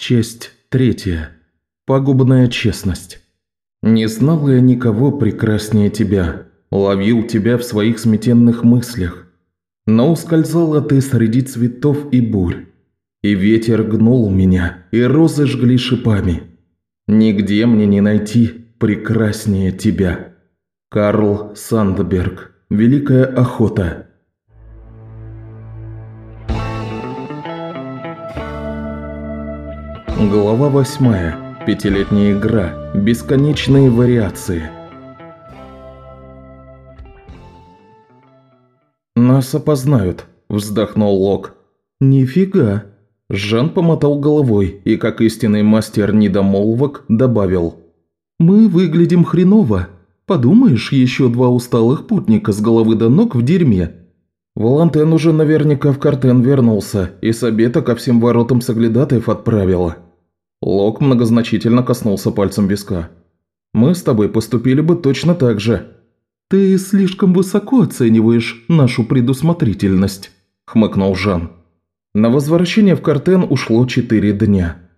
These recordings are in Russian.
Часть третья. Пагубная честность. Не знал я никого прекраснее тебя, ловил тебя в своих сметенных мыслях. Но ускользала ты среди цветов и бурь, и ветер гнул меня, и розы жгли шипами. Нигде мне не найти прекраснее тебя. Карл Сандберг. Великая охота. Глава восьмая. Пятилетняя игра. Бесконечные вариации. «Нас опознают», – вздохнул Лок. «Нифига». Жан помотал головой и, как истинный мастер недомолвок, добавил. «Мы выглядим хреново. Подумаешь, еще два усталых путника с головы до ног в дерьме. Волантен уже наверняка в картен вернулся и с обета ко всем воротам соглядатаев отправила». Лок многозначительно коснулся пальцем виска. «Мы с тобой поступили бы точно так же». «Ты слишком высоко оцениваешь нашу предусмотрительность», – хмыкнул Жан. На возвращение в Картен ушло четыре дня.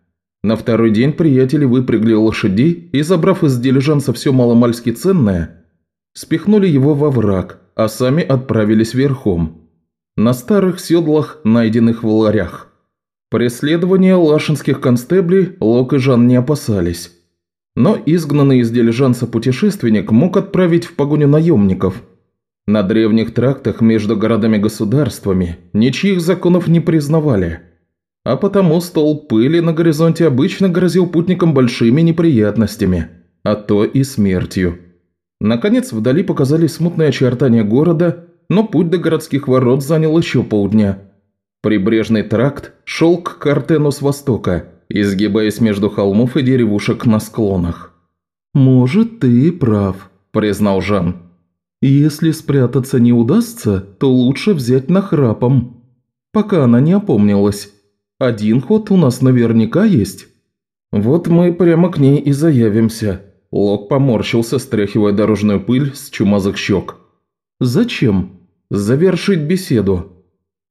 На второй день приятели выпрягли лошадей и, забрав из дилижанса все маломальски ценное, спихнули его во враг, а сами отправились верхом. На старых седлах, найденных в ларях. Преследования лашинских констеблей Лок и Жан не опасались. Но изгнанный из дилижанса путешественник мог отправить в погоню наемников. На древних трактах между городами-государствами ничьих законов не признавали. А потому стол пыли на горизонте обычно грозил путникам большими неприятностями, а то и смертью. Наконец вдали показались смутные очертания города, но путь до городских ворот занял еще полдня – Прибрежный тракт шел к Картену с востока, изгибаясь между холмов и деревушек на склонах. «Может, ты и прав», – признал Жан. «Если спрятаться не удастся, то лучше взять нахрапом, пока она не опомнилась. Один ход у нас наверняка есть». «Вот мы прямо к ней и заявимся», – Лок поморщился, стряхивая дорожную пыль с чумазых щек. «Зачем?» «Завершить беседу»,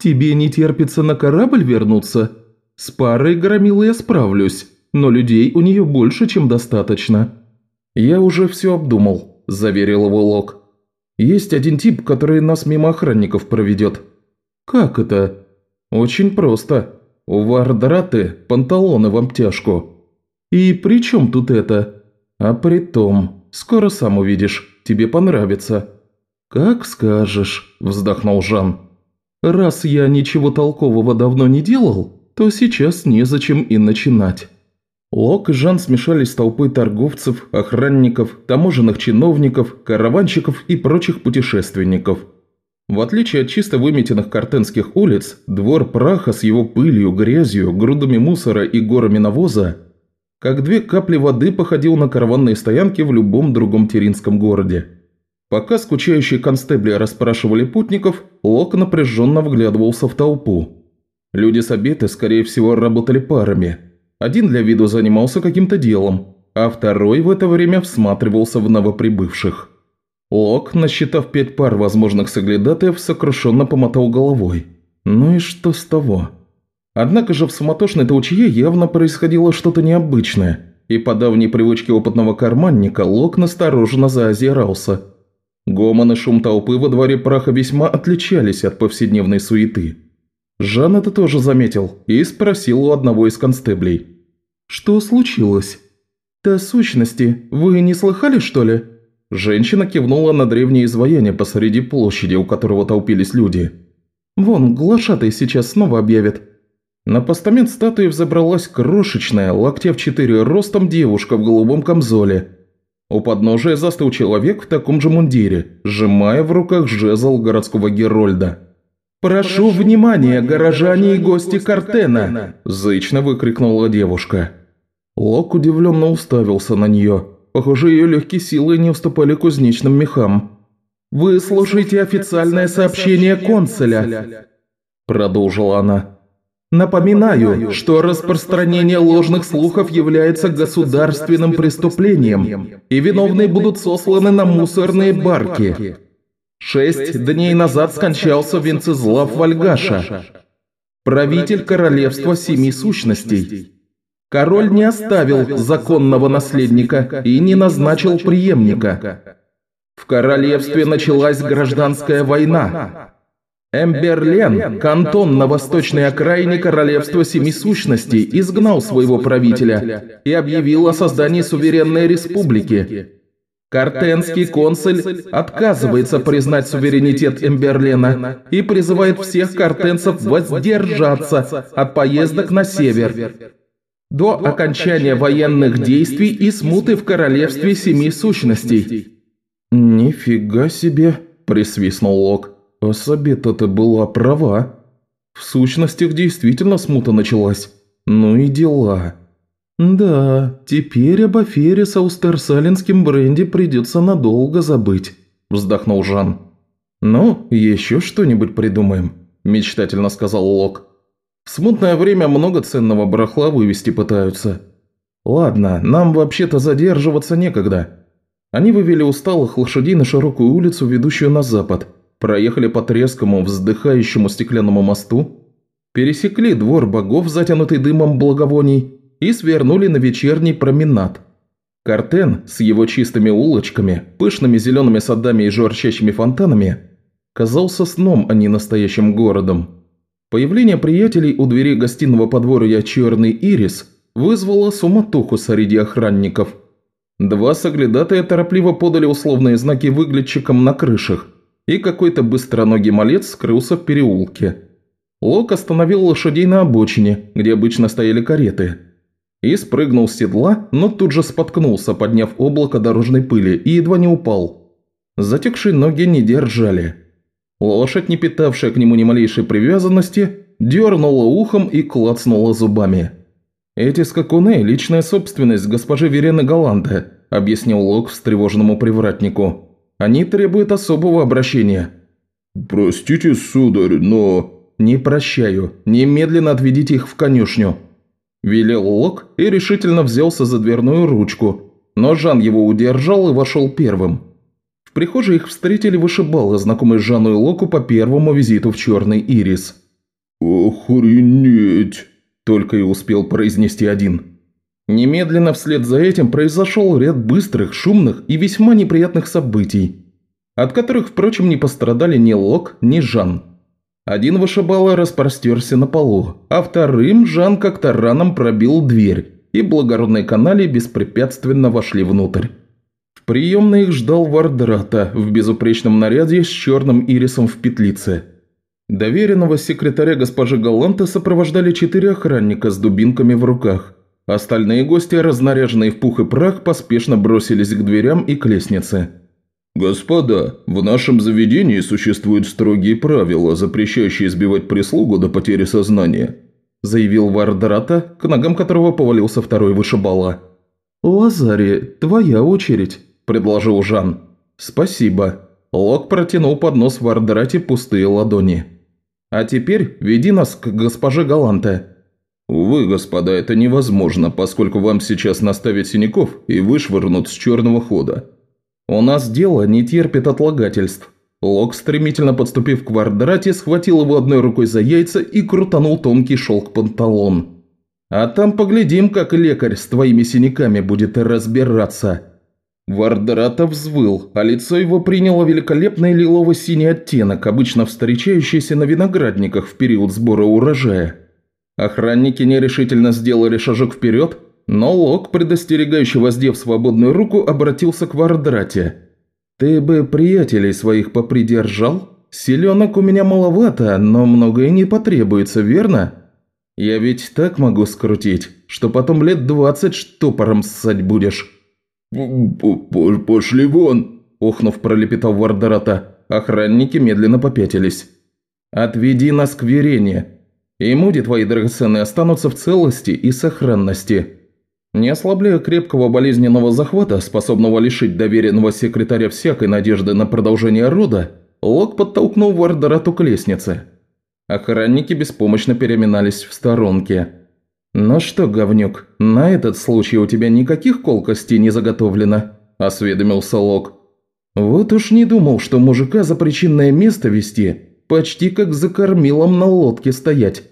«Тебе не терпится на корабль вернуться? С парой громил я справлюсь, но людей у нее больше, чем достаточно». «Я уже все обдумал», – заверил его Лок. «Есть один тип, который нас мимо охранников проведет». «Как это?» «Очень просто. У Вардраты панталоны в обтяжку». «И при чем тут это?» «А при том, скоро сам увидишь, тебе понравится». «Как скажешь», – вздохнул Жан. Раз я ничего толкового давно не делал, то сейчас незачем и начинать. Лок и Жан смешались с толпой торговцев, охранников, таможенных чиновников, караванщиков и прочих путешественников. В отличие от чисто выметенных картенских улиц, двор праха с его пылью, грязью, грудами мусора и горами навоза, как две капли воды походил на караванные стоянки в любом другом теринском городе. Пока скучающие констебли расспрашивали путников, Лок напряженно вглядывался в толпу. Люди с обеты, скорее всего, работали парами. Один для виду занимался каким-то делом, а второй в это время всматривался в новоприбывших. Лок, насчитав пять пар возможных соглядатаев, сокрушенно помотал головой. Ну и что с того? Однако же в суматошной толчье явно происходило что-то необычное, и по давней привычке опытного карманника Лок настороженно заозирался – Гомон и шум толпы во дворе праха весьма отличались от повседневной суеты. Жан это тоже заметил и спросил у одного из констеблей. «Что случилось?» «Да сущности, вы не слыхали, что ли?» Женщина кивнула на древнее изваяние посреди площади, у которого толпились люди. «Вон, глашатай сейчас снова объявит». На постамент статуи взобралась крошечная, локтя в четыре ростом девушка в голубом камзоле у подножия застыл человек в таком же мундире, сжимая в руках жезл городского герольда. «Прошу, Прошу внимания, горожане и гости Картена!» – зычно выкрикнула девушка. Лок удивленно уставился на нее. Похоже, ее легкие силы не уступали кузнечным мехам. «Вы слушаете официальное сообщение консуля», – продолжила она. Напоминаю, что распространение ложных слухов является государственным преступлением, и виновные будут сосланы на мусорные барки. Шесть дней назад скончался Венцезлав Вальгаша, правитель королевства Семи Сущностей. Король не оставил законного наследника и не назначил преемника. В королевстве началась гражданская война. Эмберлен, кантон на восточной окраине королевства Семи Сущностей, изгнал своего правителя и объявил о создании суверенной республики. Картенский консуль отказывается признать суверенитет Эмберлена и призывает всех картенцев воздержаться от поездок на север до окончания военных действий и смуты в королевстве Семи Сущностей. «Нифига себе!» – присвистнул Лок. «А Сабета-то была права. В сущностях действительно смута началась. Ну и дела». «Да, теперь об афере с аустерсалинским бренди придется надолго забыть», – вздохнул Жан. «Ну, еще что-нибудь придумаем», – мечтательно сказал Лок. «В смутное время много ценного барахла вывести пытаются. Ладно, нам вообще-то задерживаться некогда». Они вывели усталых лошадей на широкую улицу, ведущую на запад, проехали по трескому, вздыхающему стеклянному мосту, пересекли двор богов, затянутый дымом благовоний, и свернули на вечерний променад. Картен с его чистыми улочками, пышными зелеными садами и журчащими фонтанами казался сном, а не настоящим городом. Появление приятелей у двери гостиного подворья «Черный ирис» вызвало суматоху среди охранников. Два соглядатая торопливо подали условные знаки выглядчикам на крышах, и какой-то быстроногий малец скрылся в переулке. Лок остановил лошадей на обочине, где обычно стояли кареты – и спрыгнул с седла, но тут же споткнулся, подняв облако дорожной пыли, и едва не упал. Затекшие ноги не держали. Лошадь, не питавшая к нему ни малейшей привязанности, дернула ухом и клацнула зубами. «Эти скакуны – личная собственность госпожи Верены Галанте», – объяснил Лок встревоженному привратнику. «Они требуют особого обращения». «Простите, сударь, но...» «Не прощаю. Немедленно отведите их в конюшню». Велел Лок и решительно взялся за дверную ручку, но Жан его удержал и вошел первым. В прихожей их встретили вышибалы, знакомый Жану и Локу по первому визиту в Черный Ирис. «Охренеть!» – только и успел произнести один. Немедленно вслед за этим произошел ряд быстрых, шумных и весьма неприятных событий, от которых, впрочем, не пострадали ни Лок, ни Жан. Один вышибала распростерся на полу, а вторым Жан как-то раном пробил дверь, и благородные канали беспрепятственно вошли внутрь. В приемной их ждал Вардрата в безупречном наряде с черным ирисом в петлице. Доверенного секретаря госпожи Галанта сопровождали четыре охранника с дубинками в руках. Остальные гости, разнаряженные в пух и прах, поспешно бросились к дверям и к лестнице. «Господа, в нашем заведении существуют строгие правила, запрещающие избивать прислугу до потери сознания», заявил Вардрата, к ногам которого повалился второй вышибала. «Лазари, твоя очередь», – предложил Жан. «Спасибо». Лок протянул под нос Вардрате пустые ладони. «А теперь веди нас к госпоже Галанте». «Увы, господа, это невозможно, поскольку вам сейчас наставят синяков и вышвырнут с черного хода. «У нас дело не терпит отлагательств». Лок, стремительно подступив к Вардрате, схватил его одной рукой за яйца и крутанул тонкий шелк панталон. «А там поглядим, как лекарь с твоими синяками будет разбираться». Вардрата взвыл, а лицо его приняло великолепный лилово-синий оттенок, обычно встречающийся на виноградниках в период сбора урожая. Охранники нерешительно сделали шажок вперед, но Лок, предостерегающе воздев свободную руку, обратился к Вардрате. «Ты бы приятелей своих попридержал? Селенок у меня маловато, но многое не потребуется, верно? Я ведь так могу скрутить, что потом лет двадцать штопором ссать будешь». «Пошли вон!» – охнув, пролепетал Вардрата. Охранники медленно попятились. «Отведи нас к Верене, и муди твои драгоценные останутся в целости и сохранности». Не ослабляя крепкого болезненного захвата, способного лишить доверенного секретаря всякой надежды на продолжение рода, Лок подтолкнул Вардерату к лестнице. Охранники беспомощно переминались в сторонке. «Ну что, говнюк, на этот случай у тебя никаких колкостей не заготовлено?» – осведомился Лок. «Вот уж не думал, что мужика за причинное место вести, почти как за кормилом на лодке стоять».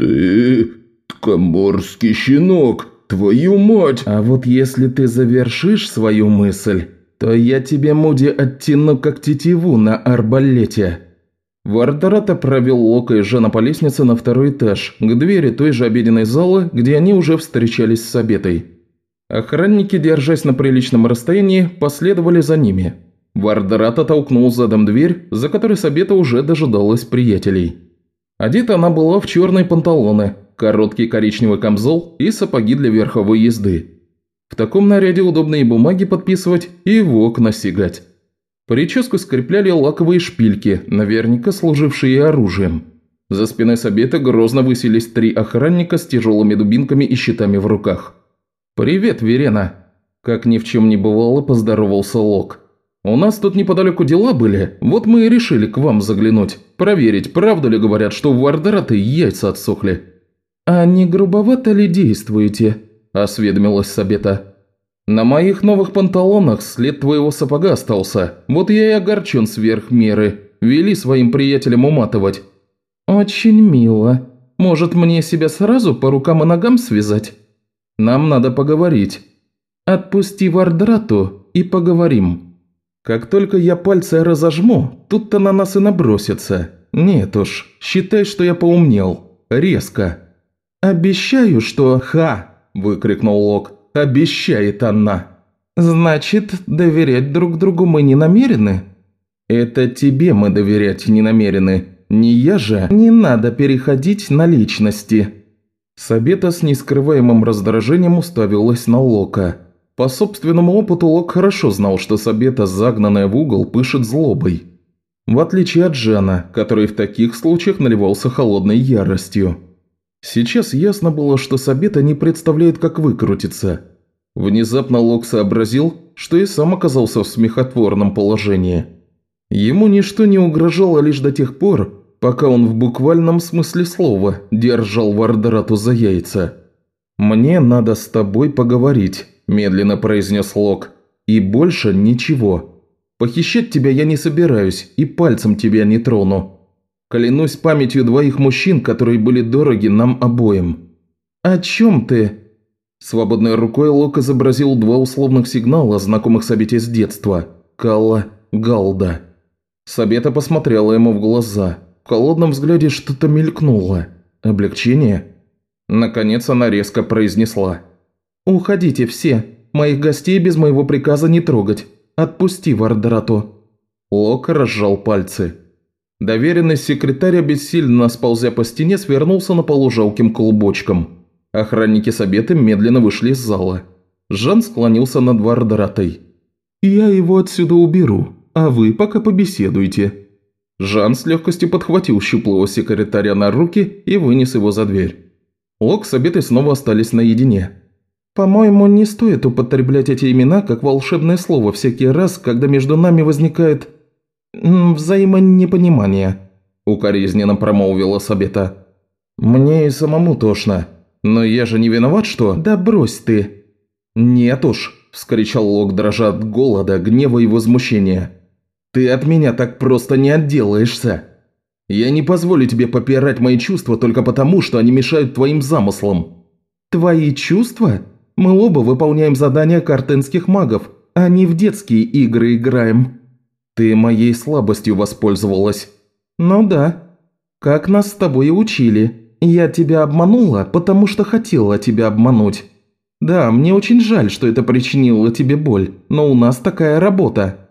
«Ты... ткоморский щенок!» Твою мать!» «А вот если ты завершишь свою мысль, то я тебе, Муди, оттяну как тетиву на арбалете». Вардарата провел Лока и Жена по лестнице на второй этаж, к двери той же обеденной залы, где они уже встречались с обетой. Охранники, держась на приличном расстоянии, последовали за ними. Вардарата толкнул задом дверь, за которой Сабета уже дожидалась приятелей. Одета она была в черные панталоны, короткий коричневый камзол и сапоги для верховой езды. В таком наряде удобно и бумаги подписывать, и в окна сигать. Прическу скрепляли лаковые шпильки, наверняка служившие оружием. За спиной Сабета грозно высились три охранника с тяжелыми дубинками и щитами в руках. «Привет, Верена!» Как ни в чем не бывало, поздоровался Лок. «У нас тут неподалеку дела были, вот мы и решили к вам заглянуть, проверить, правда ли говорят, что у Вардераты яйца отсохли». «А не грубовато ли действуете?» – осведомилась Сабета. «На моих новых панталонах след твоего сапога остался, вот я и огорчен сверх меры. Вели своим приятелям уматывать». «Очень мило. Может, мне себя сразу по рукам и ногам связать?» «Нам надо поговорить». «Отпусти Вардрату и поговорим». «Как только я пальцы разожму, тут-то на нас и набросится. Нет уж, считай, что я поумнел. Резко». «Обещаю, что...» «Ха!» – выкрикнул Лок. «Обещает она!» «Значит, доверять друг другу мы не намерены?» «Это тебе мы доверять не намерены. Не я же. Не надо переходить на личности». Сабета с нескрываемым раздражением уставилась на Лока. По собственному опыту Лок хорошо знал, что Сабета, загнанная в угол, пышет злобой. В отличие от Жана, который в таких случаях наливался холодной яростью. Сейчас ясно было, что Сабета не представляет, как выкрутиться. Внезапно Лок сообразил, что и сам оказался в смехотворном положении. Ему ничто не угрожало лишь до тех пор, пока он в буквальном смысле слова держал Вардерату за яйца. «Мне надо с тобой поговорить», – медленно произнес Лок. «И больше ничего. Похищать тебя я не собираюсь и пальцем тебя не трону. Клянусь памятью двоих мужчин, которые были дороги нам обоим». «О чем ты?» Свободной рукой Лок изобразил два условных сигнала, знакомых Сабите с детства. Калла, Галда. Сабета посмотрела ему в глаза. В холодном взгляде что-то мелькнуло. Облегчение? Наконец она резко произнесла. «Уходите все. Моих гостей без моего приказа не трогать. Отпусти Вардрату». Лок разжал пальцы. Доверенный секретарь, бессильно сползя по стене, свернулся на полу жалким клубочком. Охранники с обетом медленно вышли из зала. Жан склонился над Вардратой. «Я его отсюда уберу, а вы пока побеседуйте». Жан с легкостью подхватил щуплого секретаря на руки и вынес его за дверь. Лок с обетой снова остались наедине. «По-моему, не стоит употреблять эти имена как волшебное слово всякий раз, когда между нами возникает «Взаимонепонимание», – укоризненно промолвила Сабета. «Мне и самому тошно. Но я же не виноват, что...» «Да брось ты!» «Нет уж», – вскричал Лок, дрожа от голода, гнева и возмущения. «Ты от меня так просто не отделаешься. Я не позволю тебе попирать мои чувства только потому, что они мешают твоим замыслам». «Твои чувства? Мы оба выполняем задания картенских магов, а не в детские игры играем». Ты моей слабостью воспользовалась. Ну да. Как нас с тобой и учили. Я тебя обманула, потому что хотела тебя обмануть. Да, мне очень жаль, что это причинило тебе боль, но у нас такая работа.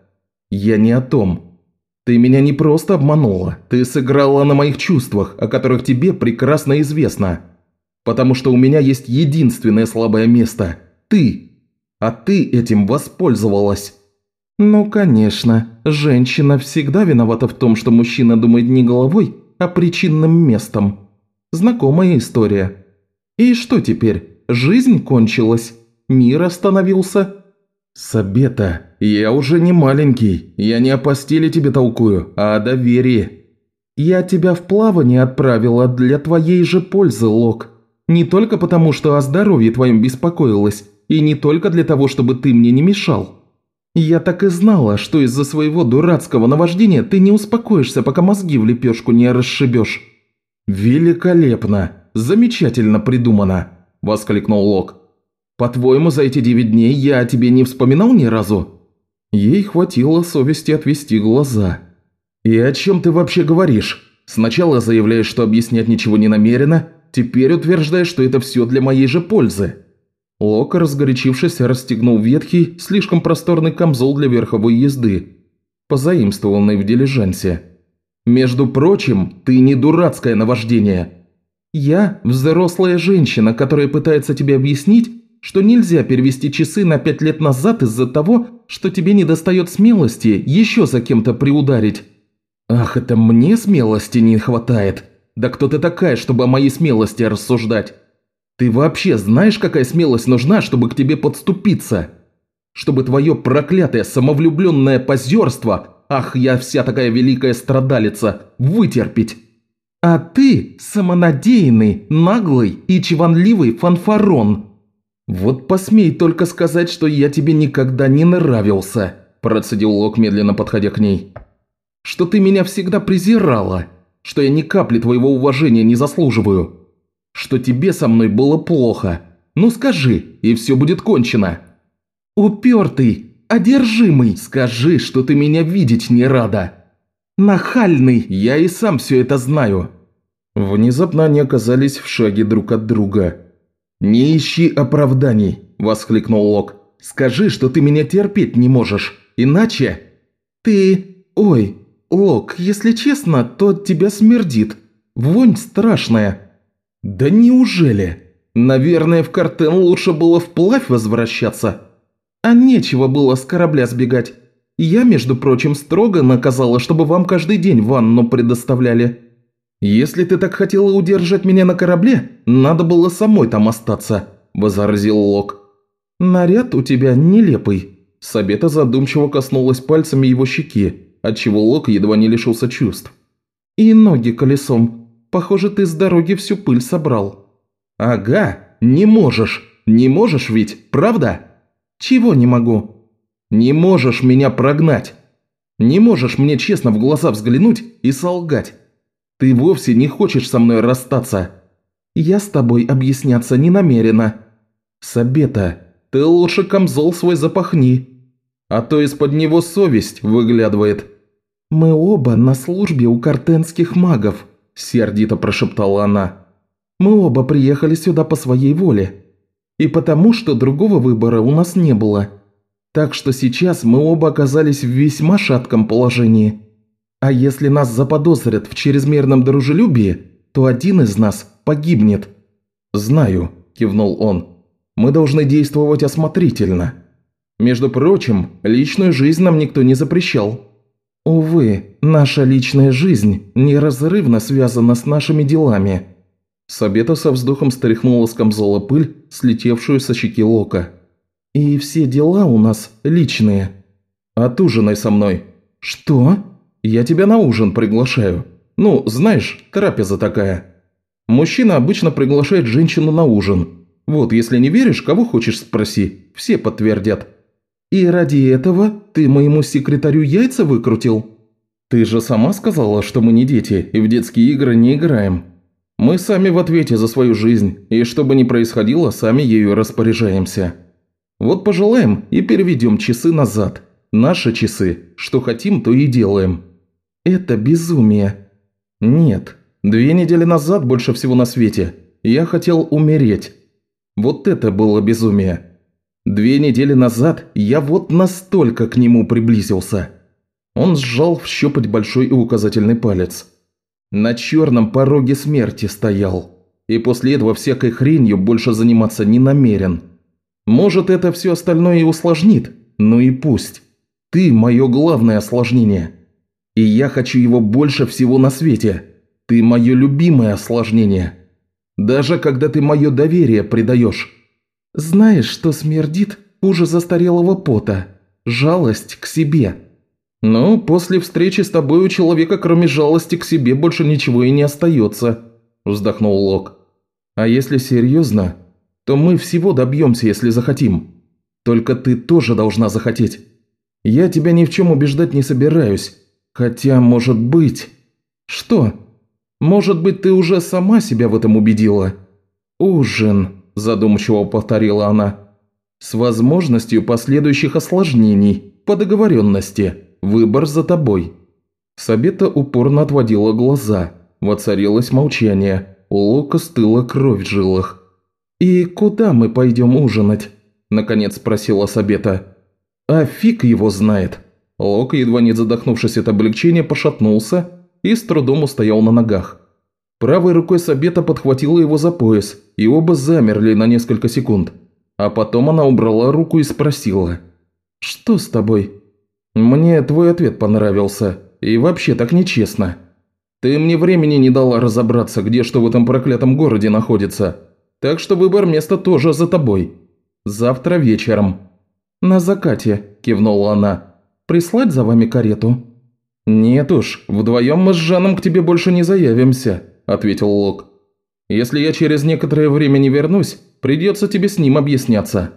Я не о том. Ты меня не просто обманула, ты сыграла на моих чувствах, о которых тебе прекрасно известно. Потому что у меня есть единственное слабое место – ты. А ты этим воспользовалась. «Ну, конечно. Женщина всегда виновата в том, что мужчина думает не головой, а причинным местом. Знакомая история. И что теперь? Жизнь кончилась? Мир остановился?» «Сабета, я уже не маленький. Я не о постели тебе толкую, а о доверии. Я тебя в плавание отправила для твоей же пользы, Лок. Не только потому, что о здоровье твоем беспокоилась, и не только для того, чтобы ты мне не мешал». «Я так и знала, что из-за своего дурацкого наваждения ты не успокоишься, пока мозги в лепешку не расшибешь». «Великолепно! Замечательно придумано!» – воскликнул Лок. По-твоему, за эти девять дней я о тебе не вспоминал ни разу?» Ей хватило совести отвести глаза. «И о чем ты вообще говоришь? Сначала заявляешь, что объяснять ничего не намерена, теперь утверждаешь, что это все для моей же пользы». Лока, разгорячившись, расстегнул ветхий, слишком просторный камзол для верховой езды, позаимствованный в дилижансе. «Между прочим, ты не дурацкое наваждение. Я взрослая женщина, которая пытается тебе объяснить, что нельзя перевести часы на пять лет назад из-за того, что тебе не достает смелости еще за кем-то приударить. Ах, это мне смелости не хватает. Да кто ты такая, чтобы о моей смелости рассуждать? Ты вообще знаешь, какая смелость нужна, чтобы к тебе подступиться? Чтобы твое проклятое самовлюбленное позерство, ах, я вся такая великая страдалица, вытерпеть. А ты самонадеянный, наглый и чванливый фанфарон. Вот посмей только сказать, что я тебе никогда не нравился, процедил Лок, медленно подходя к ней что ты меня всегда презирала, что я ни капли твоего уважения не заслуживаю, что тебе со мной было плохо. Ну скажи, и все будет кончено. Упертый, одержимый, скажи, что ты меня видеть не рада. Нахальный, я и сам все это знаю». Внезапно они оказались в шаге друг от друга. «Не ищи оправданий», – воскликнул Лок. «Скажи, что ты меня терпеть не можешь, иначе...» «Ты... Ой, «Лок, если честно, то от тебя смердит. Вонь страшная». «Да неужели? Наверное, в картен лучше было вплавь возвращаться. А нечего было с корабля сбегать. Я, между прочим, строго наказала, чтобы вам каждый день ванну предоставляли. Если ты так хотела удержать меня на корабле, надо было самой там остаться», – возразил Лок. «Наряд у тебя нелепый». Сабета задумчиво коснулась пальцами его щеки отчего Лок едва не лишился чувств. «И ноги колесом. Похоже, ты с дороги всю пыль собрал». «Ага, не можешь. Не можешь ведь, правда?» «Чего не могу?» «Не можешь меня прогнать. Не можешь мне честно в глаза взглянуть и солгать. Ты вовсе не хочешь со мной расстаться». «Я с тобой объясняться не намерена». «Сабета, ты лучше камзол свой запахни, а то из-под него совесть выглядывает». «Мы оба на службе у картенских магов», – сердито прошептала она. «Мы оба приехали сюда по своей воле. И потому, что другого выбора у нас не было. Так что сейчас мы оба оказались в весьма шатком положении. А если нас заподозрят в чрезмерном дружелюбии, то один из нас погибнет». «Знаю», – кивнул он. «Мы должны действовать осмотрительно. Между прочим, личную жизнь нам никто не запрещал». «Увы, наша личная жизнь неразрывно связана с нашими делами». Сабета со вздохом стряхнула с камзола пыль, слетевшую со щеки Лока. «И все дела у нас личные». «Отужинай со мной». «Что?» «Я тебя на ужин приглашаю. Ну, знаешь, трапеза такая. Мужчина обычно приглашает женщину на ужин. Вот, если не веришь, кого хочешь спроси, все подтвердят». «И ради этого ты моему секретарю яйца выкрутил?» «Ты же сама сказала, что мы не дети и в детские игры не играем. Мы сами в ответе за свою жизнь, и что бы ни происходило, сами ею распоряжаемся. Вот пожелаем и переведем часы назад. Наши часы, что хотим, то и делаем». «Это безумие». «Нет, две недели назад больше всего на свете я хотел умереть. Вот это было безумие». Две недели назад я вот настолько к нему приблизился. Он сжал в щепоть большой и указательный палец. На черном пороге смерти стоял. И после этого всякой хренью больше заниматься не намерен. Может, это все остальное и усложнит, но и пусть. Ты – мое главное осложнение. И я хочу его больше всего на свете. Ты – мое любимое осложнение. Даже когда ты мое доверие предаешь. Знаешь, что смердит хуже застарелого пота? Жалость к себе. Ну, после встречи с тобой у человека, кроме жалости к себе, больше ничего и не остается, вздохнул Лок. А если серьезно, то мы всего добьемся, если захотим. Только ты тоже должна захотеть. Я тебя ни в чем убеждать не собираюсь. Хотя, может быть... Что? Может быть, ты уже сама себя в этом убедила? Ужин задумчиво повторила она. С возможностью последующих осложнений, по договоренности. Выбор за тобой». Сабета упорно отводила глаза. Воцарилось молчание. У Лока стыла кровь в жилах. «И куда мы пойдем ужинать?» – наконец спросила Сабета. «А фиг его знает». Лок, едва не задохнувшись от облегчения, пошатнулся и с трудом устоял на ногах. Правой рукой Сабета подхватила его за пояс, и оба замерли на несколько секунд. А потом она убрала руку и спросила. «Что с тобой?» «Мне твой ответ понравился. И вообще так нечестно. Ты мне времени не дала разобраться, где что в этом проклятом городе находится. Так что выбор места тоже за тобой. Завтра вечером». «На закате», – кивнула она. «Прислать за вами карету?» «Нет уж, вдвоем мы с Жаном к тебе больше не заявимся», – ответил Лок. «Если я через некоторое время не вернусь, придется тебе с ним объясняться.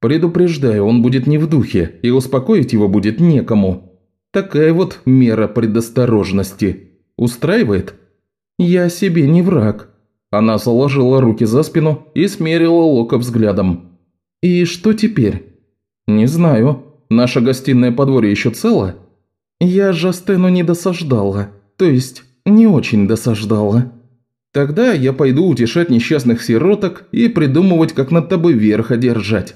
Предупреждаю, он будет не в духе, и успокоить его будет некому. Такая вот мера предосторожности. Устраивает?» «Я себе не враг». Она заложила руки за спину и смерила Лока взглядом. «И что теперь?» «Не знаю. Наша гостиная подворье еще цела?» «Я Жастену не досаждала. То есть, не очень досаждала. Тогда я пойду утешать несчастных сироток и придумывать, как над тобой верх одержать».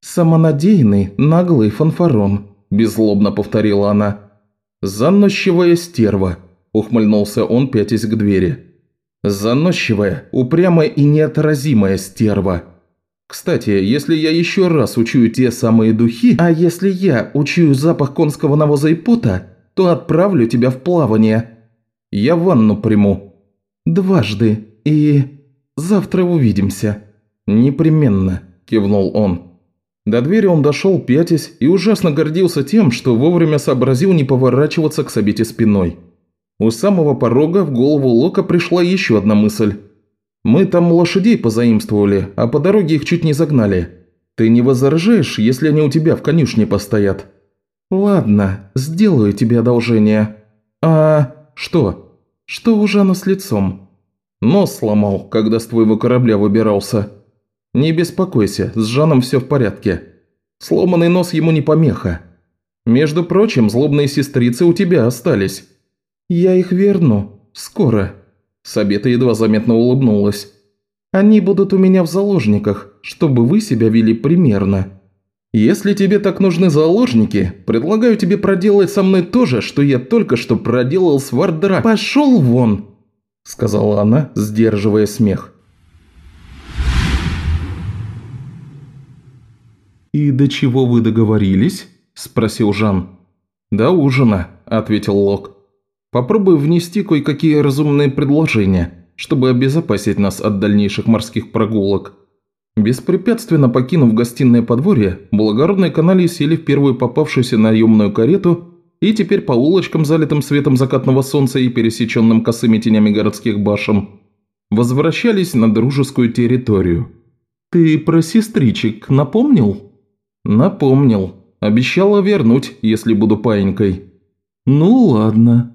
«Самонадеянный, наглый фанфарон», – беззлобно повторила она. «Заносчивая стерва», – ухмыльнулся он, пятясь к двери. «Заносчивая, упрямая и неотразимая стерва». Кстати, если я еще раз учую те самые духи, а если я учую запах конского навоза и пота, то отправлю тебя в плавание. Я ванну приму. Дважды. И завтра увидимся. Непременно, кивнул он. До двери он дошел, пятясь, и ужасно гордился тем, что вовремя сообразил не поворачиваться к Сабите спиной. У самого порога в голову Лока пришла еще одна мысль. Мы там лошадей позаимствовали, а по дороге их чуть не загнали. Ты не возражаешь, если они у тебя в конюшне постоят?» «Ладно, сделаю тебе одолжение. А что? Что у Жана с лицом?» «Нос сломал, когда с твоего корабля выбирался». «Не беспокойся, с Жаном все в порядке. Сломанный нос ему не помеха. Между прочим, злобные сестрицы у тебя остались». «Я их верну. Скоро». Сабета едва заметно улыбнулась. «Они будут у меня в заложниках, чтобы вы себя вели примерно. Если тебе так нужны заложники, предлагаю тебе проделать со мной то же, что я только что проделал с Вардра. Пошел вон!» Сказала она, сдерживая смех. «И до чего вы договорились?» – спросил Жан. «До ужина», – ответил Лок. Попробую внести кое-какие разумные предложения, чтобы обезопасить нас от дальнейших морских прогулок». Беспрепятственно покинув гостиное подворье, благородные канали сели в первую попавшуюся наемную карету и теперь по улочкам, залитым светом закатного солнца и пересеченным косыми тенями городских башен, возвращались на дружескую территорию. «Ты про сестричек напомнил?» «Напомнил. Обещала вернуть, если буду паинькой». «Ну ладно»,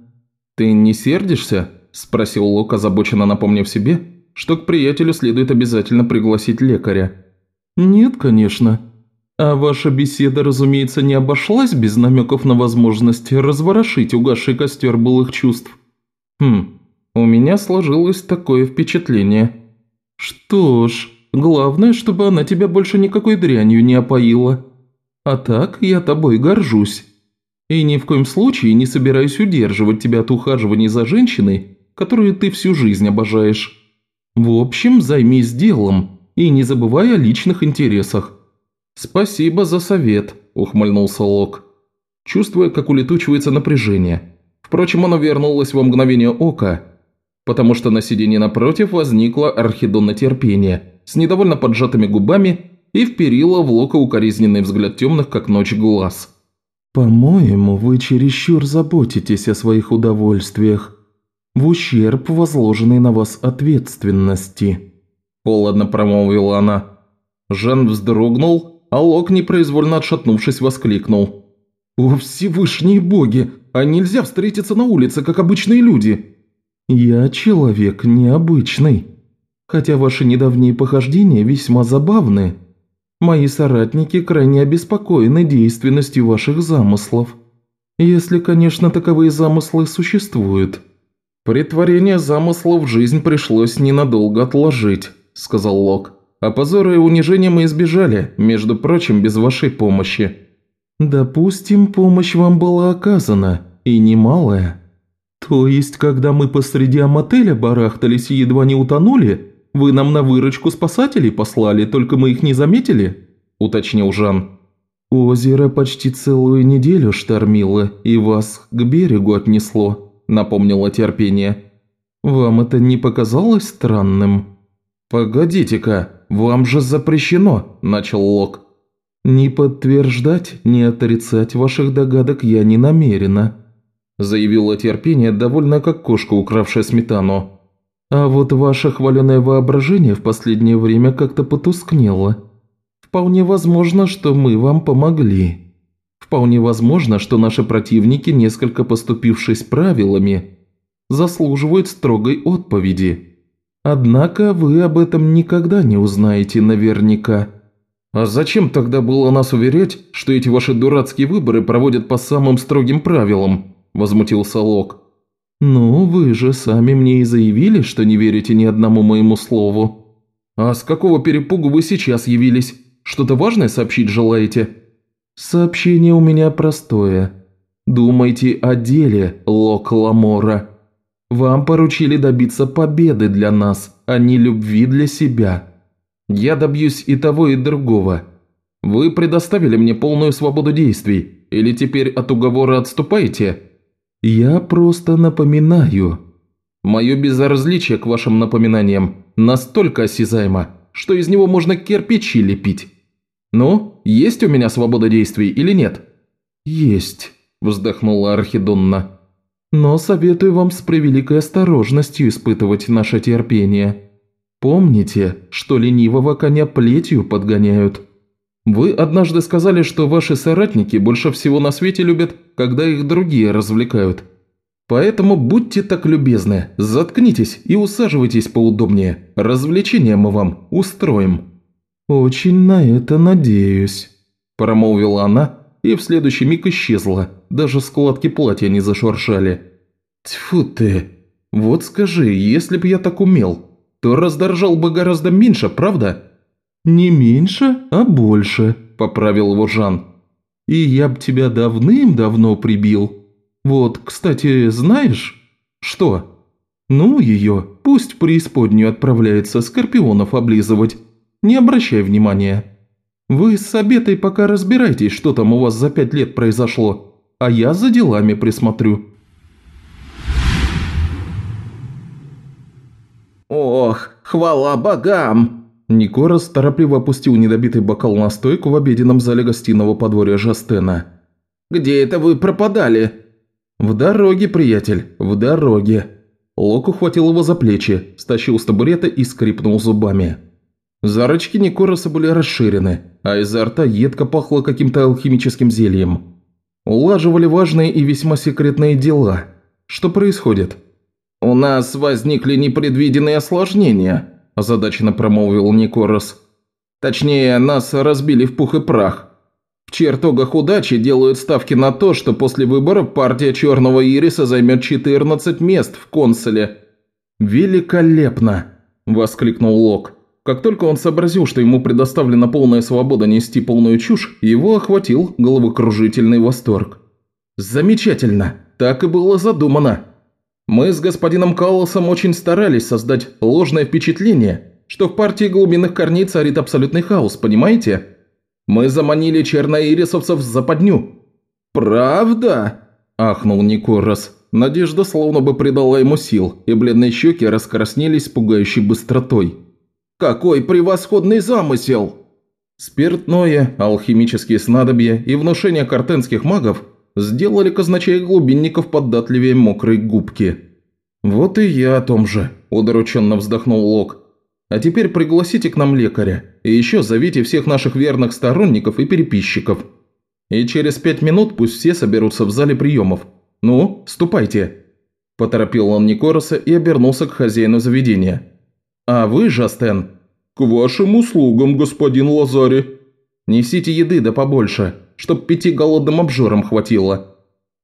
«Ты не сердишься?» – спросил Лок, озабоченно напомнив себе, что к приятелю следует обязательно пригласить лекаря. «Нет, конечно. А ваша беседа, разумеется, не обошлась без намеков на возможность разворошить угасший костер былых чувств. Хм, у меня сложилось такое впечатление. Что ж, главное, чтобы она тебя больше никакой дрянью не опоила. А так я тобой горжусь». И ни в коем случае не собираюсь удерживать тебя от ухаживания за женщиной, которую ты всю жизнь обожаешь. В общем, займись делом и не забывай о личных интересах». «Спасибо за совет», – ухмыльнулся Лок, чувствуя, как улетучивается напряжение. Впрочем, оно вернулось во мгновение ока, потому что на сиденье напротив возникла Архидонна терпение с недовольно поджатыми губами и вперила в Лока укоризненный взгляд темных, как ночь, глаз. «По-моему, вы чересчур заботитесь о своих удовольствиях, в ущерб возложенной на вас ответственности», – холодно промолвила она. Жан вздрогнул, а Лок, непроизвольно отшатнувшись, воскликнул. «О, Всевышние боги! А нельзя встретиться на улице, как обычные люди!» «Я человек необычный, хотя ваши недавние похождения весьма забавны. Мои соратники крайне обеспокоены действенностью ваших замыслов. Если, конечно, таковые замыслы существуют». «Притворение замыслов в жизнь пришлось ненадолго отложить», – сказал Лок. «А позора и унижения мы избежали, между прочим, без вашей помощи». «Допустим, помощь вам была оказана, и немалая. То есть, когда мы посреди мотеля барахтались и едва не утонули, вы нам на выручку спасателей послали, только мы их не заметили?» – уточнил Жан. «Озеро почти целую неделю штормило, и вас к берегу отнесло», напомнила терпение. «Вам это не показалось странным?» «Погодите-ка, вам же запрещено», – начал Лок. «Не подтверждать, не отрицать ваших догадок я не намерена», – заявила терпение, довольно как кошка, укравшая сметану. «А вот ваше хваленое воображение в последнее время как-то потускнело. Вполне возможно, что мы вам помогли». Вполне возможно, что наши противники, несколько поступившись правилами, заслуживают строгой отповеди. Однако вы об этом никогда не узнаете наверняка. А зачем тогда было нас уверять, что эти ваши дурацкие выборы проводят по самым строгим правилам? Возмутился Лок. Ну, вы же сами мне и заявили, что не верите ни одному моему слову. А с какого перепугу вы сейчас явились? Что-то важное сообщить желаете? «Сообщение у меня простое. Думайте о деле, Лок Ламора. Вам поручили добиться победы для нас, а не любви для себя. Я добьюсь и того, и другого. Вы предоставили мне полную свободу действий, или теперь от уговора отступаете?» «Я просто напоминаю». «Мое безразличие к вашим напоминаниям настолько осязаемо, что из него можно кирпичи лепить». «Ну, есть у меня свобода действий или нет?» «Есть», – вздохнула Архидонна. «Но советую вам с превеликой осторожностью испытывать наше терпение. Помните, что ленивого коня плетью подгоняют. Вы однажды сказали, что ваши соратники больше всего на свете любят, когда их другие развлекают. Поэтому будьте так любезны, заткнитесь и усаживайтесь поудобнее. Развлечения мы вам устроим». «Очень на это надеюсь», – промолвила она и в следующий миг исчезла, даже складки платья не зашуршали. «Тьфу ты! Вот скажи, если б я так умел, то раздоржал бы гораздо меньше, правда?» «Не меньше, а больше», – поправил его Жан. «И я б тебя давным-давно прибил. Вот, кстати, знаешь...» «Что?» «Ну, ее, пусть преисподнюю отправляется скорпионов облизывать». Не обращай внимания. Вы с Обетой пока разбирайтесь, что там у вас за пять лет произошло, а я за делами присмотрю». «Ох, хвала богам!» Никорос торопливо опустил недобитый бокал на стойку в обеденном зале гостиного подворья Жастена. «Где это вы пропадали?» «В дороге, приятель, в дороге». Лок ухватил его за плечи, стащил с табурета и скрипнул зубами. Зрачки Никороса были расширены, а изо рта едко пахло каким-то алхимическим зельем. Улаживали важные и весьма секретные дела. Что происходит? «У нас возникли непредвиденные осложнения», – озадаченно промолвил Никорос. «Точнее, нас разбили в пух и прах. В чертогах удачи делают ставки на то, что после выборов партия Черного Ириса займет 14 мест в консуле». «Великолепно!» – воскликнул Лок. Как только он сообразил, что ему предоставлена полная свобода нести полную чушь, его охватил головокружительный восторг. «Замечательно! Так и было задумано. Мы с господином Каллосом очень старались создать ложное впечатление, что в партии глубинных корней царит абсолютный хаос, понимаете? Мы заманили черноирисовцев в западню». «Правда?» – ахнул Никорос. Надежда словно бы придала ему сил, и бледные щеки раскраснелись пугающей быстротой. Какой превосходный замысел!» Спиртное, алхимические снадобья и внушение картенских магов сделали казначей глубинников податливее мокрой губки. «Вот и я о том же», – удрученно вздохнул Лок. «А теперь пригласите к нам лекаря, и еще зовите всех наших верных сторонников и переписчиков. И через пять минут пусть все соберутся в зале приемов. Ну, ступайте». Поторопил он Никороса и обернулся к хозяину заведения. «А вы, Жастен?» «К вашим услугам, господин Лазари». Несите еды да побольше, чтоб пяти голодным обжорам хватило».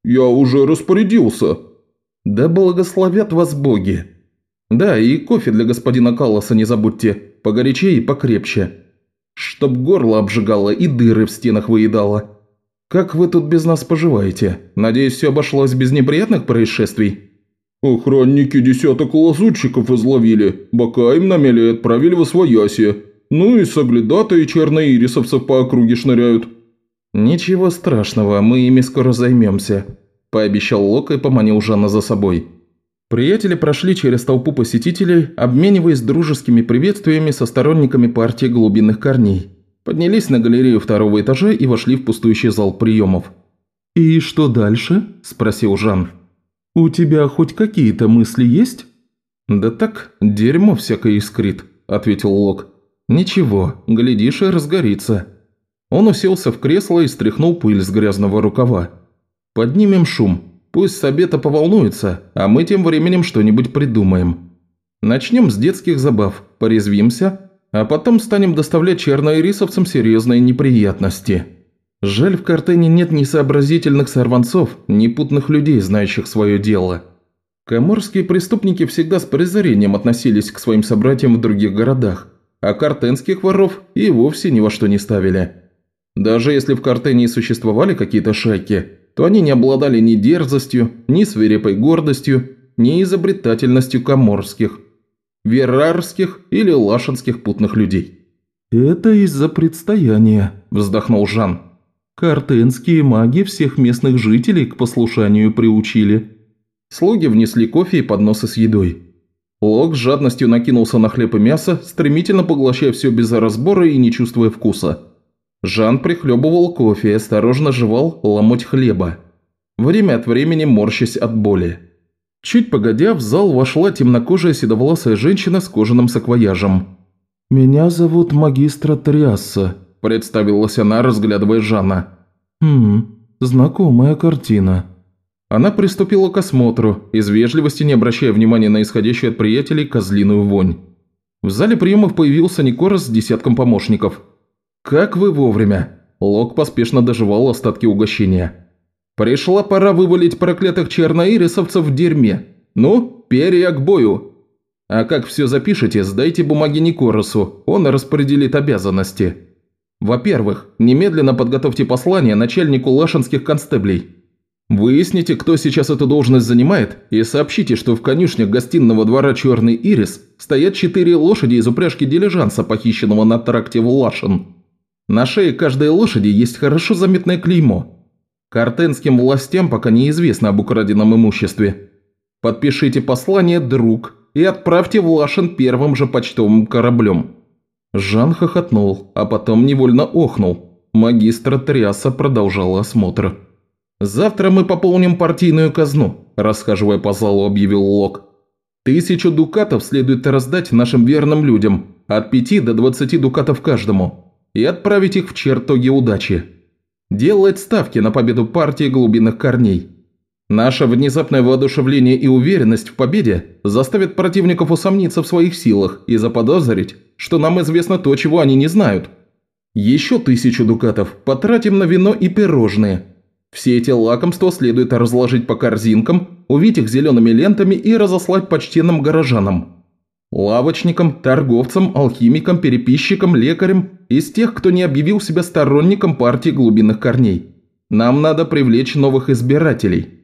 «Я уже распорядился». «Да благословят вас боги». «Да, и кофе для господина Калласа не забудьте, погорячее и покрепче. Чтоб горло обжигало и дыры в стенах выедало. Как вы тут без нас поживаете? Надеюсь, все обошлось без неприятных происшествий?» «Охранники десяток лазутчиков изловили, бока им намели и отправили в освоясье. Ну и соглядатые черноирисовцев по округе шныряют». «Ничего страшного, мы ими скоро займемся», – пообещал Лок и поманил Жанна за собой. Приятели прошли через толпу посетителей, обмениваясь дружескими приветствиями со сторонниками партии глубинных корней. Поднялись на галерею второго этажа и вошли в пустующий зал приемов. «И что дальше?» – спросил Жан. «У тебя хоть какие-то мысли есть?» «Да так, дерьмо всякое искрит», – ответил Лок. «Ничего, глядишь и разгорится». Он уселся в кресло и стряхнул пыль с грязного рукава. «Поднимем шум. Пусть Сабета поволнуется, а мы тем временем что-нибудь придумаем. Начнем с детских забав, порезвимся, а потом станем доставлять черноирисовцам серьезные неприятности». Жаль, в Картене нет ни сообразительных сорванцов, ни путных людей, знающих свое дело. Коморские преступники всегда с презрением относились к своим собратьям в других городах, а картенских воров и вовсе ни во что не ставили. Даже если в Картене и существовали какие-то шайки, то они не обладали ни дерзостью, ни свирепой гордостью, ни изобретательностью коморских, верарских или лашинских путных людей. «Это из-за предстояния», – вздохнул Жан. Картенские маги всех местных жителей к послушанию приучили. Слуги внесли кофе и подносы с едой. Лок с жадностью накинулся на хлеб и мясо, стремительно поглощая все без разбора и не чувствуя вкуса. Жан прихлебывал кофе и осторожно жевал ломоть хлеба, время от времени морщась от боли. Чуть погодя, в зал вошла темнокожая седовласая женщина с кожаным саквояжем. «Меня зовут магистра Триасса», – представилась она, разглядывая Жанна. «Хм, знакомая картина». Она приступила к осмотру, из вежливости не обращая внимания на исходящую от приятелей козлиную вонь. В зале приемов появился Никорос с десятком помощников. «Как вы вовремя!» Лок поспешно доживал остатки угощения. «Пришла пора вывалить проклятых черноирисовцев в дерьме. Ну, перья к бою!» «А как все запишете, сдайте бумаги Никоросу, он распределит обязанности». Во-первых, немедленно подготовьте послание начальнику лашинских констеблей. Выясните, кто сейчас эту должность занимает, и сообщите, что в конюшнях гостиного двора «Черный Ирис» стоят четыре лошади из упряжки дилижанса, похищенного на тракте в Лашин. На шее каждой лошади есть хорошо заметное клеймо. Картенским властям пока неизвестно об украденном имуществе. Подпишите послание «Друг» и отправьте в Лашин первым же почтовым кораблем. Жан хохотнул, а потом невольно охнул. Магистра Триаса продолжала осмотр. «Завтра мы пополним партийную казну», – расхаживая по залу, объявил Лок. «Тысячу дукатов следует раздать нашим верным людям, от пяти до двадцати дукатов каждому, и отправить их в чертоги удачи. Делать ставки на победу партии глубинных корней. Наше внезапное воодушевление и уверенность в победе заставят противников усомниться в своих силах и заподозрить, что нам известно то, чего они не знают. Еще тысячу дукатов потратим на вино и пирожные. Все эти лакомства следует разложить по корзинкам, увить их зелеными лентами и разослать почтенным горожанам. Лавочникам, торговцам, алхимикам, переписчикам, лекарям, из тех, кто не объявил себя сторонником партии глубинных корней. Нам надо привлечь новых избирателей.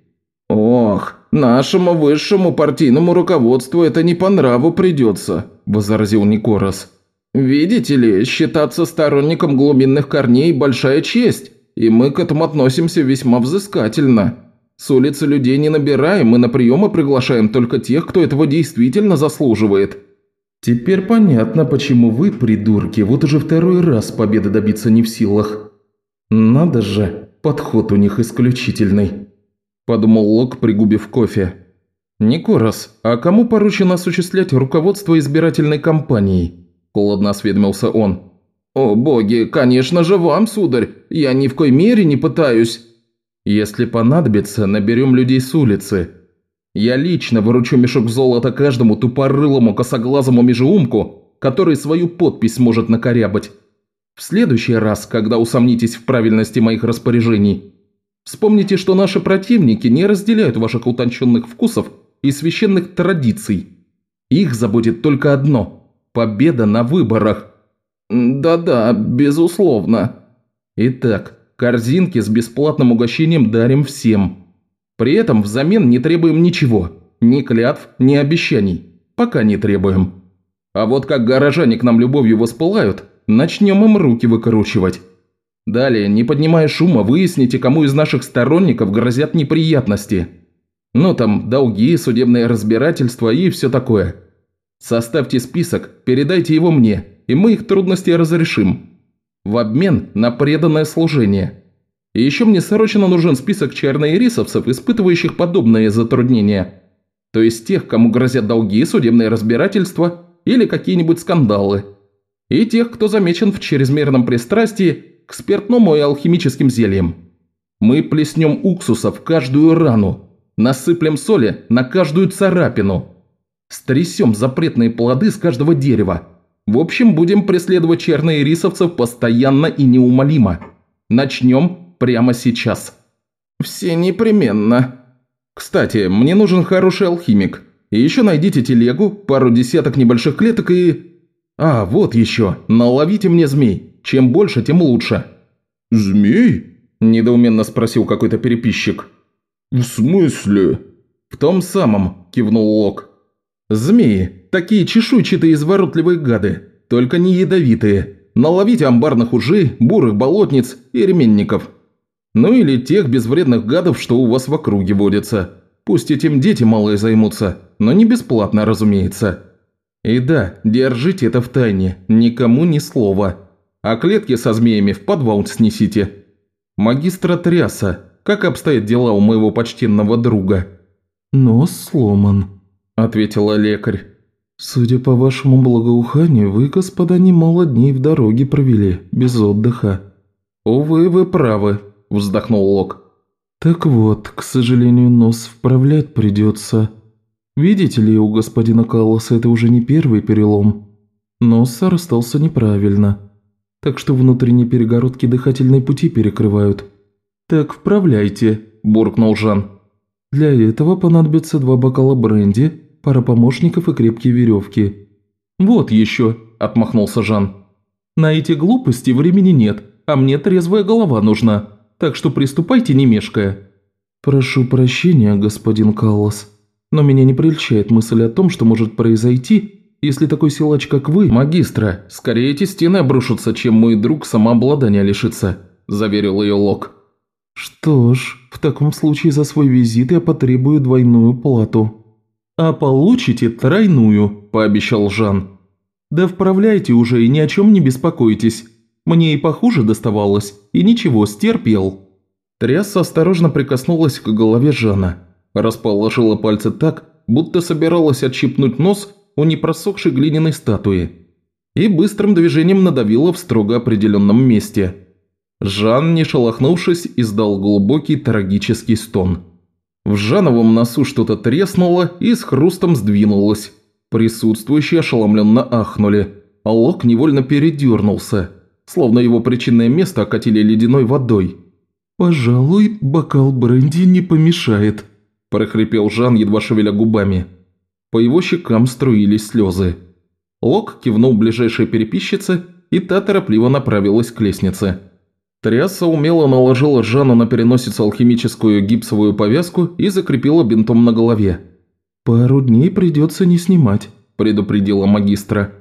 «Ох, нашему высшему партийному руководству это не по нраву придется», – возразил Никорос. «Видите ли, считаться сторонником глубинных корней – большая честь, и мы к этому относимся весьма взыскательно. С улицы людей не набираем, и на приемы приглашаем только тех, кто этого действительно заслуживает». «Теперь понятно, почему вы, придурки, вот уже второй раз победы добиться не в силах. Надо же, подход у них исключительный». – подумал Лок, пригубив кофе. «Никорос, а кому поручено осуществлять руководство избирательной кампанией?» – холодно осведомился он. «О боги, конечно же вам, сударь, я ни в коей мере не пытаюсь...» «Если понадобится, наберем людей с улицы. Я лично выручу мешок золота каждому тупорылому косоглазому межеумку, который свою подпись может накорябать. В следующий раз, когда усомнитесь в правильности моих распоряжений, вспомните, что наши противники не разделяют ваших утонченных вкусов и священных традиций. Их заботит только одно – победа на выборах. Да-да, безусловно. Итак, корзинки с бесплатным угощением дарим всем. При этом взамен не требуем ничего, ни клятв, ни обещаний. Пока не требуем. А вот как горожане к нам любовью воспылают, начнем им руки выкручивать. Далее, не поднимая шума, выясните, кому из наших сторонников грозят неприятности. Ну там, долги, судебное разбирательство и все такое. Составьте список, передайте его мне, и мы их трудности разрешим. В обмен на преданное служение. И еще мне срочно нужен список черноирисовцев, испытывающих подобные затруднения. То есть тех, кому грозят долги, судебное разбирательство или какие-нибудь скандалы. И тех, кто замечен в чрезмерном пристрастии к спиртному и алхимическим зельям. Мы плеснем уксуса в каждую рану, насыплем соли на каждую царапину, стрясем запретные плоды с каждого дерева. В общем, будем преследовать черные рисовцев постоянно и неумолимо. Начнем прямо сейчас. Все непременно. Кстати, мне нужен хороший алхимик. И еще найдите телегу, пару десяток небольших клеток и... А, вот еще, наловите мне змей. Чем больше, тем лучше». «Змей?» – недоуменно спросил какой-то переписчик. «В смысле?» «В том самом», – кивнул Лок. «Змеи, такие чешуйчатые изворотливые гады, только не ядовитые. Наловите амбарных ужей, бурых болотниц и ременников. Ну или тех безвредных гадов, что у вас в округе водятся. Пусть этим дети малые займутся, но не бесплатно, разумеется. И да, держите это в тайне, никому ни слова. А клетки со змеями в подвал снесите. Магистра Тряса, как обстоят дела у моего почтенного друга?» «Нос сломан», – ответила лекарь. «Судя по вашему благоуханию, вы, господа, немало дней в дороге провели, без отдыха». «Увы, вы правы», – вздохнул Лок. «Так вот, к сожалению, нос вправлять придется. Видите ли, у господина Калласа это уже не первый перелом. Нос расстался неправильно, так что внутренние перегородки дыхательной пути перекрывают. Так вправляйте», – буркнул Жан. «Для этого понадобится два бокала бренди, пара помощников и крепкие веревки». «Вот еще», – отмахнулся Жан. «На эти глупости времени нет, а мне трезвая голова нужна» так что приступайте не мешкая». «Прошу прощения, господин Каллас, но меня не прельщает мысль о том, что может произойти, если такой силач, как вы...» «Магистра, скорее эти стены обрушатся, чем мой друг самообладания лишится», – заверил ее Лок. «Что ж, в таком случае за свой визит я потребую двойную плату». «А получите тройную», – пообещал Жан. «Да вправляйте уже и ни о чем не беспокойтесь. Мне и похуже доставалось, и ничего, стерпел». Трясса осторожно прикоснулась к голове Жана, расположила пальцы так, будто собиралась отщипнуть нос у непросохшей глиняной статуи, и быстрым движением надавила в строго определенном месте. Жан, не шелохнувшись, издал глубокий трагический стон. В Жановом носу что-то треснуло и с хрустом сдвинулось. Присутствующие ошеломленно ахнули, а Лок невольно передернулся – словно его причинное место окатили ледяной водой. «Пожалуй, бокал бренди не помешает», – прохрипел Жан, едва шевеля губами. По его щекам струились слезы. Лок кивнул ближайшей переписчице, и та торопливо направилась к лестнице. Трясса умело наложила Жану на переносицу алхимическую гипсовую повязку и закрепила бинтом на голове. «Пару дней придется не снимать», – предупредила магистра.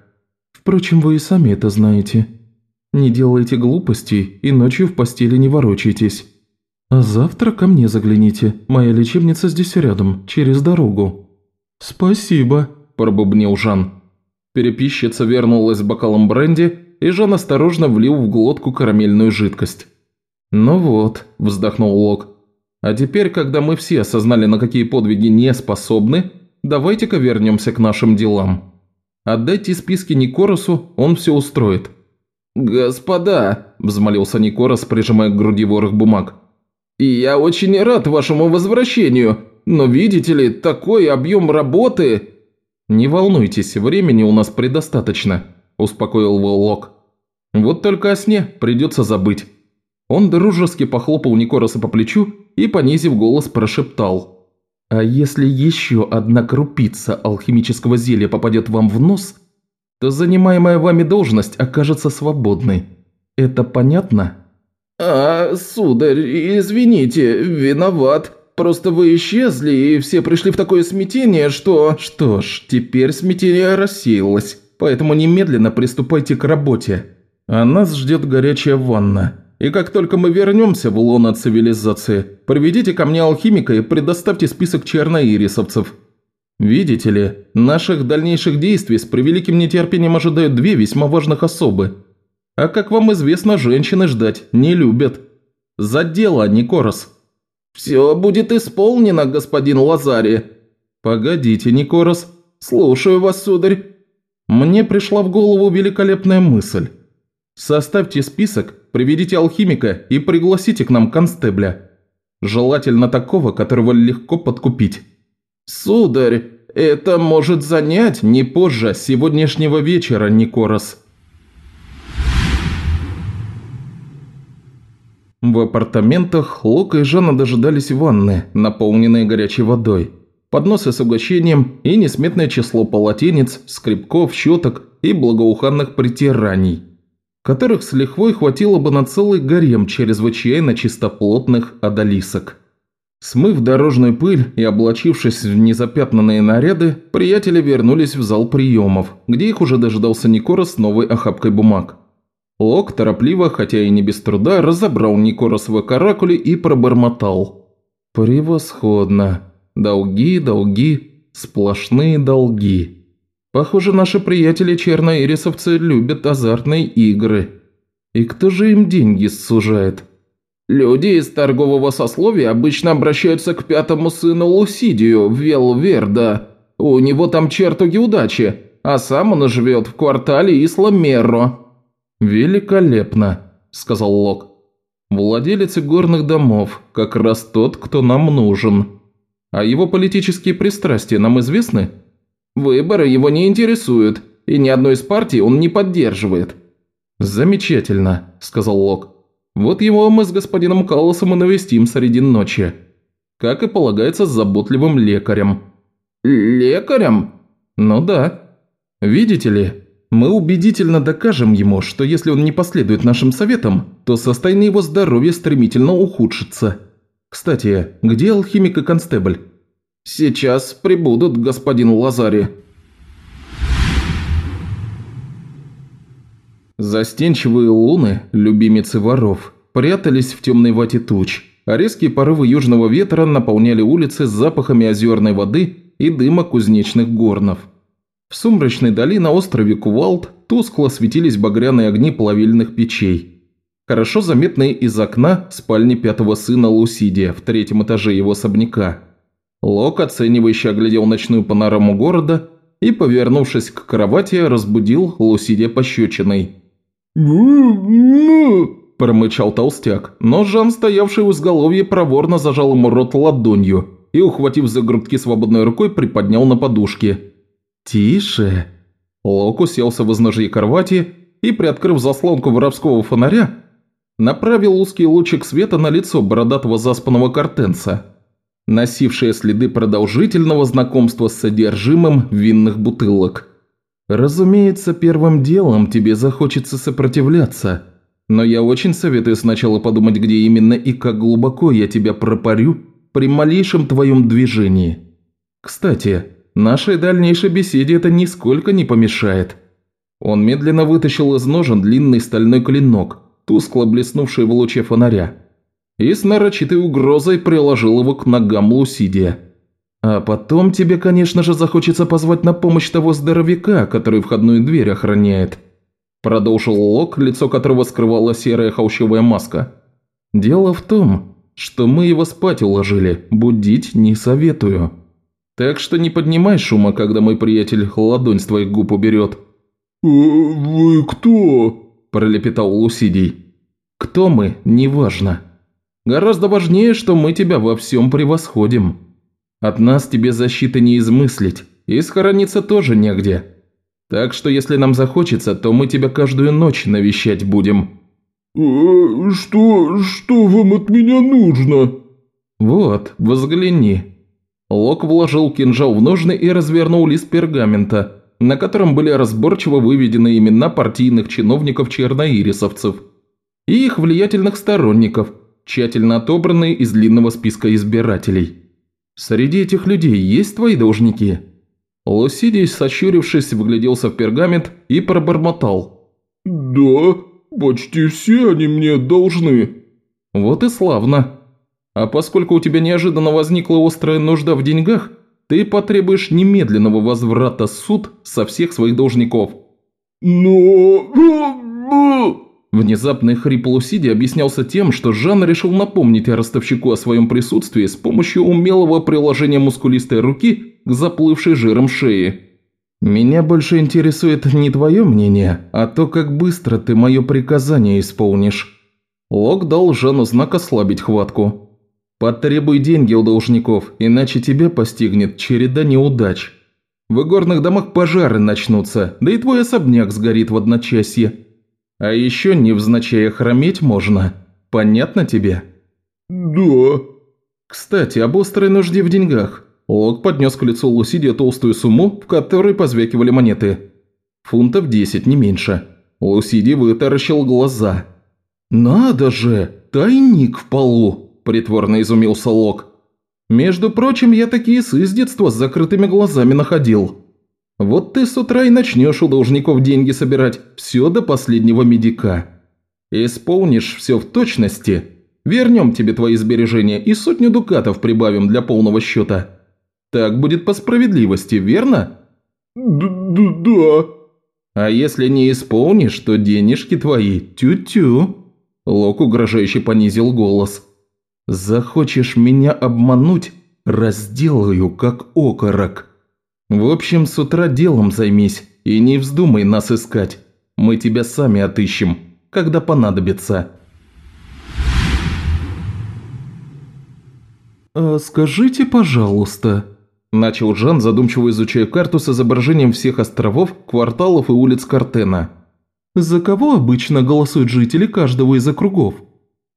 «Впрочем, вы и сами это знаете». Не делайте глупостей и ночью в постели не ворочайтесь. А завтра ко мне загляните, моя лечебница здесь рядом, через дорогу». «Спасибо», – пробубнил Жан. Переписчица вернулась с бокалом бренди, и Жан осторожно влил в глотку карамельную жидкость. «Ну вот», – вздохнул Лок. «А теперь, когда мы все осознали, на какие подвиги не способны, давайте-ка вернемся к нашим делам. Отдайте списки Никоросу, он все устроит. «Господа», – взмолился Никорос, прижимая к груди ворох бумаг. «Я очень рад вашему возвращению, но видите ли, такой объем работы...» «Не волнуйтесь, времени у нас предостаточно», – успокоил его Лок. Вот только о сне придется забыть». Он дружески похлопал Никороса по плечу и, понизив голос, прошептал. «А если еще одна крупица алхимического зелья попадет вам в нос, то занимаемая вами должность окажется свободной. Это понятно?» «А, сударь, извините, виноват. Просто вы исчезли, и все пришли в такое смятение, что...» «Что ж, теперь смятение рассеялось, поэтому немедленно приступайте к работе. А нас ждет горячая ванна. И как только мы вернемся в лоно цивилизации, приведите ко мне алхимика и предоставьте список черноирисовцев. Видите ли, наших дальнейших действий с превеликим нетерпением ожидают две весьма важных особы. А как вам известно, женщины ждать не любят. За дело, Никорос. «Все будет исполнено, господин Лазари». «Погодите, Никорос. Слушаю вас, сударь». Мне пришла в голову великолепная мысль. Составьте список, приведите алхимика и пригласите к нам констебля. Желательно такого, которого легко подкупить. «Сударь, это может занять не позже сегодняшнего вечера, Никорос». В апартаментах Лока и Жанна дожидались ванны, наполненные горячей водой, подносы с угощением и несметное число полотенец, скребков, щеток и благоуханных притираний, которых с лихвой хватило бы на целый гарем чрезвычайно чистоплотных одолисок. Смыв дорожную пыль и облачившись в незапятнанные наряды, приятели вернулись в зал приемов, где их уже дожидался Никора с новой охапкой бумаг. Лок торопливо, хотя и не без труда, разобрал Никорос в каракуле и пробормотал. «Превосходно. Долги, долги, сплошные долги. Похоже, наши приятели черноирисовцы любят азартные игры. И кто же им деньги сужает?» Люди из торгового сословия обычно обращаются к пятому сыну Лусидию, Велверда. У него там чертоги удачи, а сам он живет в квартале Исла-Мерро». «Великолепно», – сказал Лок. «Владелец горных домов, как раз тот, кто нам нужен. А его политические пристрастия нам известны?» «Выборы его не интересуют, и ни одной из партий он не поддерживает». «Замечательно», – сказал Лок. Вот его мы с господином Калласом и навестим среди ночи. Как и полагается с заботливым лекарем». «Лекарем?» «Ну да. Видите ли, мы убедительно докажем ему, что если он не последует нашим советам, то состояние его здоровья стремительно ухудшится. Кстати, где алхимик и констебль?» «Сейчас прибудут, господин Лазари», Застенчивые луны, любимицы воров, прятались в темной вате туч, а резкие порывы южного ветра наполняли улицы запахами озерной воды и дыма кузнечных горнов. В сумрачной дали на острове Кувалд тускло светились багряные огни плавильных печей. Хорошо заметные из окна спальни пятого сына Лусидия в третьем этаже его особняка. Лок, оценивающе оглядел ночную панораму города и, повернувшись к кровати, разбудил Лусидия пощечиной. Промычал толстяк, но Жан, стоявший у изголовья, проворно зажал ему рот ладонью и, ухватив за грудки свободной рукой, приподнял на подушке. «Тише!» Лок уселся в изножье кровати и, приоткрыв заслонку воровского фонаря, направил узкий лучик света на лицо бородатого заспанного картенца, носившее следы продолжительного знакомства с содержимым винных бутылок. Разумеется, первым делом тебе захочется сопротивляться, но я очень советую сначала подумать, где именно и как глубоко я тебя пропарю при малейшем твоем движении. Кстати, нашей дальнейшей беседе это нисколько не помешает». Он медленно вытащил из ножен длинный стальной клинок, тускло блеснувший в луче фонаря, и с нарочитой угрозой приложил его к ногам Лусидия. А потом тебе, конечно же, захочется позвать на помощь того здоровяка, который входную дверь охраняет. Продолжил Лок, лицо которого скрывала серая холщовая маска. Дело в том, что мы его спать уложили, будить не советую. Так что не поднимай шума, когда мой приятель ладонь с твоих губ уберет. «Э, «Вы кто?» – пролепетал Лусидий. «Кто мы, неважно. Гораздо важнее, что мы тебя во всем превосходим». От нас тебе защиты не измыслить, и схорониться тоже негде. Так что если нам захочется, то мы тебя каждую ночь навещать будем». «Э, что... что вам от меня нужно?» «Вот, взгляни». Лок вложил кинжал в ножны и развернул лист пергамента, на котором были разборчиво выведены имена партийных чиновников-черноирисовцев и их влиятельных сторонников, тщательно отобранные из длинного списка избирателей. «Среди этих людей есть твои должники?» Лосидий, сощурившись, вгляделся в пергамент и пробормотал. «Да, почти все они мне должны». «Вот и славно. А поскольку у тебя неожиданно возникла острая нужда в деньгах, ты потребуешь немедленного возврата суд со всех своих должников». «Но...» Внезапный хрип Лусиди объяснялся тем, что Жан решил напомнить ростовщику о своем присутствии с помощью умелого приложения мускулистой руки к заплывшей жиром шее. «Меня больше интересует не твое мнение, а то, как быстро ты мое приказание исполнишь». Лок дал Жану знак ослабить хватку. «Потребуй деньги у должников, иначе тебя постигнет череда неудач. В игорных домах пожары начнутся, да и твой особняк сгорит в одночасье». А еще невзначай хрометь можно. Понятно тебе?» «Да». «Кстати, об острой нужде в деньгах». Лок поднес к лицу Лусидия толстую сумму, в которой позвякивали монеты. Фунтов 10, не меньше. Лусиди вытаращил глаза. «Надо же! Тайник в полу!» – притворно изумился Лок. «Между прочим, я такие с детства с закрытыми глазами находил. Вот ты с утра и начнешь у должников деньги собирать, все до последнего медика. Исполнишь все в точности, вернем тебе твои сбережения и сотню дукатов прибавим для полного счета. Так будет по справедливости, верно? Д-да. А если не исполнишь, то денежки твои тю-тю. Лок угрожающе понизил голос. Захочешь меня обмануть, разделаю как окорок. В общем, с утра делом займись и не вздумай нас искать. Мы тебя сами отыщем, когда понадобится. «А скажите, пожалуйста», – начал Жан, задумчиво изучая карту с изображением всех островов, кварталов и улиц Картена. «За кого обычно голосуют жители каждого из округов?»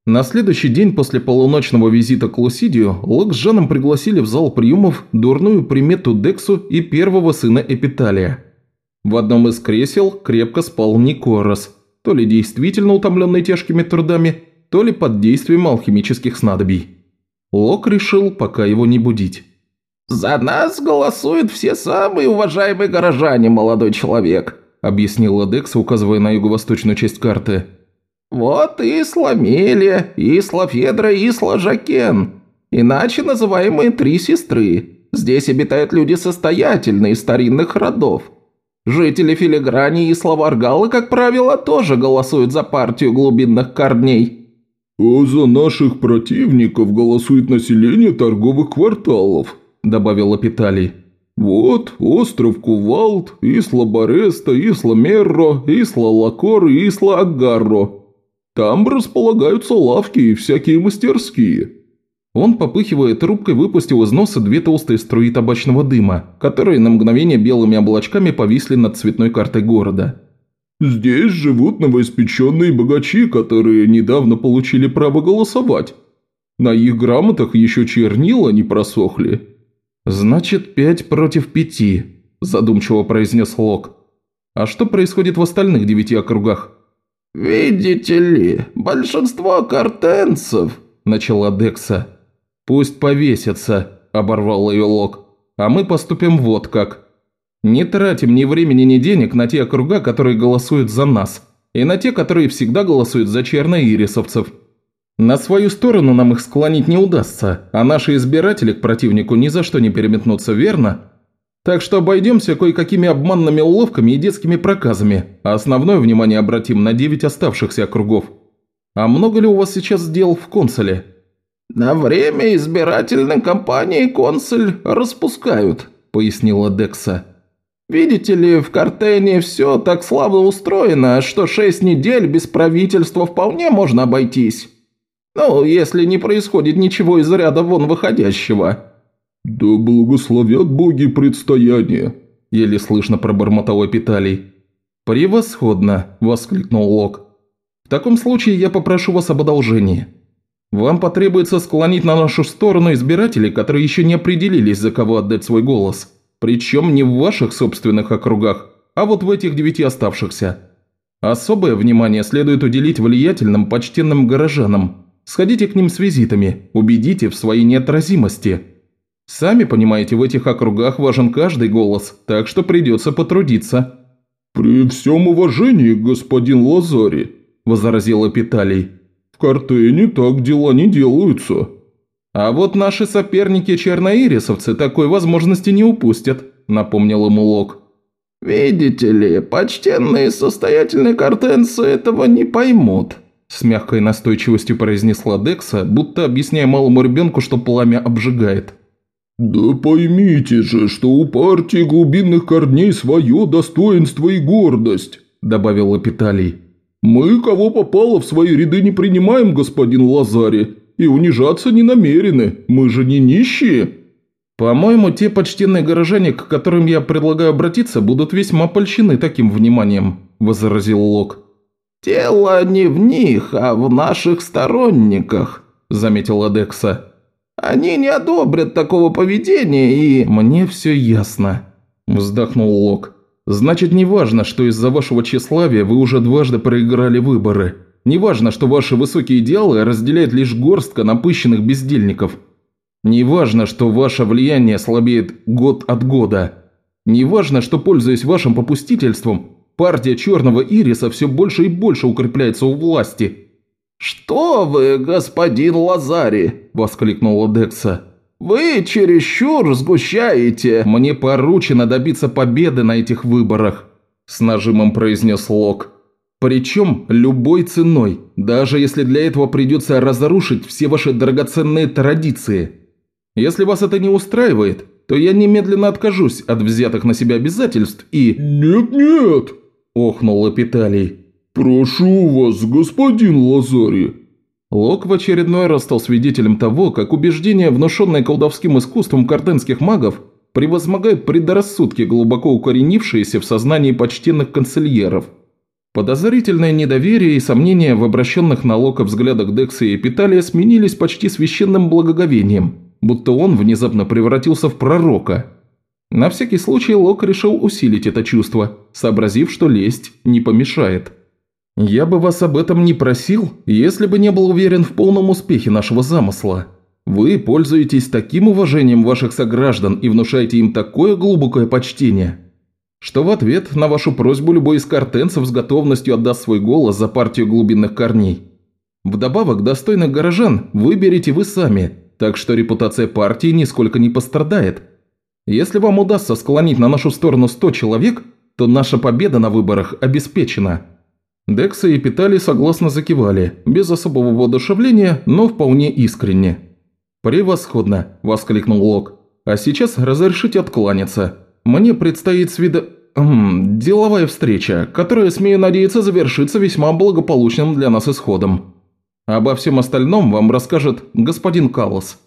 На следующий день после полуночного визита к Лусидию Лок с Жаном пригласили в зал приемов дурную примету Дексу и первого сына Эпиталия. В одном из кресел крепко спал Никорос, то ли действительно утомленный тяжкими трудами, то ли под действием алхимических снадобий. Лок решил пока его не будить. «За нас голосуют все самые уважаемые горожане, молодой человек», объяснила Декса, указывая на юго-восточную часть карты – вот Исла Мелия, Исла Федра, Исла Жакен, иначе называемые Три Сестры. Здесь обитают люди состоятельные, старинных родов. Жители Филиграни и Славаргала, как правило, тоже голосуют за партию глубинных корней. «А за наших противников голосует население торговых кварталов», – добавил Апиталий. «Вот остров Кувалд, Исла Бореста, Исла Мерро, Исла Лакор и Исла Агарро. Там располагаются лавки и всякие мастерские». Он, попыхивая трубкой, выпустил из носа две толстые струи табачного дыма, которые на мгновение белыми облачками повисли над цветной картой города. «Здесь живут новоиспеченные богачи, которые недавно получили право голосовать. На их грамотах еще чернила не просохли». «Значит, пять против пяти», – задумчиво произнес Лок. «А что происходит в остальных девяти округах?» «Видите ли, большинство картенцев...» – начала Декса. «Пусть повесятся», – оборвал ее Лок. «А мы поступим вот как. Не тратим ни времени, ни денег на те округа, которые голосуют за нас, и на те, которые всегда голосуют за черноирисовцев. На свою сторону нам их склонить не удастся, а наши избиратели к противнику ни за что не переметнутся, верно?» Так что обойдемся кое-какими обманными уловками и детскими проказами, а основное внимание обратим на девять оставшихся округов. А много ли у вас сейчас дел в консуле?» «На время избирательной кампании консуль распускают», – пояснила Декса. «Видите ли, в Картене все так славно устроено, что шесть недель без правительства вполне можно обойтись. Ну, если не происходит ничего из ряда вон выходящего». «Да благословят боги предстояние», – еле слышно пробормотал Эпиталий. «Превосходно!» – воскликнул Лок. «В таком случае я попрошу вас об одолжении. Вам потребуется склонить на нашу сторону избирателей, которые еще не определились, за кого отдать свой голос. Причем не в ваших собственных округах, а вот в этих девяти оставшихся. Особое внимание следует уделить влиятельным, почтенным горожанам. Сходите к ним с визитами, убедите в своей неотразимости. Сами понимаете, в этих округах важен каждый голос, так что придется потрудиться». «При всем уважении, господин Лазари», – возразил Эпиталий. «В Картене так дела не делаются». «А вот наши соперники черноирисовцы такой возможности не упустят», – напомнил ему Лок. «Видите ли, почтенные состоятельные картенцы этого не поймут», – с мягкой настойчивостью произнесла Декса, будто объясняя малому ребенку, что пламя обжигает. «Да поймите же, что у партии глубинных корней свое достоинство и гордость», – добавил Эпиталий. «Мы, кого попало, в свои ряды не принимаем, господин Лазари, и унижаться не намерены, мы же не нищие». «По-моему, те почтенные горожане, к которым я предлагаю обратиться, будут весьма польщены таким вниманием», – возразил Лок. «Дело не в них, а в наших сторонниках», – заметила Декса. «Они не одобрят такого поведения и...» «Мне все ясно», – вздохнул Лок. «Значит, не важно, что из-за вашего тщеславия вы уже дважды проиграли выборы. Не важно, что ваши высокие идеалы разделяет лишь горстка напыщенных бездельников». Неважно, что ваше влияние слабеет год от года. Неважно, что, пользуясь вашим попустительством, партия Черного Ириса все больше и больше укрепляется у власти». «Что вы, господин Лазари!» – воскликнула Декса. «Вы чересчур сгущаете!» «Мне поручено добиться победы на этих выборах», – с нажимом произнес Лок. «Причем любой ценой, даже если для этого придется разрушить все ваши драгоценные традиции». Если вас это не устраивает, то я немедленно откажусь от взятых на себя обязательств и...» «Нет-нет!» – охнул Эпиталий. «Прошу вас, господин Лазари!» Лок в очередной раз стал свидетелем того, как убеждения, внушенные колдовским искусством картенских магов, превозмогают предрассудки, глубоко укоренившиеся в сознании почтенных канцельеров. Подозрительное недоверие и сомнения в обращенных на Лока взглядах Декса и Эпиталия сменились почти священным благоговением – будто он внезапно превратился в пророка. На всякий случай Лок решил усилить это чувство, сообразив, что лесть не помешает. «Я бы вас об этом не просил, если бы не был уверен в полном успехе нашего замысла. Вы пользуетесь таким уважением ваших сограждан и внушаете им такое глубокое почтение, что в ответ на вашу просьбу любой из картенцев с готовностью отдаст свой голос за партию глубинных корней. Вдобавок, достойных горожан выберете вы сами, так что репутация партии нисколько не пострадает. Если вам удастся склонить на нашу сторону 100 человек, то наша победа на выборах обеспечена». Декса и Питали согласно закивали, без особого воодушевления, но вполне искренне. «Превосходно!» – воскликнул Лок. «А сейчас разрешите откланяться. Мне предстоит свида... Эм, деловая встреча, которая, смею надеяться, завершится весьма благополучным для нас исходом». Обо всем остальном вам расскажет господин Каллас».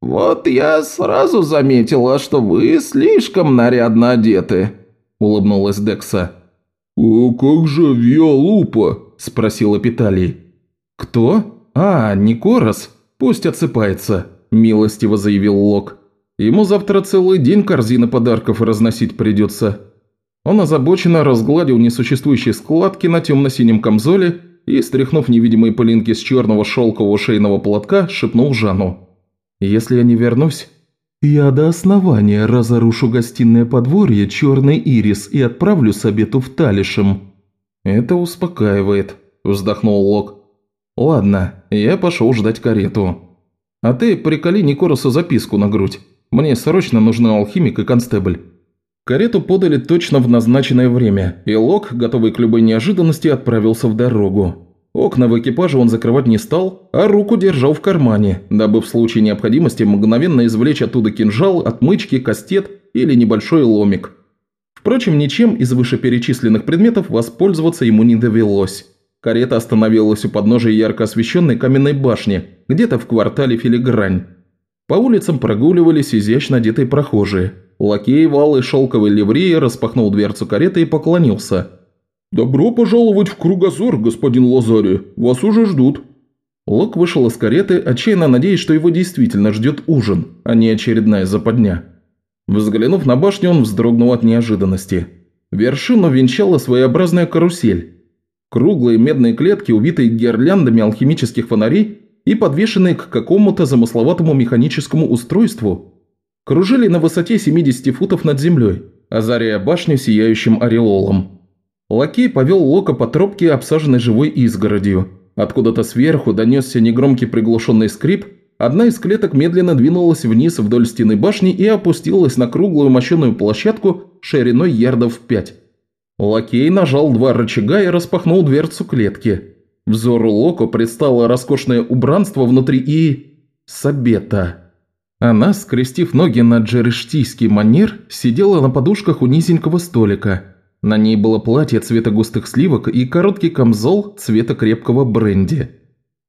«Вот я сразу заметила, что вы слишком нарядно одеты», – улыбнулась Декса. «О, как же Виалупа?» – спросила Питалий. «Кто? А, Никорос? Пусть отсыпается», – милостиво заявил Лок. «Ему завтра целый день корзины подарков разносить придется». Он озабоченно разгладил несуществующие складки на темно-синем камзоле и, стряхнув невидимые пылинки с черного шелкового шейного платка, шепнул Жану. «Если я не вернусь, я до основания разорушу гостиное подворье «Черный ирис» и отправлю Сабету в Талишем». «Это успокаивает», – вздохнул Лок. «Ладно, я пошел ждать карету. А ты приколи Никоросу записку на грудь. Мне срочно нужны алхимик и констебль». Карету подали точно в назначенное время, и Лок, готовый к любой неожиданности, отправился в дорогу. Окна в экипаже он закрывать не стал, а руку держал в кармане, дабы в случае необходимости мгновенно извлечь оттуда кинжал, отмычки, кастет или небольшой ломик. Впрочем, ничем из вышеперечисленных предметов воспользоваться ему не довелось. Карета остановилась у подножия ярко освещенной каменной башни, где-то в квартале Филигрань. По улицам прогуливались изящно одетые прохожие – Лакей в алой шелковой ливреи распахнул дверцу кареты и поклонился. «Добро пожаловать в кругозор, господин Лазари. Вас уже ждут». Лок вышел из кареты, отчаянно надеясь, что его действительно ждет ужин, а не очередная западня. Взглянув на башню, он вздрогнул от неожиданности. Вершину венчала своеобразная карусель. Круглые медные клетки, увитые гирляндами алхимических фонарей и подвешенные к какому-то замысловатому механическому устройству, кружили на высоте 70 футов над землей, озаряя башню сияющим ореолом. Лакей повел Лока по тропке, обсаженной живой изгородью. Откуда-то сверху донесся негромкий приглушенный скрип, одна из клеток медленно двинулась вниз вдоль стены башни и опустилась на круглую мощеную площадку шириной ярдов пять. Лакей нажал два рычага и распахнул дверцу клетки. Взору Локо предстало роскошное убранство внутри и... Сабета. Она, скрестив ноги на джерештийский манер, сидела на подушках у низенького столика – на ней было платье цвета густых сливок и короткий камзол цвета крепкого бренди,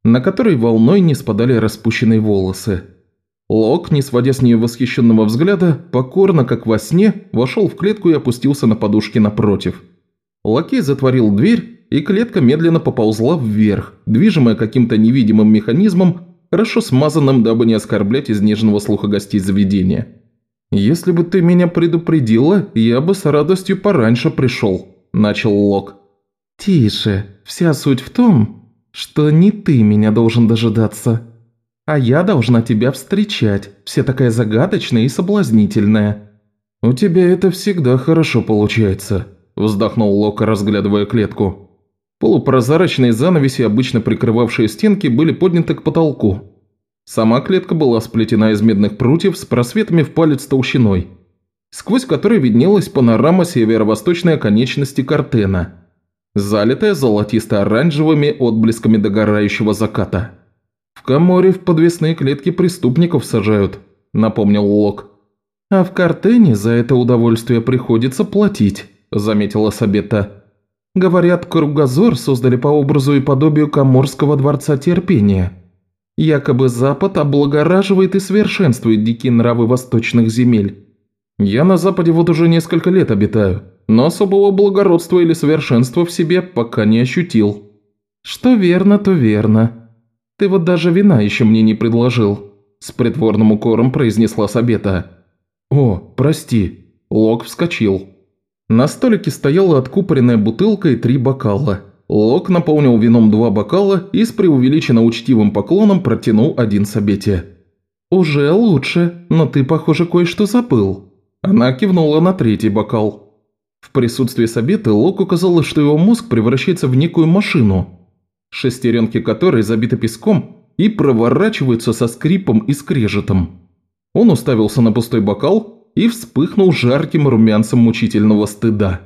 на который волной не спадали распущенные волосы. Лок, не сводя с нее восхищенного взгляда, покорно, как во сне, вошел в клетку и опустился на подушке напротив. Лакей затворил дверь, и клетка медленно поползла вверх, движимая каким-то невидимым механизмом, хорошо смазанным, дабы не оскорблять из нежного слуха гостей заведения. «Если бы ты меня предупредила, я бы с радостью пораньше пришел», – начал Лок. «Тише, вся суть в том, что не ты меня должен дожидаться, а я должна тебя встречать, вся такая загадочная и соблазнительная». «У тебя это всегда хорошо получается», – вздохнул Лок, разглядывая клетку. Полупрозрачные занавеси, обычно прикрывавшие стенки, были подняты к потолку, Сама клетка была сплетена из медных прутьев с просветами в палец толщиной, сквозь который виднелась панорама северо-восточной оконечности Картена, залитая золотисто-оранжевыми отблесками догорающего заката. «В Каморе в подвесные клетки преступников сажают», – напомнил Лок. «А в Картене за это удовольствие приходится платить», – заметила Сабета. «Говорят, кругозор создали по образу и подобию Каморского дворца терпения». Якобы Запад облагораживает и совершенствует дикие нравы восточных земель. Я на Западе вот уже несколько лет обитаю, но особого благородства или совершенства в себе пока не ощутил. Что верно, то верно. Ты вот даже вина еще мне не предложил, с притворным укором произнесла Сабета. О, прости. Лок вскочил. На столике стояла откупоренная бутылка и три бокала. Лок наполнил вином два бокала и с преувеличенно учтивым поклоном протянул один Сабете. «Уже лучше, но ты, похоже, кое-что забыл». Она кивнула на третий бокал. В присутствии Сабеты Локу казалось, что его мозг превращается в некую машину, шестеренки которой забиты песком и проворачиваются со скрипом и скрежетом. Он уставился на пустой бокал и вспыхнул жарким румянцем мучительного стыда.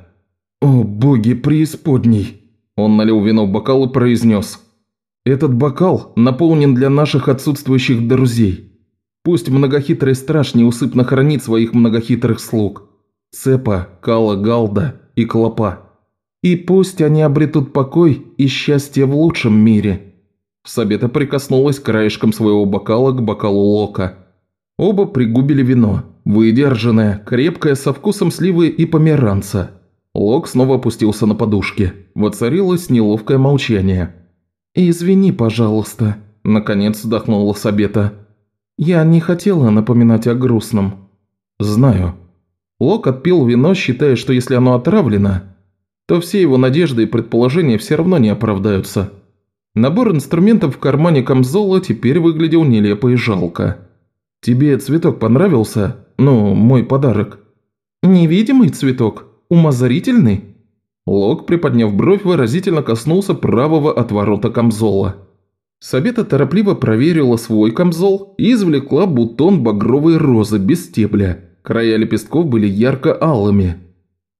«О, боги преисподней!» Он налил вино в бокал и произнес. «Этот бокал наполнен для наших отсутствующих друзей. Пусть многохитрый страж неусыпно хранит своих многохитрых слуг. Цепа, Кала, Галда и Клопа. И пусть они обретут покой и счастье в лучшем мире». Сабета прикоснулась краешком своего бокала к бокалу Лока. Оба пригубили вино, выдержанное, крепкое, со вкусом сливы и померанца. Лок снова опустился на подушки. Воцарилось неловкое молчание. «Извини, пожалуйста», – наконец вздохнула Сабета. «Я не хотела напоминать о грустном». «Знаю». Лок отпил вино, считая, что если оно отравлено, то все его надежды и предположения все равно не оправдаются. Набор инструментов в кармане камзола теперь выглядел нелепо и жалко. «Тебе цветок понравился? Ну, мой подарок». «Невидимый цветок?» Умозрительный?» Лок, приподняв бровь, выразительно коснулся правого отворота камзола. Сабета торопливо проверила свой камзол и извлекла бутон багровой розы без стебля. Края лепестков были ярко-алыми.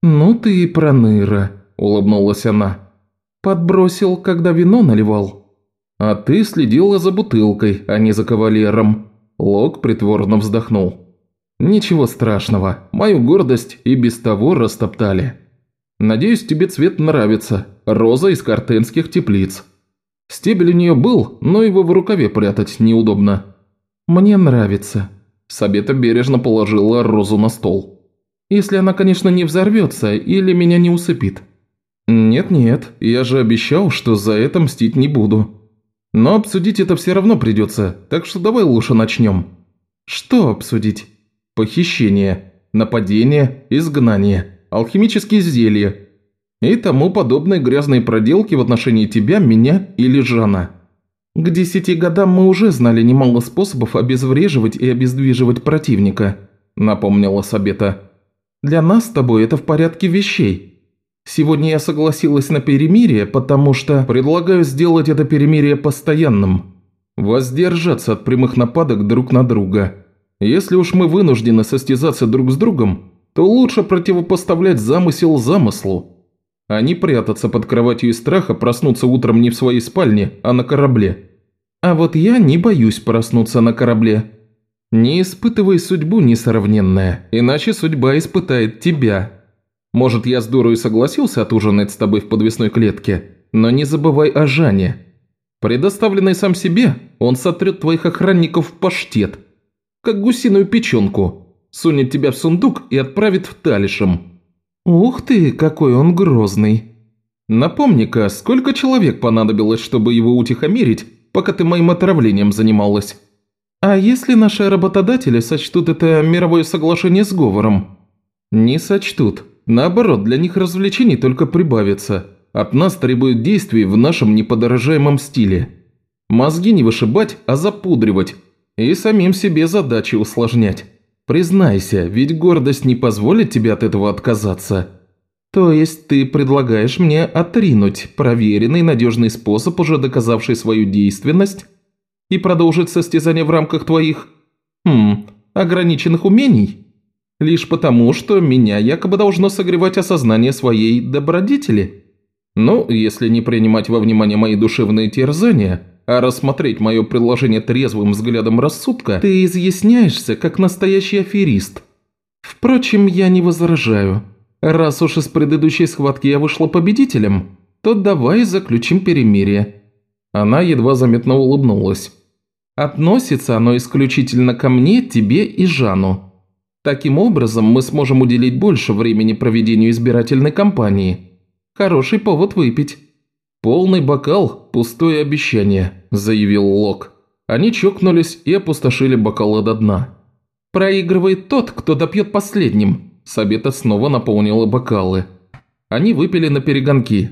«Ну ты и проныра», – улыбнулась она. «Подбросил, когда вино наливал». «А ты следила за бутылкой, а не за кавалером». Лок притворно вздохнул. «Ничего страшного, мою гордость и без того растоптали. Надеюсь, тебе цвет нравится, роза из картенских теплиц. Стебель у нее был, но его в рукаве прятать неудобно». «Мне нравится». Сабета бережно положила розу на стол. «Если она, конечно, не взорвется или меня не усыпит». «Нет-нет, я же обещал, что за это мстить не буду. Но обсудить это все равно придется, так что давай лучше начнем». «Что обсудить?» «Похищение, нападение, изгнание, алхимические зелья и тому подобные грязные проделки в отношении тебя, меня или Жана». К десяти годам мы уже знали немало способов обезвреживать и обездвиживать противника», – напомнила Сабета. «Для нас с тобой это в порядке вещей. Сегодня я согласилась на перемирие, потому что предлагаю сделать это перемирие постоянным. Воздержаться от прямых нападок друг на друга. Если уж мы вынуждены состязаться друг с другом, то лучше противопоставлять замысел замыслу» а не прятаться под кроватью из страха, проснуться утром не в своей спальне, а на корабле. А вот я не боюсь проснуться на корабле. Не испытывай судьбу несравненная, иначе судьба испытает тебя. Может, я с дурой согласился отужинать с тобой в подвесной клетке, но не забывай о Жане. Предоставленный сам себе, он сотрет твоих охранников в паштет, как гусиную печенку, сунет тебя в сундук и отправит в Талишем. «Ух ты, какой он грозный!» «Напомни-ка, сколько человек понадобилось, чтобы его утихомирить, пока ты моим отравлением занималась?» «А если наши работодатели сочтут это мировое соглашение с говором?» «Не сочтут. Наоборот, для них развлечений только прибавится. От нас требуют действий в нашем неподорожаемом стиле. Мозги не вышибать, а запудривать. И самим себе задачи усложнять. Признайся, ведь гордость не позволит тебе от этого отказаться. То есть ты предлагаешь мне отринуть проверенный надежный способ, уже доказавший свою действенность, и продолжить состязание в рамках твоих, хм, ограниченных умений? Лишь потому, что меня якобы должно согревать осознание своей добродетели? Ну, если не принимать во внимание мои душевные терзания – а рассмотреть мое предложение трезвым взглядом рассудка, ты изъясняешься, как настоящий аферист. Впрочем, я не возражаю. Раз уж из предыдущей схватки я вышла победителем, то давай заключим перемирие». Она едва заметно улыбнулась. «Относится оно исключительно ко мне, тебе и Жану. Таким образом, мы сможем уделить больше времени проведению избирательной кампании. Хороший повод выпить». «Полный бокал – пустое обещание», – заявил Лок. Они чокнулись и опустошили бокалы до дна. «Проигрывает тот, кто допьет последним», – Сабета снова наполнила бокалы. Они выпили на перегонки.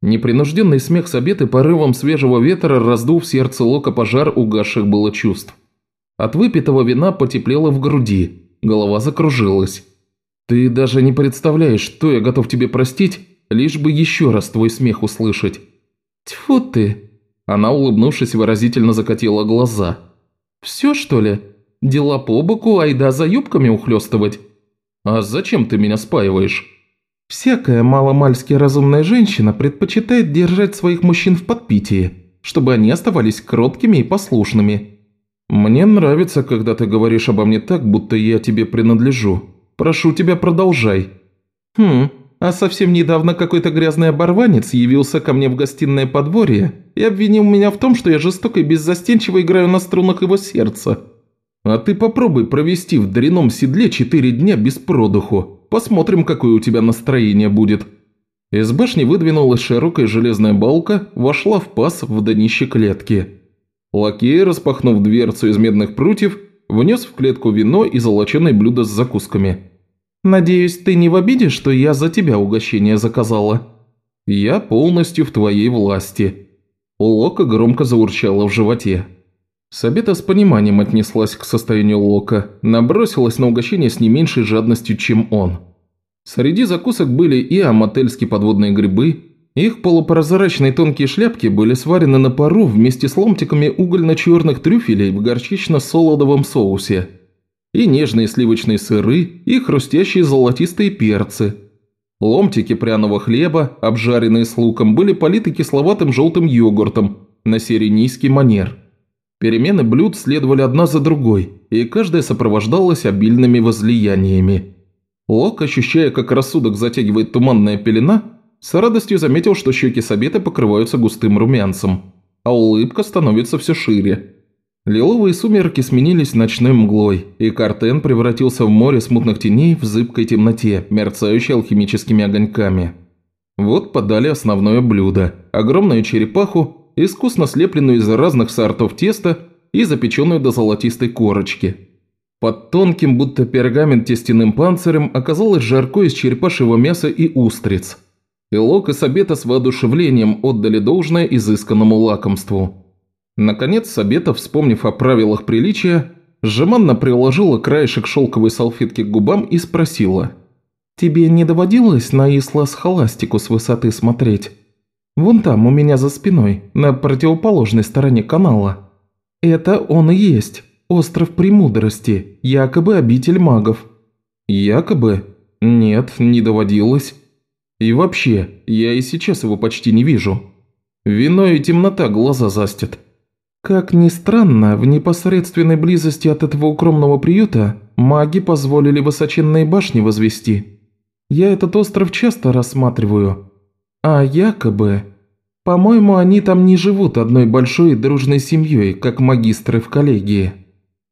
Непринужденный смех Сабеты порывом свежего ветра раздул в сердце Лока пожар угасших было чувств. От выпитого вина потеплело в груди, голова закружилась. «Ты даже не представляешь, что я готов тебе простить, лишь бы еще раз твой смех услышать». «Тьфу ты!» Она, улыбнувшись, выразительно закатила глаза. «Все, что ли? Дела по боку, айда за юбками ухлёстывать?» «А зачем ты меня спаиваешь?» «Всякая маломальски разумная женщина предпочитает держать своих мужчин в подпитии, чтобы они оставались кроткими и послушными». «Мне нравится, когда ты говоришь обо мне так, будто я тебе принадлежу. Прошу тебя, продолжай». «Хм, а совсем недавно какой-то грязный оборванец явился ко мне в гостиное подворье и обвинил меня в том, что я жестоко и беззастенчиво играю на струнах его сердца. А ты попробуй провести в дряном седле четыре дня без продуху. Посмотрим, какое у тебя настроение будет». Из башни выдвинулась широкая железная балка, вошла в паз в днище клетки. Лакей, распахнув дверцу из медных прутьев, внес в клетку вино и золоченое блюдо с закусками. «Надеюсь, ты не в обиде, что я за тебя угощение заказала?» «Я полностью в твоей власти». У Лока громко заурчало в животе. Сабета с пониманием отнеслась к состоянию Лока, набросилась на угощение с не меньшей жадностью, чем он. Среди закусок были и амательские подводные грибы, их полупрозрачные тонкие шляпки были сварены на пару вместе с ломтиками угольно-черных трюфелей в горчично-солодовом соусе и нежные сливочные сыры, и хрустящие золотистые перцы. Ломтики пряного хлеба, обжаренные с луком, были политы кисловатым желтым йогуртом на сиренийский манер. Перемены блюд следовали одна за другой, и каждая сопровождалась обильными возлияниями. Лок, ощущая, как рассудок затягивает туманная пелена, с радостью заметил, что щеки Сабеты покрываются густым румянцем, а улыбка становится все шире. Лиловые сумерки сменились ночной мглой, и картен превратился в море смутных теней в зыбкой темноте, мерцающей алхимическими огоньками. Вот подали основное блюдо – огромную черепаху, искусно слепленную из разных сортов теста и запеченную до золотистой корочки. Под тонким, будто пергамент тестяным панцирем оказалось жарко из черепашьего мяса и устриц. И Лок и Сабета с воодушевлением отдали должное изысканному лакомству. Наконец Сабета, вспомнив о правилах приличия, жеманно приложила краешек шелковой салфетки к губам и спросила. «Тебе не доводилось на Ислас Холастику с высоты смотреть? Вон там, у меня за спиной, на противоположной стороне канала. Это он и есть, остров Премудрости, якобы обитель магов». «Якобы? Нет, не доводилось. И вообще, я и сейчас его почти не вижу. Вино и темнота глаза застят». Как ни странно, в непосредственной близости от этого укромного приюта маги позволили высоченные башни возвести. Я этот остров часто рассматриваю. А якобы... По-моему, они там не живут одной большой дружной семьей, как магистры в коллегии.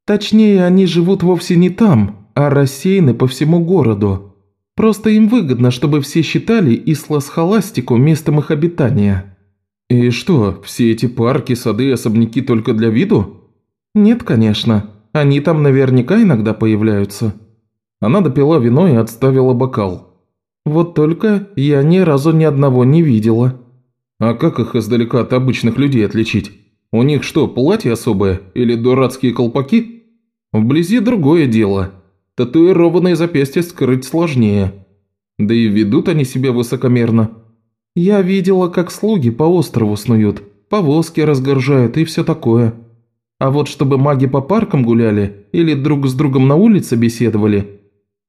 Точнее, они живут вовсе не там, а рассеяны по всему городу. Просто им выгодно, чтобы все считали Ислас-Холастику местом их обитания. «И что, все эти парки, сады и особняки только для виду?» «Нет, конечно. Они там наверняка иногда появляются». Она допила вино и отставила бокал. «Вот только я ни разу ни одного не видела». «А как их издалека от обычных людей отличить? У них что, платье особое или дурацкие колпаки?» «Вблизи другое дело. Татуированные запястья скрыть сложнее. Да и ведут они себя высокомерно». Я видела, как слуги по острову снуют, повозки разгружают и все такое. А вот чтобы маги по паркам гуляли или друг с другом на улице беседовали,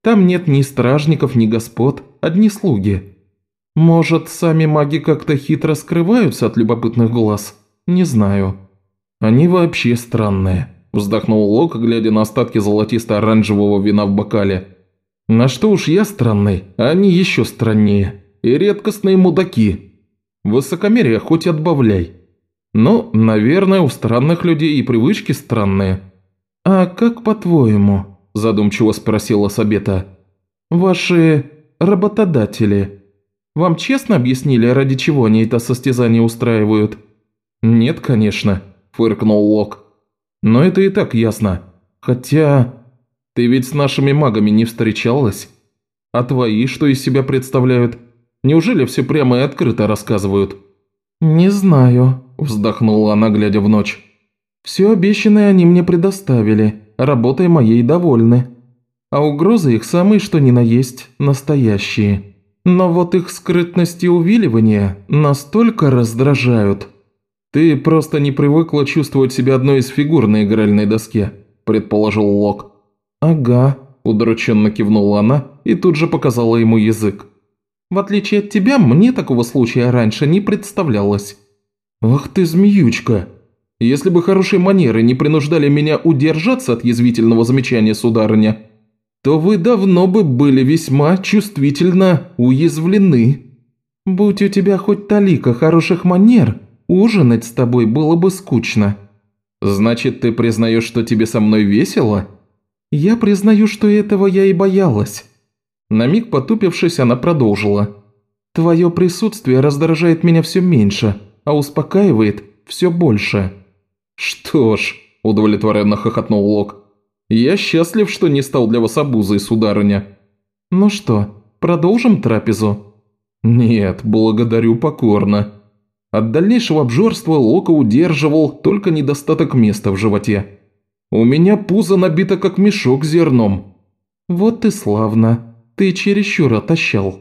там нет ни стражников, ни господ, одни слуги. Может, сами маги как-то хитро скрываются от любопытных глаз? Не знаю. Они вообще странные, вздохнул Лок, глядя на остатки золотисто-оранжевого вина в бокале. На что уж я странный, а они еще страннее и редкостные мудаки. Высокомерие хоть отбавляй. Но, наверное, у странных людей и привычки странные. «А как по-твоему?» – задумчиво спросила Сабета. «Ваши работодатели вам честно объяснили, ради чего они это состязание устраивают?» «Нет, конечно», – фыркнул Лок. «Но это и так ясно. Хотя... Ты ведь с нашими магами не встречалась? А твои что из себя представляют?» Неужели все прямо и открыто рассказывают?» «Не знаю», – вздохнула она, глядя в ночь. «Все обещанное они мне предоставили, работой моей довольны. А угрозы их самые что ни на есть, настоящие. Но вот их скрытность и увиливание настолько раздражают». «Ты просто не привыкла чувствовать себя одной из фигур на игральной доске», – предположил Лок. «Ага», – удрученно кивнула она и тут же показала ему язык. В отличие от тебя, мне такого случая раньше не представлялось». «Ах ты, змеючка! Если бы хорошие манеры не принуждали меня удержаться от язвительного замечания, сударыня, то вы давно бы были весьма чувствительно уязвлены. Будь у тебя хоть талика хороших манер, ужинать с тобой было бы скучно». «Значит, ты признаешь, что тебе со мной весело?» «Я признаю, что этого я и боялась. На миг потупившись, она продолжила. «Твое присутствие раздражает меня все меньше, а успокаивает все больше». «Что ж», – удовлетворенно хохотнул Лок, – «я счастлив, что не стал для вас обузой, сударыня». «Ну что, продолжим трапезу?» «Нет, благодарю покорно». От дальнейшего обжорства Лока удерживал только недостаток места в животе. «У меня пузо набито как мешок зерном». «Вот и славно», ты чересчур отощал».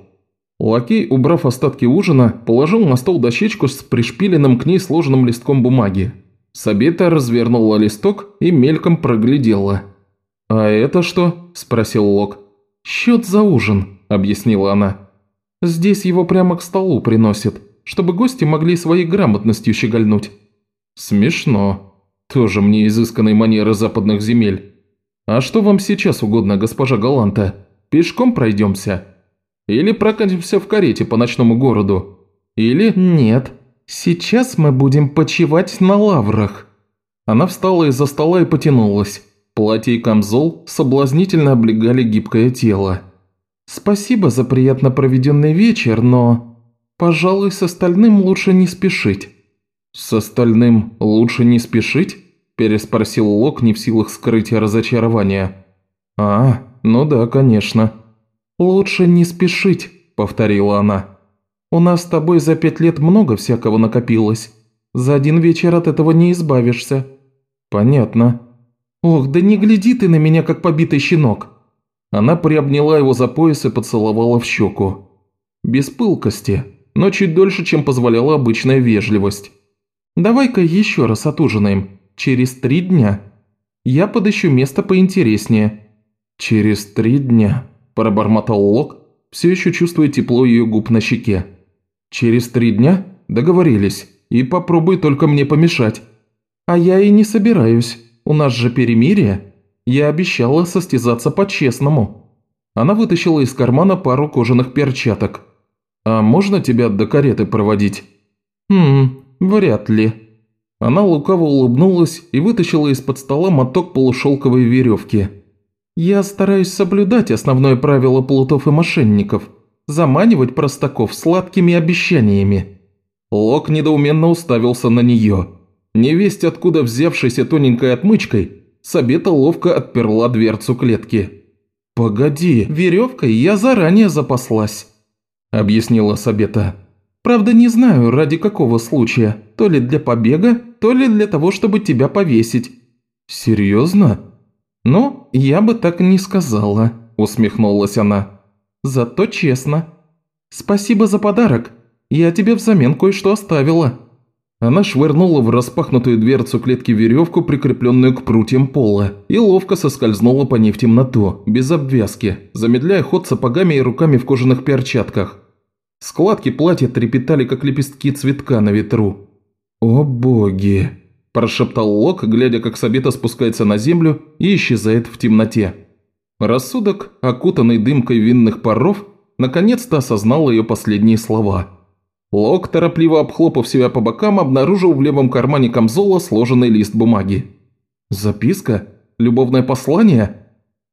Лакей, убрав остатки ужина, положил на стол дощечку с пришпиленным к ней сложенным листком бумаги. Сабета развернула листок и мельком проглядела. «А это что?» – спросил Лок. «Счет за ужин», – объяснила она. «Здесь его прямо к столу приносят, чтобы гости могли своей грамотностью щегольнуть». «Смешно. Тоже мне изысканной манеры западных земель. А что вам сейчас угодно, госпожа Галанта?» Пешком пройдемся? Или прокатимся в карете по ночному городу? Или... Нет, сейчас мы будем почивать на лаврах. Она встала из-за стола и потянулась. Платье и камзол соблазнительно облегали гибкое тело. «Спасибо за приятно проведенный вечер, но, пожалуй, с остальным лучше не спешить». «С остальным лучше не спешить?» – переспросил Лок, не в силах скрыть разочарование. «А, ну да, конечно». «Лучше не спешить», – повторила она. «У нас с тобой за пять лет много всякого накопилось. За один вечер от этого не избавишься». «Понятно». «Ох, да не гляди ты на меня, как побитый щенок!» Она приобняла его за пояс и поцеловала в щеку. Без пылкости, но чуть дольше, чем позволяла обычная вежливость. «Давай-ка еще раз отужинаем. Через три дня. Я подыщу место поинтереснее». «Через три дня», – пробормотал Лок, все еще чувствуя тепло ее губ на щеке. «Через три дня? Договорились. И попробуй только мне помешать». «А я и не собираюсь. У нас же перемирие. Я обещала состязаться по-честному». Она вытащила из кармана пару кожаных перчаток. «А можно тебя до кареты проводить?» «Хм, вряд ли». Она лукаво улыбнулась и вытащила из-под стола моток полушелковой веревки. «Я стараюсь соблюдать основное правило плутов и мошенников – заманивать простаков сладкими обещаниями». Лок недоуменно уставился на нее. Невесть, откуда взявшейся тоненькой отмычкой, Сабета ловко отперла дверцу клетки. «Погоди, веревкой я заранее запаслась», – объяснила Сабета. «Правда, не знаю, ради какого случая. То ли для побега, то ли для того, чтобы тебя повесить». «Серьезно?» «Ну, я бы так не сказала», – усмехнулась она. «Зато честно. Спасибо за подарок. Я тебе взамен кое-что оставила». Она швырнула в распахнутую дверцу клетки веревку, прикрепленную к прутьям пола, и ловко соскользнула по ней в темноту, без обвязки, замедляя ход сапогами и руками в кожаных перчатках. Складки платья трепетали, как лепестки цветка на ветру. «О боги!» – прошептал Лок, глядя, как Сабета спускается на землю и исчезает в темноте. Рассудок, окутанный дымкой винных паров, наконец-то осознал ее последние слова – Лок, торопливо обхлопав себя по бокам, обнаружил в левом кармане камзола сложенный лист бумаги. Записка? Любовное послание?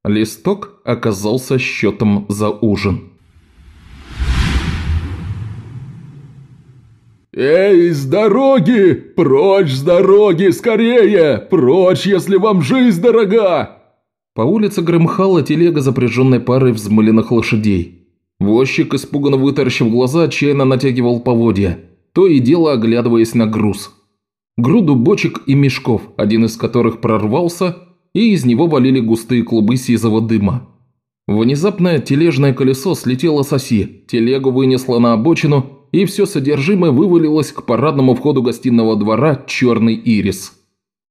Листок оказался счетом за ужин. «Эй, с дороги! Прочь с дороги, скорее! Прочь, если вам жизнь дорога!» По улице громыхала телега, запряженной парой взмыленных лошадей. Возчик, испуганно вытаращив глаза, отчаянно натягивал поводья, то и дело оглядываясь на груз. Груду бочек и мешков, один из которых прорвался, и из него валили густые клубы сизого дыма. Внезапное тележное колесо слетело с оси, телегу вынесло на обочину, и все содержимое вывалилось к парадному входу гостиного двора черный ирис.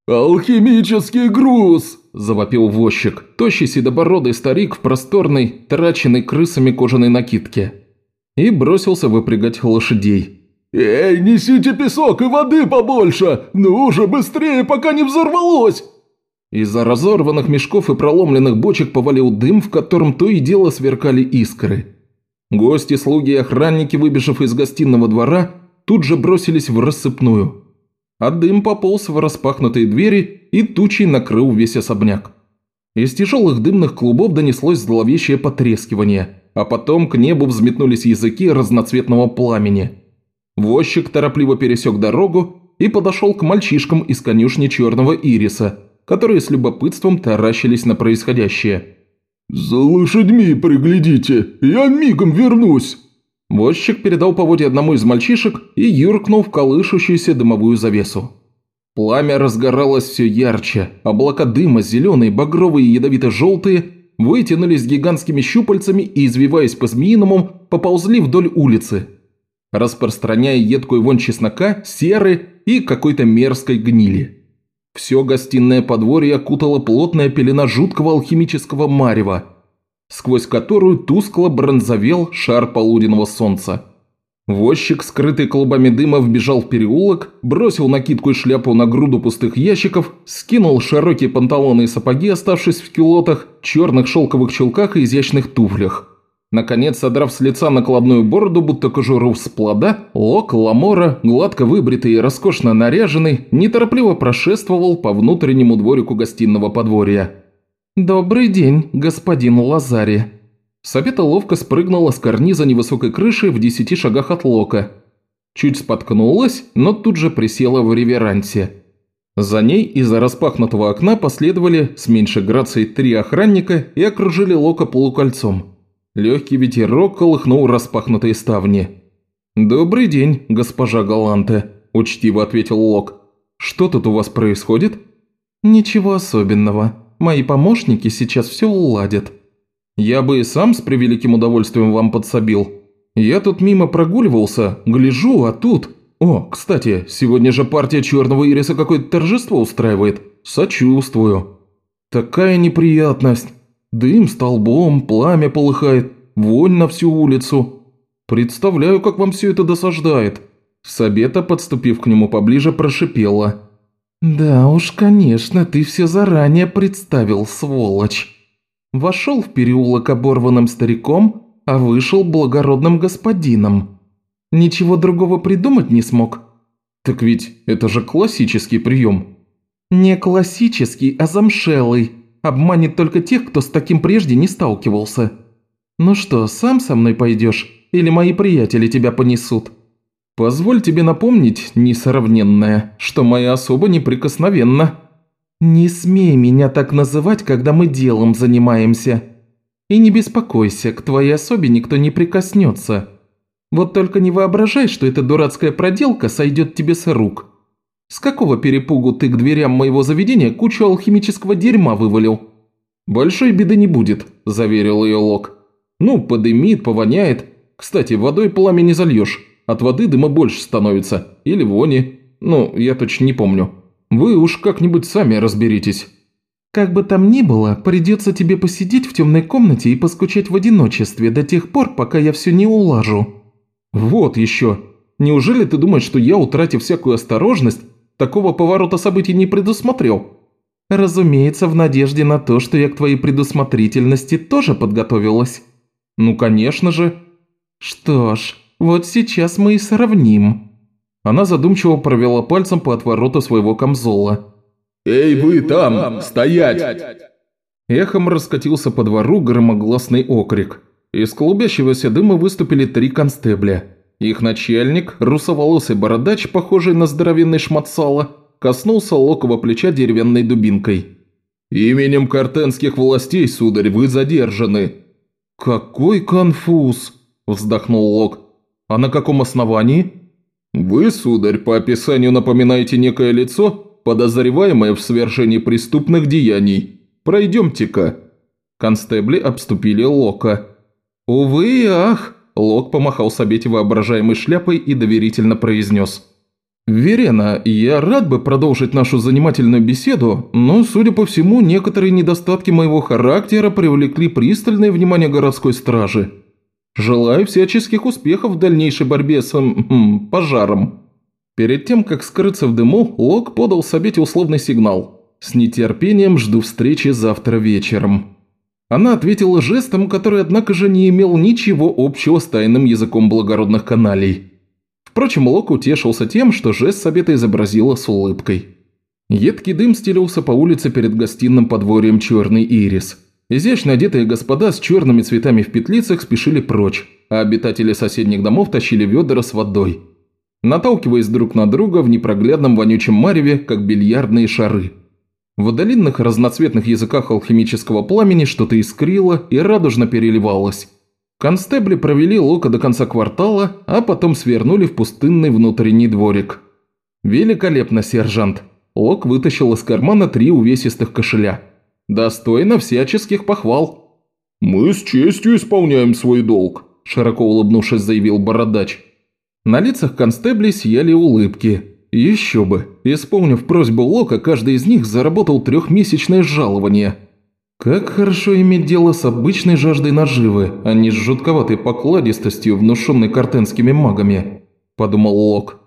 «Алхимический груз!» – завопил возчик, тощий седобородый старик в просторной, траченной крысами кожаной накидке. И бросился выпрягать лошадей. «Эй, несите песок и воды побольше! Ну уже быстрее, пока не взорвалось!» Из-за разорванных мешков и проломленных бочек повалил дым, в котором то и дело сверкали искры. Гости, слуги и охранники, выбежав из гостиного двора, тут же бросились в рассыпную – а дым пополз в распахнутые двери и тучей накрыл весь особняк. Из тяжелых дымных клубов донеслось зловещее потрескивание, а потом к небу взметнулись языки разноцветного пламени. Возчик торопливо пересек дорогу и подошел к мальчишкам из конюшни черного ириса, которые с любопытством таращились на происходящее. «За лошадьми приглядите, я мигом вернусь!» Возчик передал поводья одному из мальчишек и юркнул в колышущуюся дымовую завесу. Пламя разгоралось все ярче, облака дыма, зеленые, багровые и ядовито-желтые, вытянулись гигантскими щупальцами и, извиваясь по-змеиному, поползли вдоль улицы, распространяя едкую вонь чеснока, серы и какой-то мерзкой гнили. Все гостиное подворье окутала плотная пелена жуткого алхимического марева – сквозь которую тускло бронзовел шар полуденного солнца. Возчик, скрытый клубами дыма, вбежал в переулок, бросил накидку и шляпу на груду пустых ящиков, скинул широкие панталоны и сапоги, оставшись в кюлотах, черных шелковых чулках и изящных туфлях. Наконец, содрав с лица накладную бороду, будто кожуру с плода, Лок Ламора, гладко выбритый и роскошно наряженный, неторопливо прошествовал по внутреннему дворику гостиного подворья. «Добрый день, господин Лазари». Сабета ловко спрыгнула с карниза невысокой крыши в десяти шагах от Лока. Чуть споткнулась, но тут же присела в реверансе. За ней из-за распахнутого окна последовали с меньшей грацией три охранника и окружили Лока полукольцом. Легкий ветерок колыхнул распахнутые ставни. «Добрый день, госпожа Галанте», – учтиво ответил Лок. «Что тут у вас происходит?» «Ничего особенного. Мои помощники сейчас все уладят». «Я бы и сам с превеликим удовольствием вам подсобил. Я тут мимо прогуливался, гляжу, а тут...» «О, кстати, сегодня же партия черного ириса какое-то торжество устраивает. Сочувствую». «Такая неприятность. Дым столбом, пламя полыхает, вонь на всю улицу. Представляю, как вам все это досаждает». Сабета, подступив к нему поближе, прошипела. «Да уж, конечно, ты все заранее представил, сволочь. Вошел в переулок оборванным стариком, а вышел благородным господином. Ничего другого придумать не смог?» «Так ведь это же классический прием». «Не классический, а замшелый», Обманет только тех, кто с таким прежде не сталкивался. Ну что, сам со мной пойдешь? Или мои приятели тебя понесут? Позволь тебе напомнить, несравненная, что моя особа неприкосновенна. Не смей меня так называть, когда мы делом занимаемся. И не беспокойся, к твоей особе никто не прикоснется. Вот только не воображай, что эта дурацкая проделка сойдет тебе с рук. С какого перепугу ты к дверям моего заведения кучу алхимического дерьма вывалил?» «Большой беды не будет», – заверил ее Лок. «Ну, подымит, повоняет. Кстати, водой пламя не зальешь. От воды дыма больше становится. Или вони. Ну, я точно не помню. Вы уж как-нибудь сами разберитесь». «Как бы там ни было, придется тебе посидеть в темной комнате и поскучать в одиночестве до тех пор, пока я все не улажу». «Вот еще. Неужели ты думаешь, что я, утратив всякую осторожность, Такого поворота событий не предусмотрел. Разумеется, в надежде на то, что я к твоей предусмотрительности тоже подготовилась. Ну, конечно же. Что ж, вот сейчас мы и сравним. Она задумчиво провела пальцем по отвороту своего камзола. «Эй, вы там! Стоять!» Эхом раскатился по двору громогласный окрик. Из клубящегося дыма выступили три констебля. Их начальник, русоволосый бородач, похожий на здоровенный шмат сала, коснулся локового плеча деревянной дубинкой. «Именем картенских властей, сударь, вы задержаны». «Какой конфуз!» – вздохнул Лок. «А на каком основании?» «Вы, сударь, по описанию напоминаете некое лицо, подозреваемое в совершении преступных деяний. Пройдемте-ка». Констебли обступили Лока. «Увы ах!» Лок помахал Сабете воображаемой шляпой и доверительно произнес. «Верена, я рад бы продолжить нашу занимательную беседу, но, судя по всему, некоторые недостатки моего характера привлекли пристальное внимание городской стражи. Желаю всяческих успехов в дальнейшей борьбе с... М, пожаром». Перед тем, как скрыться в дыму, Лок подал Сабете условный сигнал. «С нетерпением жду встречи завтра вечером». Она ответила жестом, который, однако же, не имел ничего общего с тайным языком благородных каналей. Впрочем, Лок утешился тем, что жест Сабета изобразила с улыбкой. Едкий дым стелился по улице перед гостиным подворьем черный ирис. Изящно одетые господа с черными цветами в петлицах спешили прочь, а обитатели соседних домов тащили ведра с водой, наталкиваясь друг на друга в непроглядном вонючем мареве, как бильярдные шары. В долинных разноцветных языках алхимического пламени что-то искрило и радужно переливалось. Констебли провели Лока до конца квартала, а потом свернули в пустынный внутренний дворик. «Великолепно, сержант!» Лок вытащил из кармана три увесистых кошеля. «Достойно всяческих похвал!» «Мы с честью исполняем свой долг», – широко улыбнувшись, заявил Бородач. На лицах констеблей сияли улыбки, еще бы. Исполнив просьбу Лока, каждый из них заработал трехмесячное жалование. Как хорошо иметь дело с обычной жаждой наживы, а не с жутковатой покладистостью, внушенной картенскими магами, подумал Лок.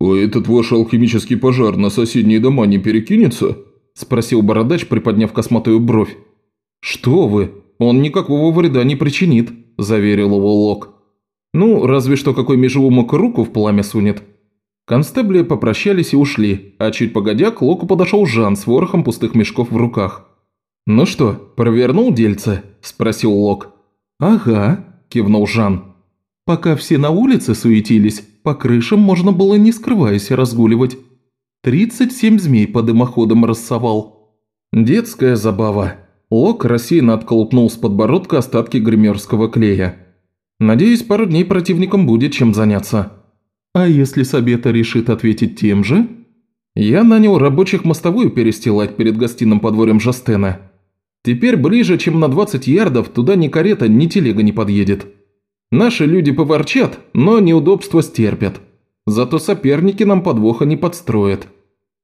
«А этот ваш алхимический пожар на соседние дома не перекинется?» – спросил бородач, приподняв косматую бровь. «Что вы? Он никакого вреда не причинит», – заверил его Лок. «Ну, разве что какой межевумок руку в пламя сунет». Констебли попрощались и ушли, а чуть погодя к Локу подошел Жан с ворохом пустых мешков в руках. «Ну что, провернул дельце?» – спросил Лок. «Ага», – кивнул Жан. «Пока все на улице суетились, по крышам можно было не скрываясь разгуливать. Тридцать семь змей по дымоходам рассовал». «Детская забава». Лок рассеянно отколупнул с подбородка остатки гримерского клея. «Надеюсь, пару дней противникам будет чем заняться». «А если Сабета решит ответить тем же?» «Я нанял рабочих мостовую перестилать перед гостиным подворьем Жастена. Теперь ближе, чем на 20 ярдов, туда ни карета, ни телега не подъедет. Наши люди поворчат, но неудобства стерпят. Зато соперники нам подвоха не подстроят».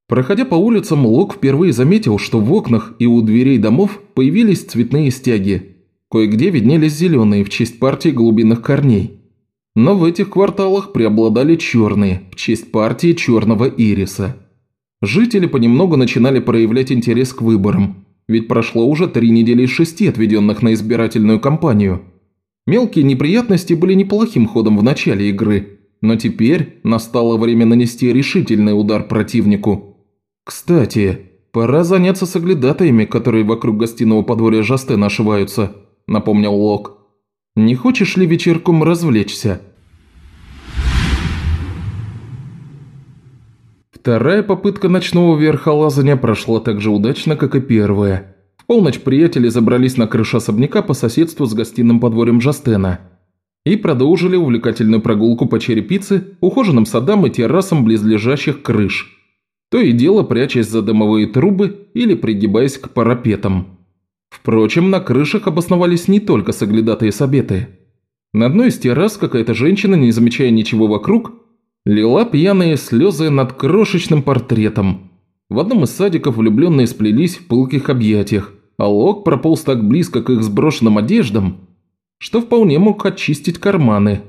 Проходя по улицам, Лок впервые заметил, что в окнах и у дверей домов появились цветные стяги. Кое-где виднелись зеленые в честь партии глубинных корней. Но в этих кварталах преобладали черные, в честь партии черного ириса. Жители понемногу начинали проявлять интерес к выборам, ведь прошло уже три недели из шести, отведенных на избирательную кампанию. Мелкие неприятности были неплохим ходом в начале игры, но теперь настало время нанести решительный удар противнику. «Кстати, пора заняться соглядатаями, которые вокруг гостиного подворья Жасте нашиваются», – напомнил Лок. «Не хочешь ли вечерком развлечься?» Вторая попытка ночного верхолазания прошла так же удачно, как и первая. В полночь приятели забрались на крышу особняка по соседству с гостиным подворьем Жастена и продолжили увлекательную прогулку по черепице, ухоженным садам и террасам близлежащих крыш, то и дело прячась за дымовые трубы или пригибаясь к парапетам. Впрочем, на крышах обосновались не только соглядатые сабеты. На одной из террас какая-то женщина, не замечая ничего вокруг, лила пьяные слезы над крошечным портретом. В одном из садиков влюбленные сплелись в пылких объятиях, а Лок прополз так близко к их сброшенным одеждам, что вполне мог очистить карманы.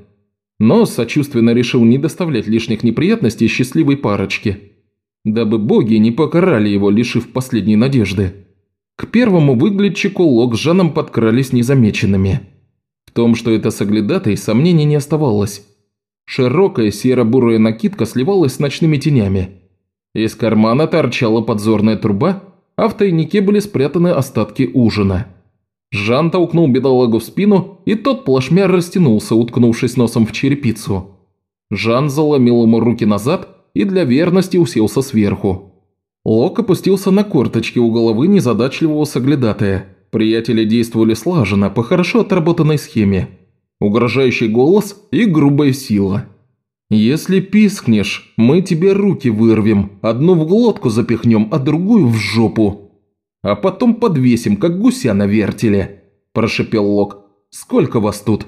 Но сочувственно решил не доставлять лишних неприятностей счастливой парочке, дабы боги не покарали его, лишив последней надежды. К первому выглядчику Лок с Жаном подкрались незамеченными. В том, что это соглядатый, сомнений не оставалось. Широкая серо-бурая накидка сливалась с ночными тенями. Из кармана торчала подзорная труба, а в тайнике были спрятаны остатки ужина. Жан толкнул бедолагу в спину, и тот плашмя растянулся, уткнувшись носом в черепицу. Жан заломил ему руки назад и для верности уселся сверху. Лок опустился на корточки у головы незадачливого соглядатая. Приятели действовали слаженно, по хорошо отработанной схеме. Угрожающий голос и грубая сила. «Если пискнешь, мы тебе руки вырвем, одну в глотку запихнем, а другую в жопу. А потом подвесим, как гуся на вертеле», – прошепел Лок. «Сколько вас тут?»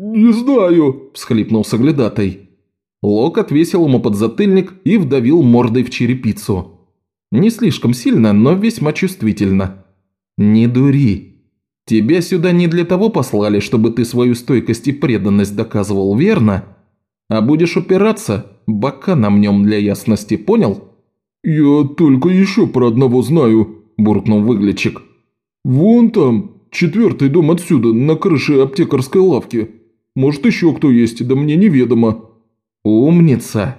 «Не знаю», – всхлипнул соглядатай. Лок отвесил ему подзатыльник и вдавил мордой в черепицу. Не слишком сильно, но весьма чувствительно. Не дури. Тебя сюда не для того послали, чтобы ты свою стойкость и преданность доказывал, верно? А будешь упираться, бока намнем для ясности, понял? «Я только еще про одного знаю», – буркнул выглядчик. «Вон там, четвертый дом отсюда, на крыше аптекарской лавки. Может, еще кто есть, да мне неведомо». «Умница!»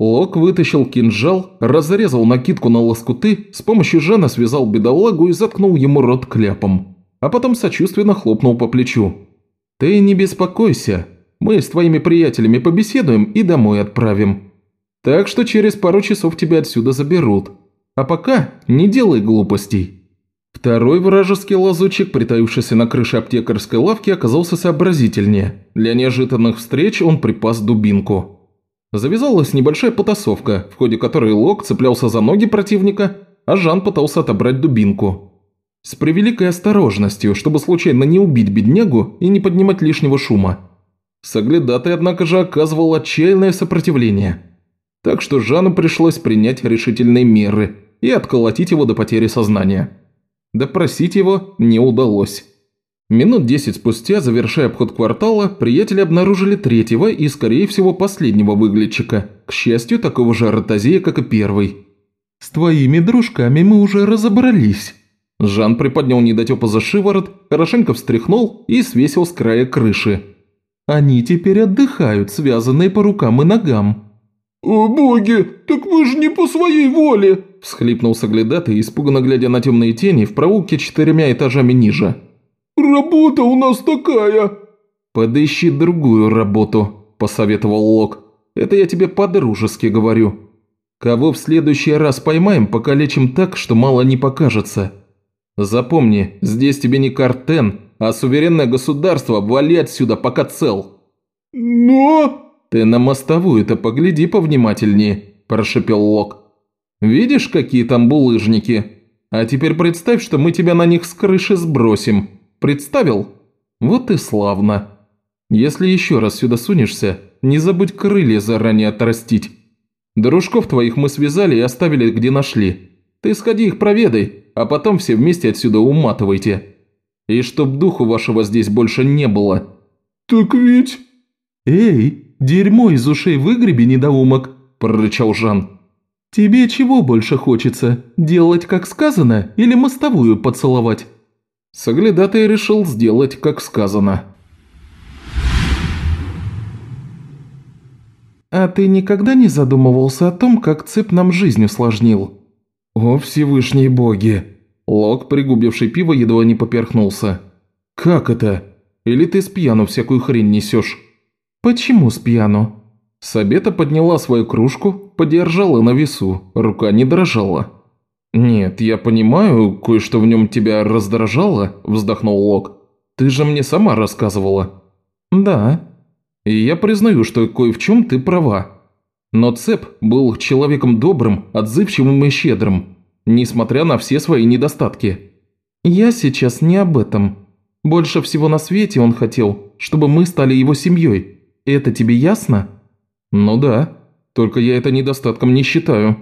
Лок вытащил кинжал, разрезал накидку на лоскуты, с помощью Жана связал бедолагу и заткнул ему рот кляпом, а потом сочувственно хлопнул по плечу. «Ты не беспокойся, мы с твоими приятелями побеседуем и домой отправим. Так что через пару часов тебя отсюда заберут. А пока не делай глупостей». Второй вражеский лазучик, притаившийся на крыше аптекарской лавки, оказался сообразительнее. Для неожиданных встреч он припас дубинку. Завязалась небольшая потасовка, в ходе которой Лок цеплялся за ноги противника, а Жан пытался отобрать дубинку. С превеликой осторожностью, чтобы случайно не убить беднягу и не поднимать лишнего шума. Соглядатый, однако же, оказывал отчаянное сопротивление. Так что Жану пришлось принять решительные меры и отколотить его до потери сознания. Допросить его не удалось. Минут десять спустя, завершая обход квартала, приятели обнаружили третьего и, скорее всего, последнего выглядчика, к счастью, такого же ротозея, как и первый. «С твоими дружками мы уже разобрались», Жан приподнял недотепа за шиворот, хорошенько встряхнул и свесил с края крыши. «Они теперь отдыхают, связанные по рукам и ногам». «О боги, так вы же не по своей воле!» – всхлипнул соглядатый, испуганно глядя на темные тени в проулке четырьмя этажами ниже. «Работа у нас такая!» «Подыщи другую работу», – посоветовал Лок. «Это я тебе по-дружески говорю. Кого в следующий раз поймаем, покалечим так, что мало не покажется. Запомни, здесь тебе не картен, а суверенное государство, вали отсюда, пока цел». «Но...» «Ты на мостовую-то погляди повнимательнее», – прошепел Лок. «Видишь, какие там булыжники? А теперь представь, что мы тебя на них с крыши сбросим. Представил? Вот и славно. Если еще раз сюда сунешься, не забудь крылья заранее отрастить. Дружков твоих мы связали и оставили, где нашли. Ты сходи их проведай, а потом все вместе отсюда уматывайте. И чтоб духу вашего здесь больше не было». «Так ведь...» «Эй, дерьмо из ушей выгреби, недоумок!» – прорычал Жан. «Тебе чего больше хочется? Делать, как сказано, или мостовую поцеловать?» Соглядатый решил сделать, как сказано. «А ты никогда не задумывался о том, как цеп нам жизнь усложнил?» «О, Всевышние боги!» Лок, пригубивший пиво, едва не поперхнулся. «Как это? Или ты с пьяну всякую хрень несешь?» «Почему с пьяну?» Сабета подняла свою кружку, подержала на весу, рука не дрожала. «Нет, я понимаю, кое-что в нем тебя раздражало», – вздохнул Лок. «Ты же мне сама рассказывала». «Да», и я признаю, что кое в чем ты права. Но Цеп был человеком добрым, отзывчивым и щедрым, несмотря на все свои недостатки. Я сейчас не об этом. Больше всего на свете он хотел, чтобы мы стали его семьей. Это тебе ясно? Ну да, только я это недостатком не считаю.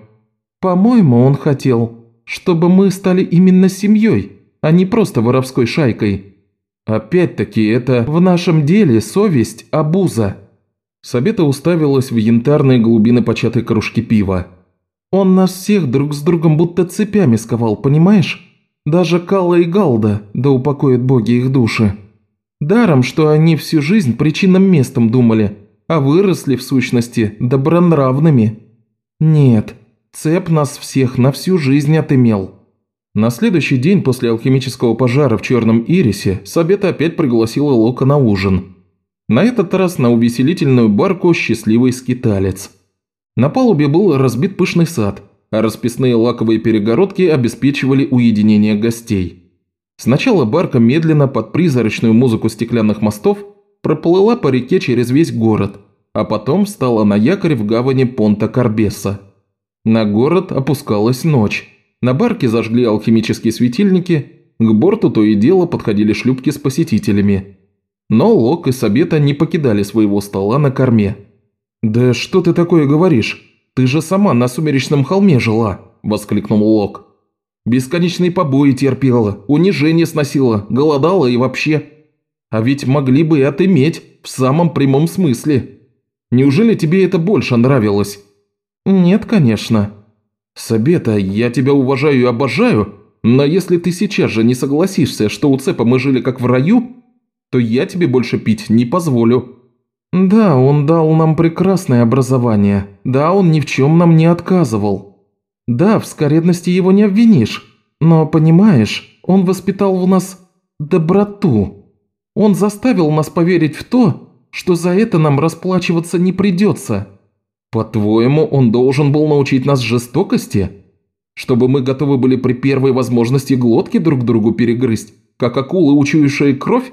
По-моему, он хотел, чтобы мы стали именно семьей, а не просто воровской шайкой. Опять-таки, это в нашем деле совесть – обуза. Сабета уставилась в янтарные глубины початой кружки пива. Он нас всех друг с другом будто цепями сковал, понимаешь? Даже Калла и Галда, да упокоят боги их души. Даром, что они всю жизнь причинным местом думали, а выросли в сущности добронравными. Нет, цеп нас всех на всю жизнь отымел. На следующий день после алхимического пожара в Черном Ирисе Сабета опять пригласила Лока на ужин. На этот раз на увеселительную барку «Счастливый скиталец». На палубе был разбит пышный сад, а расписные лаковые перегородки обеспечивали уединение гостей. Сначала барка медленно под призрачную музыку стеклянных мостов проплыла по реке через весь город, а потом встала на якорь в гавани Понта Карбеса. На город опускалась ночь. На барке зажгли алхимические светильники, к борту то и дело подходили шлюпки с посетителями. Но Лок и Сабета не покидали своего стола на корме. «Да что ты такое говоришь? Ты же сама на сумеречном холме жила!» – воскликнул Лок. «Бесконечные побои терпела, унижение сносила, голодала и вообще. А ведь могли бы и отыметь, в самом прямом смысле. Неужели тебе это больше нравилось?» «Нет, конечно», «Сабета, я тебя уважаю и обожаю, но если ты сейчас же не согласишься, что у Цепа мы жили как в раю, то я тебе больше пить не позволю». «Да, он дал нам прекрасное образование. Да, он ни в чем нам не отказывал. Да, в скоредности его не обвинишь. Но, понимаешь, он воспитал в нас доброту. Он заставил нас поверить в то, что за это нам расплачиваться не придется». «По-твоему, он должен был научить нас жестокости? Чтобы мы готовы были при первой возможности глотки друг другу перегрызть, как акулы, учуявшие кровь?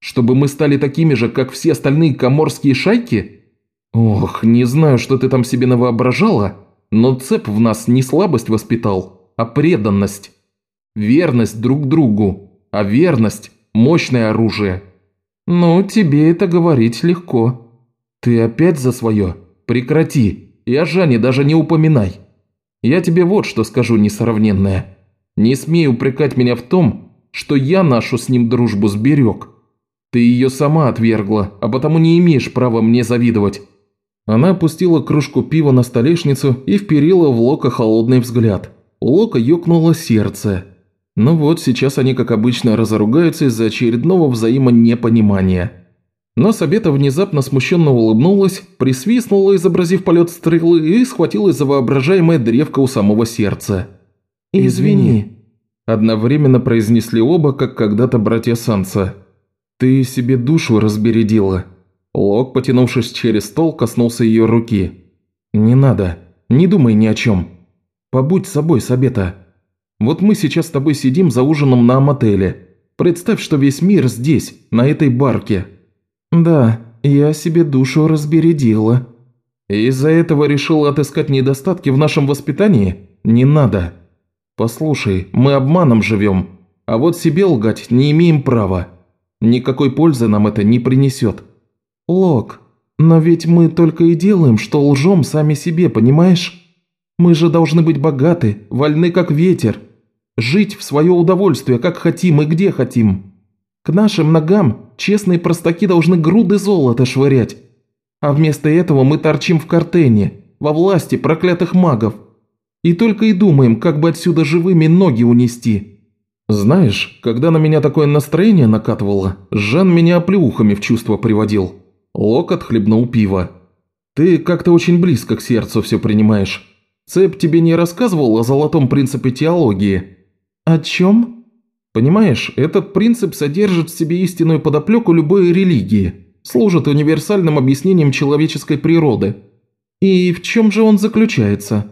Чтобы мы стали такими же, как все остальные коморские шайки? Ох, не знаю, что ты там себе навоображала, но цеп в нас не слабость воспитал, а преданность. Верность друг другу, а верность – мощное оружие». «Ну, тебе это говорить легко. Ты опять за свое?» Прекрати, и о Жане даже не упоминай. Я тебе вот что скажу, несравненное. Не смей упрекать меня в том, что я нашу с ним дружбу сберег. Ты ее сама отвергла, а потому не имеешь права мне завидовать». Она опустила кружку пива на столешницу и вперила в Лока холодный взгляд. У Лока ёкнуло сердце. Ну вот, сейчас они, как обычно, разоругаются из-за очередного взаимонепонимания. Но Сабета внезапно смущенно улыбнулась, присвистнула, изобразив полет стрелы, и схватилась за воображаемое древко у самого сердца. «Извини», – одновременно произнесли оба, как когда-то братья Санса. «Ты себе душу разбередила». Лок, потянувшись через стол, коснулся ее руки. «Не надо. Не думай ни о чем. Побудь собой, Сабета. Вот мы сейчас с тобой сидим за ужином на мотеле. Представь, что весь мир здесь, на этой барке». «Да, я себе душу разбередила». «Из-за этого решил отыскать недостатки в нашем воспитании? Не надо. Послушай, мы обманом живем, а вот себе лгать не имеем права. Никакой пользы нам это не принесет». «Лок, но ведь мы только и делаем, что лжем сами себе, понимаешь? Мы же должны быть богаты, вольны как ветер, жить в свое удовольствие, как хотим и где хотим. К нашим ногам честные простаки должны груды золота швырять. А вместо этого мы торчим в картене, во власти проклятых магов. И только и думаем, как бы отсюда живыми ноги унести. Знаешь, когда на меня такое настроение накатывало, Жан меня оплеухами в чувство приводил. Лок отхлебнул пиво. Ты как-то очень близко к сердцу все принимаешь. Цеп тебе не рассказывал о золотом принципе теологии? О чем? Понимаешь, этот принцип содержит в себе истинную подоплеку любой религии, служит универсальным объяснением человеческой природы. И в чем же он заключается?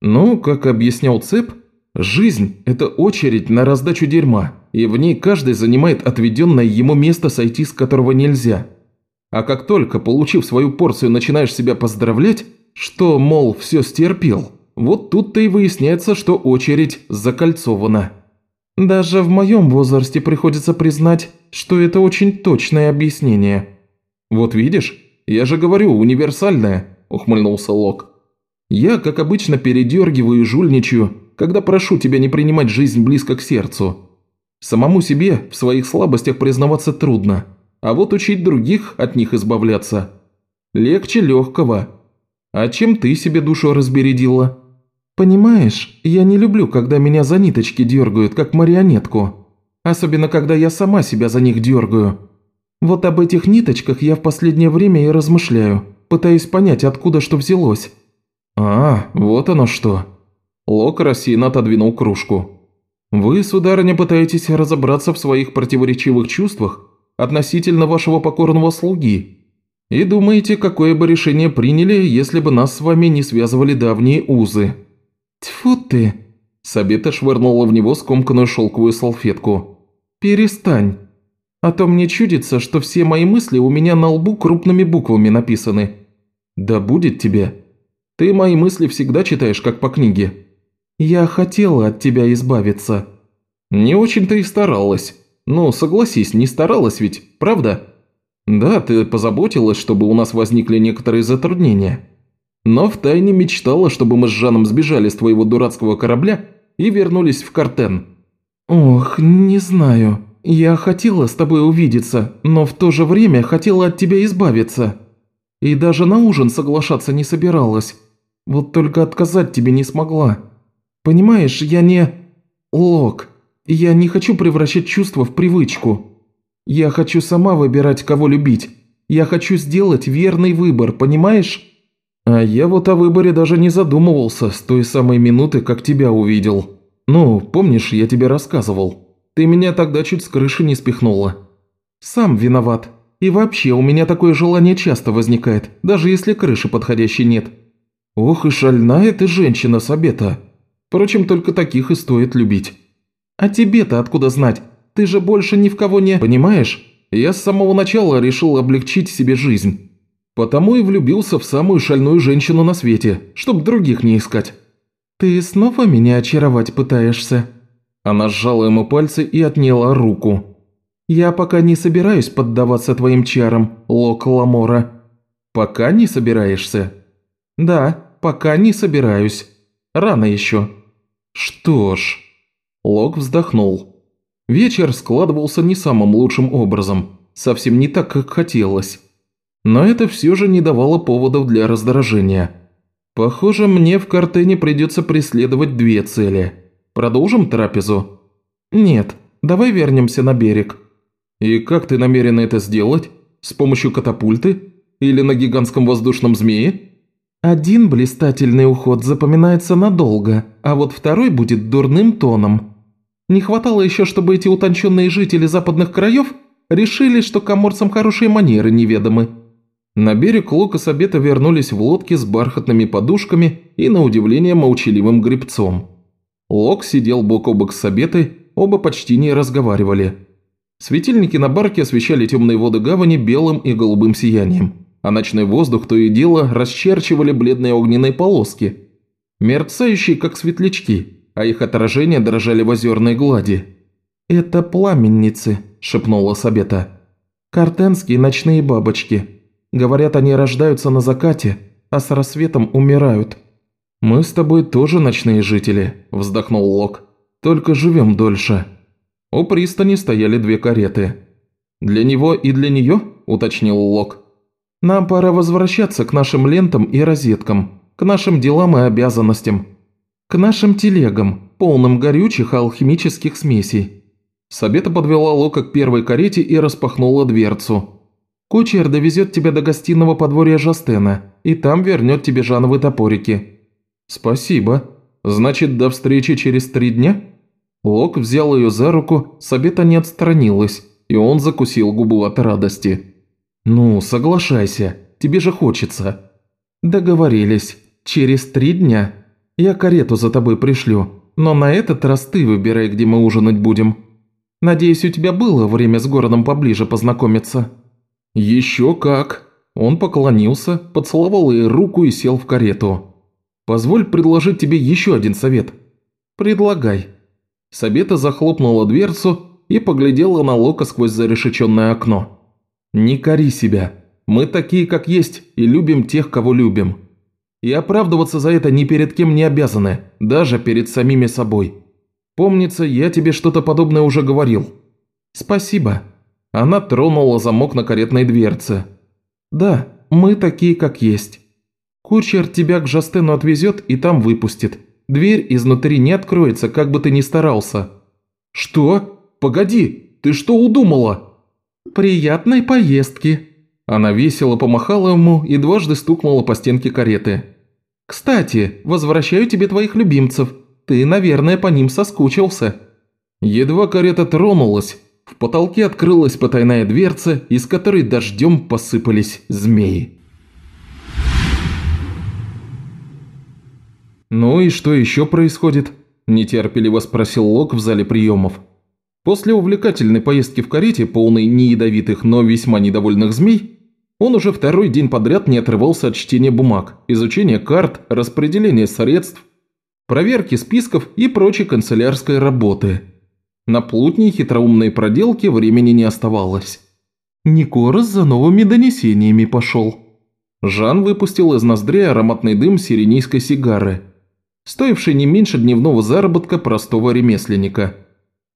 Ну, как объяснял Цеп, жизнь – это очередь на раздачу дерьма, и в ней каждый занимает отведенное ему место, сойти с которого нельзя. А как только, получив свою порцию, начинаешь себя поздравлять, что, мол, все стерпел, вот тут-то и выясняется, что очередь закольцована. Даже в моем возрасте приходится признать, что это очень точное объяснение. Вот видишь, я же говорю, универсальное, ухмыльнулся Лок. Я, как обычно, передергиваю и жульничаю, когда прошу тебя не принимать жизнь близко к сердцу. Самому себе в своих слабостях признаваться трудно, а вот учить других от них избавляться легче легкого. А чем ты себе душу разбередила?» «Понимаешь, я не люблю, когда меня за ниточки дергают, как марионетку. Особенно, когда я сама себя за них дергаю. Вот об этих ниточках я в последнее время и размышляю, пытаясь понять, откуда что взялось». «А, вот оно что». Лок рассеянно отодвинул кружку. «Вы, сударыня, пытаетесь разобраться в своих противоречивых чувствах относительно вашего покорного слуги. И думаете, какое бы решение приняли, если бы нас с вами не связывали давние узы». «Тьфу ты!» Сабита швырнула в него скомканную шелковую салфетку. «Перестань. А то мне чудится, что все мои мысли у меня на лбу крупными буквами написаны. Да будет тебе. Ты мои мысли всегда читаешь, как по книге. Я хотела от тебя избавиться». «Не очень-то и старалась. Ну, согласись, не старалась ведь, правда?» «Да, ты позаботилась, чтобы у нас возникли некоторые затруднения но втайне мечтала, чтобы мы с Жаном сбежали с твоего дурацкого корабля и вернулись в Картен». «Ох, не знаю. Я хотела с тобой увидеться, но в то же время хотела от тебя избавиться. И даже на ужин соглашаться не собиралась. Вот только отказать тебе не смогла. Понимаешь, я не... Лок. Я не хочу превращать чувства в привычку. Я хочу сама выбирать, кого любить. Я хочу сделать верный выбор, понимаешь?» А я вот о выборе даже не задумывался с той самой минуты, как тебя увидел. Ну, помнишь, я тебе рассказывал. Ты меня тогда чуть с крыши не спихнула. Сам виноват. И вообще, у меня такое желание часто возникает, даже если крыши подходящей нет. Ох и шальная ты женщина, Сабета. Впрочем, только таких и стоит любить. А тебе-то откуда знать? Ты же больше ни в кого не... Понимаешь? Я с самого начала решил облегчить себе жизнь. Потому и влюбился в самую шальную женщину на свете, чтоб других не искать». «Ты снова меня очаровать пытаешься?» Она сжала ему пальцы и отняла руку. «Я пока не собираюсь поддаваться твоим чарам, Лок Ламора». «Пока не собираешься?» «Да, пока не собираюсь. Рано еще». «Что ж...» Лок вздохнул. Вечер складывался не самым лучшим образом, совсем не так, как хотелось. Но это все же не давало поводов для раздражения. Похоже, мне в картене придется преследовать две цели. Продолжим трапезу? «Нет, давай вернемся на берег». «И как ты намерена это сделать? С помощью катапульты? Или на гигантском воздушном змее?» «Один блистательный уход запоминается надолго, а вот второй будет дурным тоном. Не хватало еще, чтобы эти утонченные жители западных краев решили, что коморцам хорошие манеры неведомы». На берег Лука с обета вернулись в лодке с бархатными подушками и, на удивление, молчаливым гребцом. Лок сидел бок о бок с обетой, оба почти не разговаривали. Светильники на барке освещали темные воды гавани белым и голубым сиянием, а ночной воздух то и дело расчерчивали бледные огненные полоски, мерцающие как светлячки, а их отражения дрожали в озерной глади. «Это пламенницы», – шепнула Сабета. «Картенские ночные бабочки. Говорят, они рождаются на закате, а с рассветом умирают». «Мы с тобой тоже ночные жители», – вздохнул Лок. «Только живем дольше». У пристани стояли две кареты. «Для него и для нее?» – уточнил Лок. «Нам пора возвращаться к нашим лентам и розеткам, к нашим делам и обязанностям, к нашим телегам, полным горючих алхимических смесей». Сабета подвела Лока к первой карете и распахнула дверцу. «Кучер довезет тебя до гостиного подворья Жастена, и там вернет тебе жановые топорики». «Спасибо. Значит, до встречи через три дня?» Лок взял ее за руку, Сабета не отстранилась, и он закусил губу от радости. «Ну, соглашайся, тебе же хочется». «Договорились. Через три дня. Я карету за тобой пришлю, но на этот раз ты выбирай, где мы ужинать будем. Надеюсь, у тебя было время с городом поближе познакомиться». «Еще как!» Он поклонился, поцеловал ей руку и сел в карету. «Позволь предложить тебе еще один совет». «Предлагай», Сабета захлопнула дверцу и поглядела на Лока сквозь зарешеченное окно. «Не кори себя. Мы такие, как есть, и любим тех, кого любим. И оправдываться за это ни перед кем не обязаны, даже перед самими собой. Помнится, я тебе что-то подобное уже говорил». «Спасибо». Она тронула замок на каретной дверце. «Да, мы такие, как есть. Кучер тебя к Жастену отвезет и там выпустит. Дверь изнутри не откроется, как бы ты ни старался». «Что? Погоди, ты что удумала?» «Приятной поездки!» Она весело помахала ему и дважды стукнула по стенке кареты. «Кстати, возвращаю тебе твоих любимцев. Ты, наверное, по ним соскучился». Едва карета тронулась, в потолке открылась потайная дверца, из которой дождем посыпались змеи. «Ну и что еще происходит?» – нетерпеливо спросил Лок в зале приемов. После увлекательной поездки в карете, полной не ядовитых, но весьма недовольных змей, он уже второй день подряд не отрывался от чтения бумаг, изучения карт, распределения средств, проверки списков и прочей канцелярской работы. На плутни и хитроумные проделки времени не оставалось. Никорос за новыми донесениями пошел. Жан выпустил из ноздрей ароматный дым сиренийской сигары – стоивший не меньше дневного заработка простого ремесленника.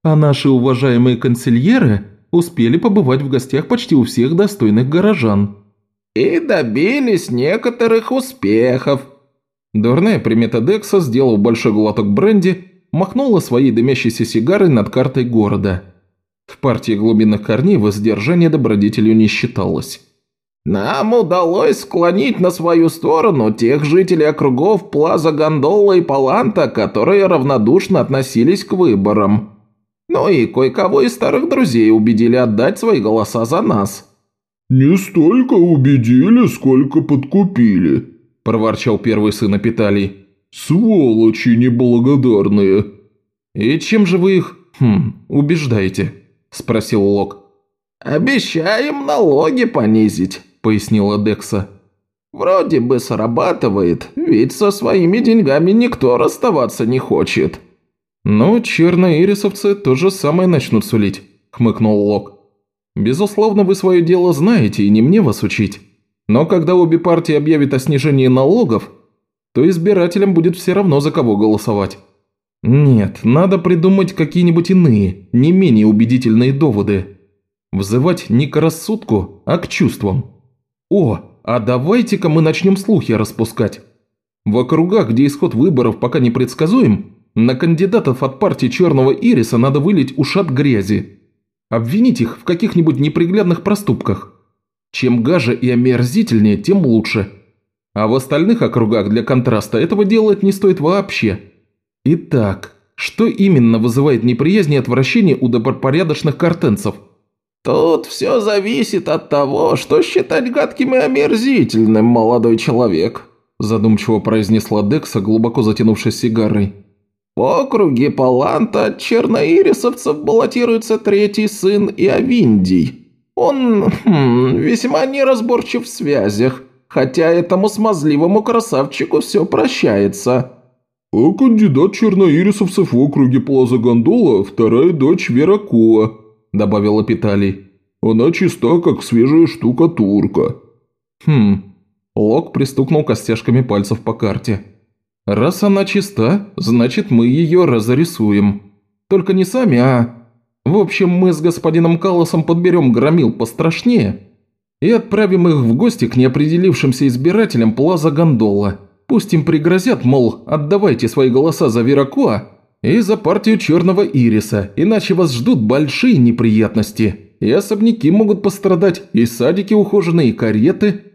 А наши уважаемые консильеры успели побывать в гостях почти у всех достойных горожан. «И добились некоторых успехов». Дурная примета Декса, сделав большой глоток бренди, махнула своей дымящейся сигарой над картой города. В партии глубинных корней воздержание добродетелью не считалось. Нам удалось склонить на свою сторону тех жителей округов Плаза Гондола и Паланта, которые равнодушно относились к выборам. Ну и кое-кого из старых друзей убедили отдать свои голоса за нас». «Не столько убедили, сколько подкупили», – проворчал первый сын Апиталий. «Сволочи неблагодарные». «И чем же вы их, хм, убеждаете?» – спросил Лок. «Обещаем налоги понизить». – пояснила Декса. «Вроде бы срабатывает, ведь со своими деньгами никто расставаться не хочет». «Ну, черноирисовцы то же самое начнут сулить», – хмыкнул Лок. «Безусловно, вы свое дело знаете, и не мне вас учить. Но когда обе партии объявят о снижении налогов, то избирателям будет все равно за кого голосовать. Нет, надо придумать какие-нибудь иные, не менее убедительные доводы. Взывать не к рассудку, а к чувствам. «О, а давайте-ка мы начнем слухи распускать. В округах, где исход выборов пока не предсказуем, На кандидатов от партии Черного Ириса надо вылить ушат грязи. Обвинить их в каких-нибудь неприглядных проступках. Чем гаже и омерзительнее, тем лучше. А в остальных округах для контраста этого делать не стоит вообще. Итак, что именно вызывает неприязнь и отвращение у добропорядочных картенцев? Тут все зависит от того, что считать гадким и омерзительным, молодой человек, задумчиво произнесла Декса, глубоко затянувшись сигарой. В округе Паланта от черноирисовцев баллотируется третий сын Иовиндий. Он хм, весьма неразборчив в связях, хотя этому смазливому красавчику все прощается. А кандидат черноирисовцев в округе Плаза Гондола – вторая дочь Веракуа, добавила Питалий. Она чиста, как свежая штукатурка. Хм. Лок пристукнул костяшками пальцев по карте. Раз она чиста, значит мы ее разрисуем. Только не сами, а... В общем, мы с господином Калласом подберем громил пострашнее и отправим их в гости к неопределившимся избирателям Плаза Гондола. Пусть им пригрозят, мол, отдавайте свои голоса за Веракуа и за партию Черного Ириса, иначе вас ждут большие неприятности. И особняки могут пострадать, и садики ухоженные, и кареты.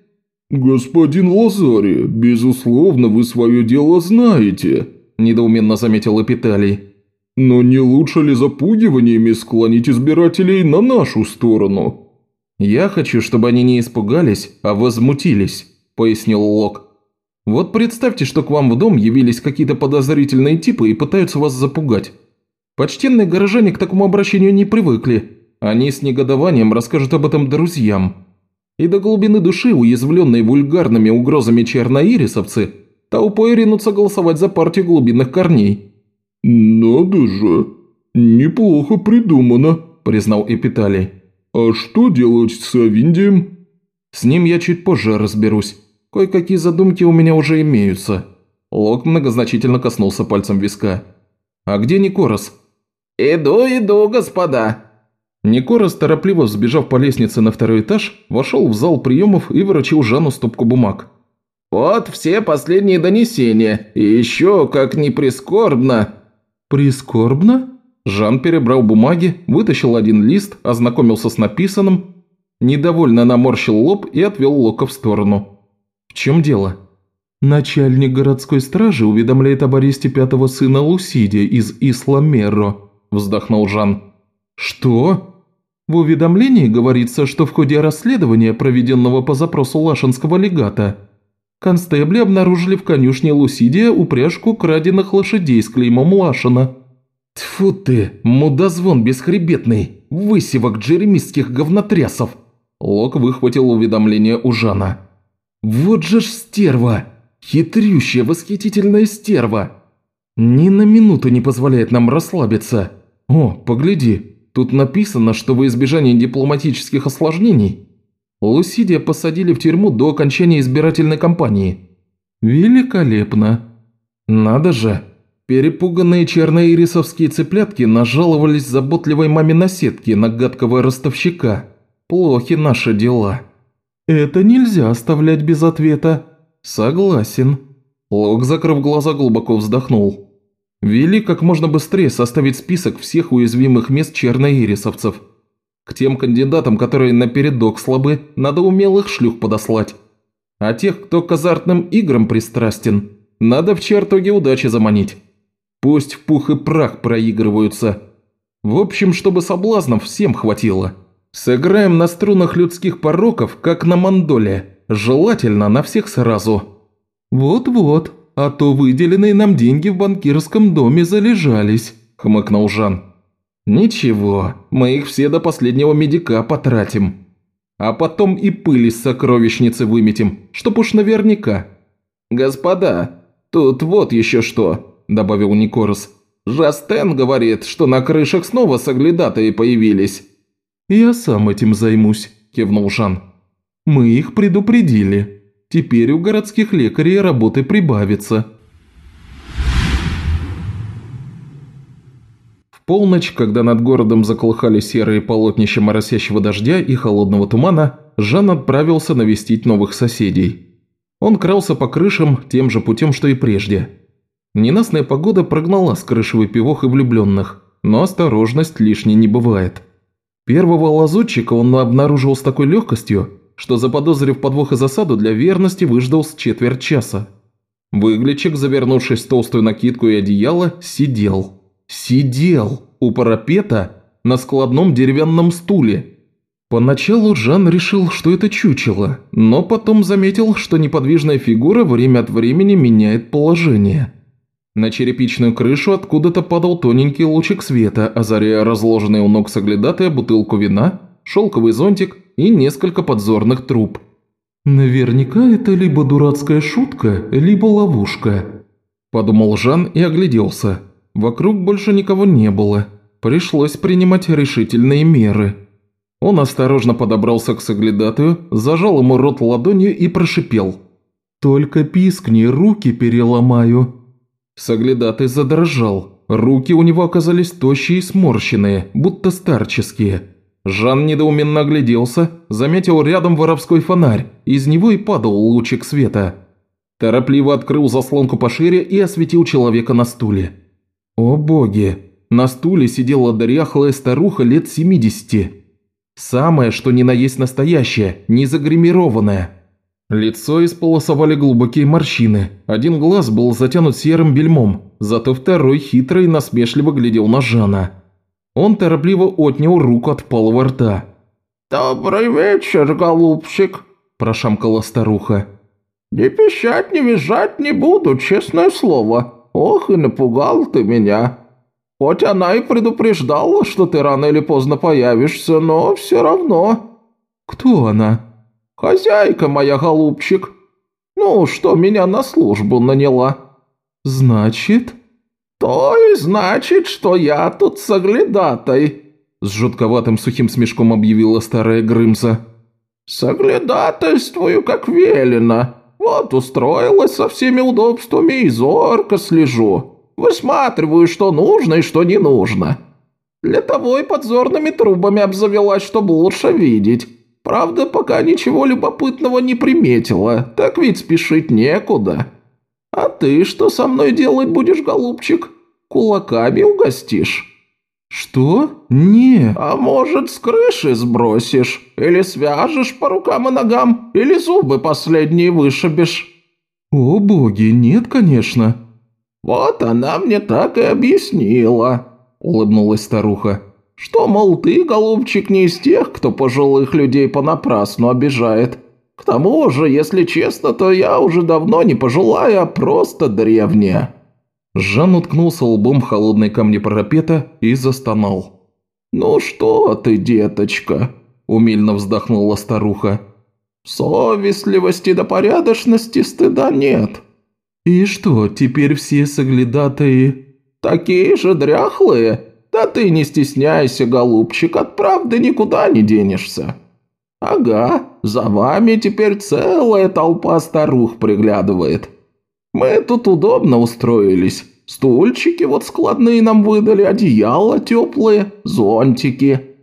«Господин Лазари, безусловно, вы свое дело знаете», – недоуменно заметил Эпиталий. «Но не лучше ли запугиваниями склонить избирателей на нашу сторону?» «Я хочу, чтобы они не испугались, а возмутились», – пояснил Лок. «Вот представьте, что к вам в дом явились какие-то подозрительные типы и пытаются вас запугать. Почтенные горожане к такому обращению не привыкли. Они с негодованием расскажут об этом друзьям и до глубины души, уязвленные вульгарными угрозами черноирисовцы, толпой ринутся голосовать за партию глубинных корней. «Надо же, неплохо придумано», – признал Эпиталий. «А что делать с Авиндием?» «С ним я чуть позже разберусь. Кое-какие задумки у меня уже имеются». Лок многозначительно коснулся пальцем виска. «А где Никорос?» «Иду, иду, господа», Никорос, торопливо взбежав по лестнице на второй этаж, вошел в зал приемов и вручил Жану стопку бумаг. «Вот все последние донесения, и еще, как ни прискорбно...» «Прискорбно?» Жан перебрал бумаги, вытащил один лист, ознакомился с написанным, недовольно наморщил лоб и отвел Лока в сторону. «В чем дело?» «Начальник городской стражи уведомляет об аресте пятого сына Лусидия из Исламерро», – вздохнул Жан. «Что?» В уведомлении говорится, что в ходе расследования, проведенного по запросу лашинского легата, констебли обнаружили в конюшне Лусидия упряжку краденных лошадей с клеймом Лашина. «Тьфу ты, мудозвон бесхребетный, высевок джеремистских говнотрясов!» Лок выхватил уведомление у Жана. «Вот же ж стерва! Хитрющая, восхитительная стерва! Ни на минуту не позволяет нам расслабиться. О, погляди, Тут написано, что во избежание дипломатических осложнений Лусидия посадили в тюрьму до окончания избирательной кампании. Великолепно. Надо же. Перепуганные черноирисовские цыплятки нажаловались заботливой маме на сетки на гадкого ростовщика. Плохи наши дела. Это нельзя оставлять без ответа. Согласен. Лок, закрыв глаза, глубоко вздохнул. Вели как можно быстрее составить список всех уязвимых мест черноирисовцев. К тем кандидатам, которые напередок слабы, надо умелых шлюх подослать. А тех, кто к азартным играм пристрастен, надо в чертоге удачи заманить. Пусть в пух и прах проигрываются. В общем, чтобы соблазнов всем хватило. Сыграем на струнах людских пороков, как на мандоле. Желательно на всех сразу. Вот-вот, а то выделенные нам деньги в банкирском доме залежались», – хмыкнул Жан. «Ничего, мы их все до последнего медика потратим. А потом и пыль из сокровищницы выметим, чтоб уж наверняка». «Господа, тут вот еще что», – добавил Никорос. «Жастен говорит, что на крышах снова соглядатые появились». «Я сам этим займусь», – кивнул Жан. «Мы их предупредили». Теперь у городских лекарей работы прибавится. В полночь, когда над городом заколыхали серые полотнища моросящего дождя и холодного тумана, Жан отправился навестить новых соседей. Он крался по крышам тем же путем, что и прежде. Ненастная погода прогнала с крыши выпивох и влюбленных, но осторожность лишней не бывает. Первого лазутчика он обнаружил с такой легкостью, что заподозрив подвох и засаду, для верности выждал с четверть часа. Выглечек, завернувшись в толстую накидку и одеяло, сидел. Сидел у парапета на складном деревянном стуле. Поначалу Жан решил, что это чучело, но потом заметил, что неподвижная фигура время от времени меняет положение. На черепичную крышу откуда-то падал тоненький лучик света, озаряя разложенные у ног соглядатая бутылку вина, шелковый зонтик и несколько подзорных труб. «Наверняка это либо дурацкая шутка, либо ловушка», – подумал Жан и огляделся. Вокруг больше никого не было. Пришлось принимать решительные меры. Он осторожно подобрался к соглядатую, зажал ему рот ладонью и прошипел. «Только пискни, руки переломаю». Соглядатый задрожал. Руки у него оказались тощие и сморщенные, будто старческие. Жан недоуменно огляделся, заметил рядом воровской фонарь, из него и падал лучик света. Торопливо открыл заслонку пошире и осветил человека на стуле. О боги! На стуле сидела дряхлая старуха лет 70. Самое, что ни на есть настоящее, не загримированное. Лицо исполосовали глубокие морщины. Один глаз был затянут серым бельмом, зато второй хитро и насмешливо глядел на Жана. Он торопливо отнял руку от полого рта. «Добрый вечер, голубчик», – прошамкала старуха. «Не пищать, не визжать не буду, честное слово. Ох, и напугал ты меня. Хоть она и предупреждала, что ты рано или поздно появишься, но все равно». «Кто она?» «Хозяйка моя, голубчик. Ну, что меня на службу наняла». «Значит?» «То и значит, что я тут соглядатай», – с жутковатым сухим смешком объявила старая Грымза. «Соглядатайствую, как велено. Вот устроилась со всеми удобствами и зорко слежу. Высматриваю, что нужно и что не нужно. Для того и подзорными трубами обзавелась, чтобы лучше видеть». Правда, пока ничего любопытного не приметила, так ведь спешить некуда. А ты что со мной делать будешь, голубчик? Кулаками угостишь?» «Что? Не...» «А может, с крыши сбросишь? Или свяжешь по рукам и ногам? Или зубы последние вышибешь?» «О боги, нет, конечно». «Вот она мне так и объяснила», – улыбнулась старуха. Что, мол, ты, голубчик, не из тех, кто пожилых людей понапрасну обижает. К тому же, если честно, то я уже давно не пожилая, а просто древняя». Жан уткнулся лбом в холодные камни парапета и застонал. «Ну что ты, деточка?» – умильно вздохнула старуха. «Совестливости до порядочности стыда нет». «И что, теперь все соглядатые...» «Такие же дряхлые «Да ты не стесняйся, голубчик, от правды никуда не денешься». «Ага, за вами теперь целая толпа старух приглядывает. Мы тут удобно устроились. Стульчики вот складные нам выдали, одеяла теплые, зонтики.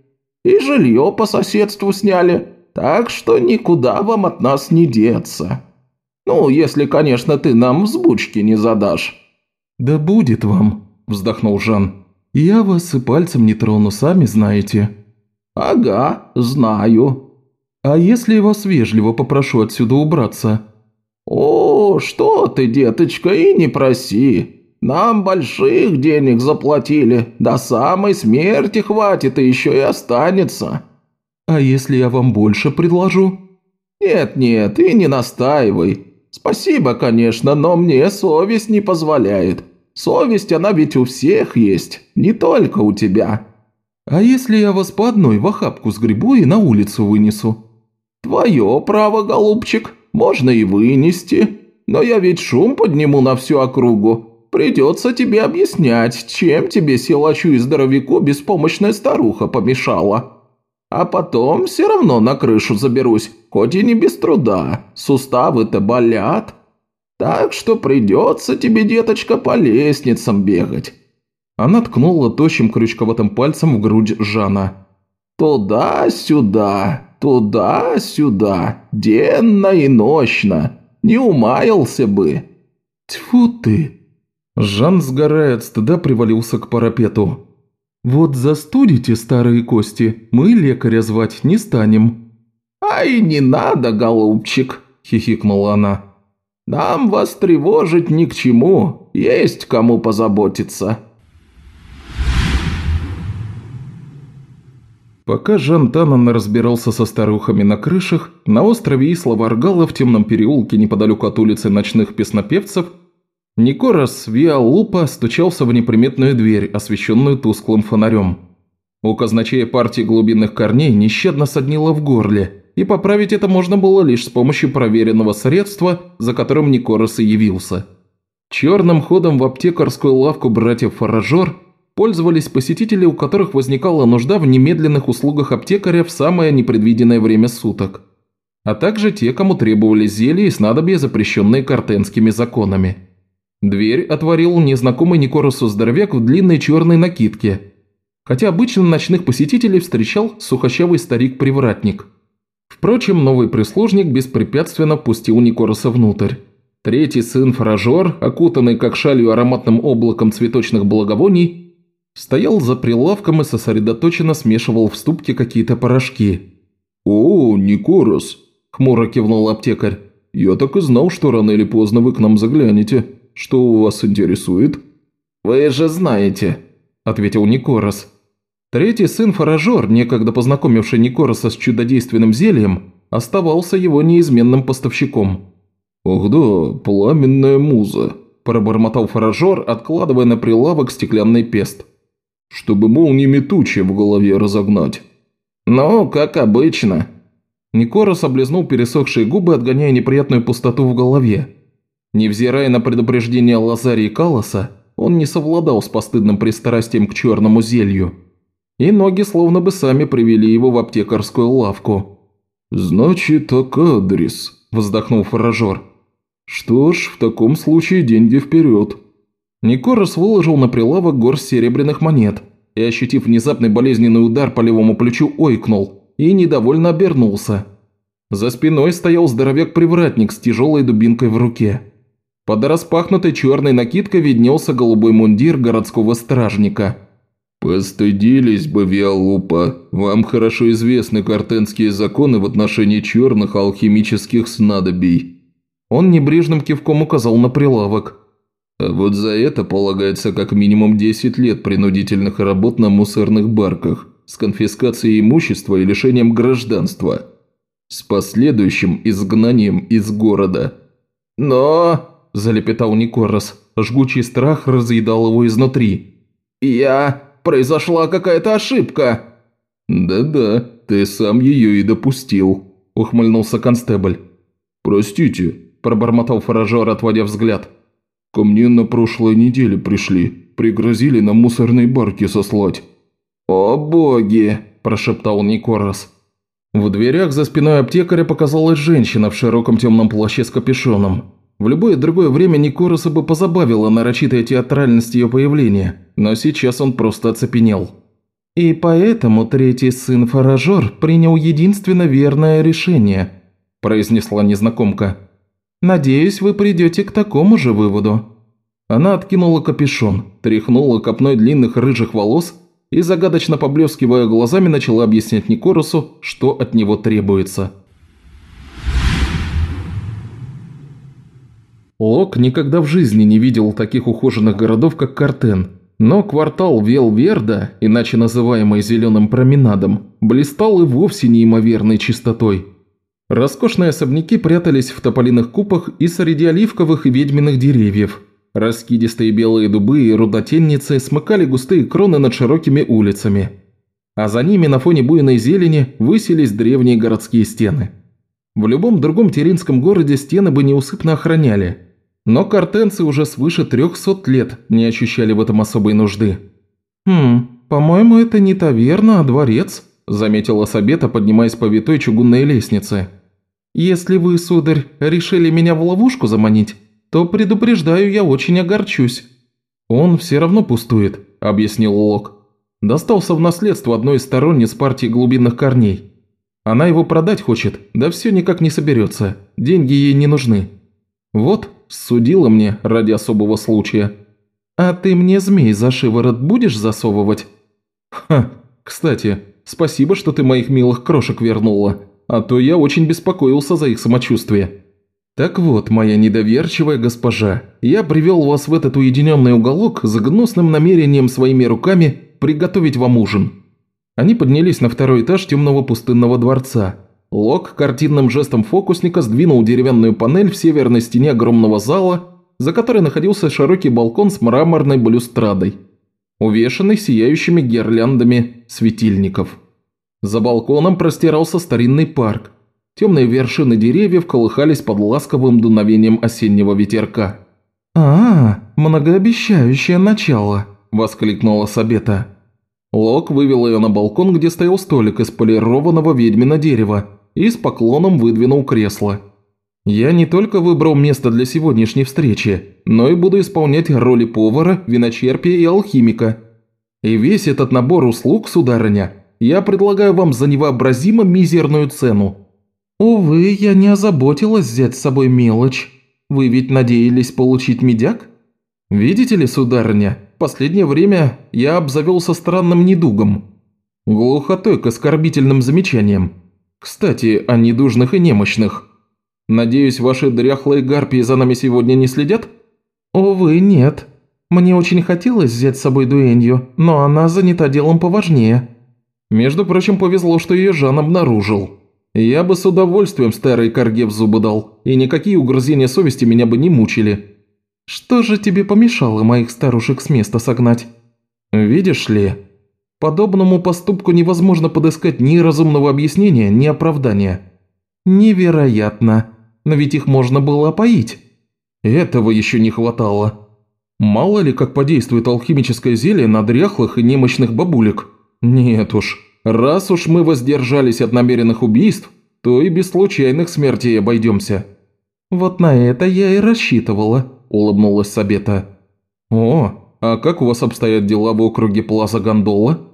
И жилье по соседству сняли, так что никуда вам от нас не деться. Ну, если, конечно, ты нам взбучки не задашь». «Да будет вам», – вздохнул Жан. «Я вас и пальцем не трону, сами знаете». «Ага, знаю». «А если я вас вежливо попрошу отсюда убраться?» «О, что ты, деточка, и не проси. Нам больших денег заплатили, до самой смерти хватит и еще и останется». «А если я вам больше предложу?» «Нет-нет, и не настаивай. Спасибо, конечно, но мне совесть не позволяет. Совесть, она ведь у всех есть, не только у тебя». «А если я вас по одной в охапку сгребу и на улицу вынесу?» «Твое право, голубчик, можно и вынести. Но я ведь шум подниму на всю округу. Придется тебе объяснять, чем тебе силачу и здоровяку беспомощная старуха помешала. А потом все равно на крышу заберусь, хоть и не без труда. Суставы-то болят». Так что придется тебе, деточка, по лестницам бегать». Она ткнула тощим крючковатым пальцем в грудь Жана. «Туда-сюда, туда-сюда, денно и ночно. Не умаялся бы». «Тьфу ты!» Жан, сгорая от стыда, привалился к парапету. «Вот застудите старые кости, мы лекаря звать не станем». «Ай, не надо, голубчик!» – хихикнула она. «Нам вас тревожить ни к чему, есть кому позаботиться». Пока Жан Танан разбирался со старухами на крышах, на острове Исла Варгала в темном переулке неподалеку от улицы ночных песнопевцев, Никорас Виалупа стучался в неприметную дверь, освещенную тусклым фонарем. У казначея партии глубинных корней нещадно соднило в горле, и поправить это можно было лишь с помощью проверенного средства, за которым Никорас и явился. Черным ходом в аптекарскую лавку братьев Фаражор пользовались посетители, у которых возникала нужда в немедленных услугах аптекаря в самое непредвиденное время суток, а также те, кому требовались зелья и снадобья, запрещенные картенскими законами. Дверь отворил незнакомый Никоросу здоровяк в длинной черной накидке, хотя обычно ночных посетителей встречал сухощавый старик-привратник. Впрочем, новый прислужник беспрепятственно пустил Никороса внутрь. Третий сын Фаражор, окутанный как шалью ароматным облаком цветочных благовоний, Стоял за прилавком и сосредоточенно смешивал в ступке какие-то порошки. «О, Никорос!» – хмуро кивнул аптекарь. «Я так и знал, что рано или поздно вы к нам заглянете. Что у вас интересует?» «Вы же знаете», – ответил Никорос. Третий сын Фаражор, некогда познакомивший Никороса с чудодейственным зельем, оставался его неизменным поставщиком. «Ах да, пламенная муза», – пробормотал Фаражор, откладывая на прилавок стеклянный пест чтобы молниями тучи в голове разогнать». «Ну, как обычно». Никорос облизнул пересохшие губы, отгоняя неприятную пустоту в голове. Невзирая на предупреждение Лазарии Калоса, он не совладал с постыдным пристрастием к черному зелью. И ноги словно бы сами привели его в аптекарскую лавку. «Значит, так адрес», – вздохнул фуражер. «Что ж, в таком случае деньги вперед». Никорос выложил на прилавок горсть серебряных монет и, ощутив внезапный болезненный удар по левому плечу, ойкнул и недовольно обернулся. За спиной стоял здоровяк-привратник с тяжелой дубинкой в руке. Под распахнутой черной накидкой виднелся голубой мундир городского стражника. «Постыдились бы, Виалупа. Вам хорошо известны картенские законы в отношении черных алхимических снадобий». Он небрежным кивком указал на прилавок – вот за это полагается как минимум 10 лет принудительных работ на мусорных барках с конфискацией имущества и лишением гражданства, с последующим изгнанием из города. «Но...» – залепетал Никорос. Жгучий страх разъедал его изнутри. «Я... произошла какая-то ошибка!» «Да-да, ты сам ее и допустил», – ухмыльнулся констебль. «Простите», – пробормотал фаражер, отводя взгляд. «Ко мне на прошлой неделе пришли, пригрозили на мусорной барке сослать». «О боги!» – прошептал Никорос. В дверях за спиной аптекаря показалась женщина в широком темном плаще с капюшоном. В любое другое время Никороса бы позабавила нарочитая театральность ее появления, но сейчас он просто оцепенел. «И поэтому третий сын Фаражор принял единственно верное решение», – произнесла незнакомка. Надеюсь, вы придете к такому же выводу». Она откинула капюшон, тряхнула копной длинных рыжих волос и, загадочно поблескивая глазами, начала объяснять Никорусу, что от него требуется. Лок никогда в жизни не видел таких ухоженных городов, как Картен, но квартал Велверда, иначе называемый Зеленым променадом, блистал и вовсе неимоверной чистотой – Роскошные особняки прятались в тополиных купах и среди оливковых и ведьминых деревьев. Раскидистые белые дубы и рудотенницы смыкали густые кроны над широкими улицами. А за ними на фоне буйной зелени высились древние городские стены. В любом другом теринском городе стены бы неусыпно охраняли. Но картенцы уже свыше трехсот лет не ощущали в этом особой нужды. «Хм, по-моему, это не таверна, а дворец», – заметила Сабета, поднимаясь по витой чугунной лестнице. «Если вы, сударь, решили меня в ловушку заманить, то, предупреждаю, я очень огорчусь». «Он все равно пустует», – объяснил Лок. «Достался в наследство одной из сторонниц партии глубинных корней. Она его продать хочет, да все никак не соберется, деньги ей не нужны. Вот, судила мне ради особого случая». «А ты мне змей за шиворот будешь засовывать?» «Ха, кстати, спасибо, что ты моих милых крошек вернула, а то я очень беспокоился за их самочувствие». «Так вот, моя недоверчивая госпожа, я привел вас в этот уединенный уголок с гнусным намерением своими руками приготовить вам ужин». Они поднялись на второй этаж темного пустынного дворца. Лок картинным жестом фокусника сдвинул деревянную панель в северной стене огромного зала, за которой находился широкий балкон с мраморной балюстрадой, увешанный сияющими гирляндами светильников. За балконом простирался старинный парк, Темные вершины деревьев колыхались под ласковым дуновением осеннего ветерка. «А, многообещающее начало!» – воскликнула Сабета. Лок вывел ее на балкон, где стоял столик из полированного ведьмина дерева, и с поклоном выдвинул кресло. «Я не только выбрал место для сегодняшней встречи, но и буду исполнять роли повара, виночерпия и алхимика. И весь этот набор услуг, сударыня, я предлагаю вам за невообразимо мизерную цену». «Увы, я не озаботилась взять с собой мелочь. Вы ведь надеялись получить медяк?» «Видите ли, сударыня, последнее время я обзавелся странным недугом. Глухотой к оскорбительным замечаниям. Кстати, о недужных и немощных. Надеюсь, ваши дряхлые гарпии за нами сегодня не следят?» «Увы, нет. Мне очень хотелось взять с собой дуэнью, но она занята делом поважнее». «Между прочим, повезло, что ее Жан обнаружил». Я бы с удовольствием старой корге в зубы дал, и никакие угрызения совести меня бы не мучили. Что же тебе помешало моих старушек с места согнать? Видишь ли, подобному поступку невозможно подыскать ни разумного объяснения, ни оправдания. Невероятно, но ведь их можно было опоить. Этого еще не хватало. Мало ли, как подействует алхимическое зелье на дряхлых и немощных бабулек. Нет уж. Раз уж мы воздержались от намеренных убийств, то и без случайных смертей обойдемся». «Вот на это я и рассчитывала», – улыбнулась Сабета. «О, а как у вас обстоят дела в округе Плаза Гондола?»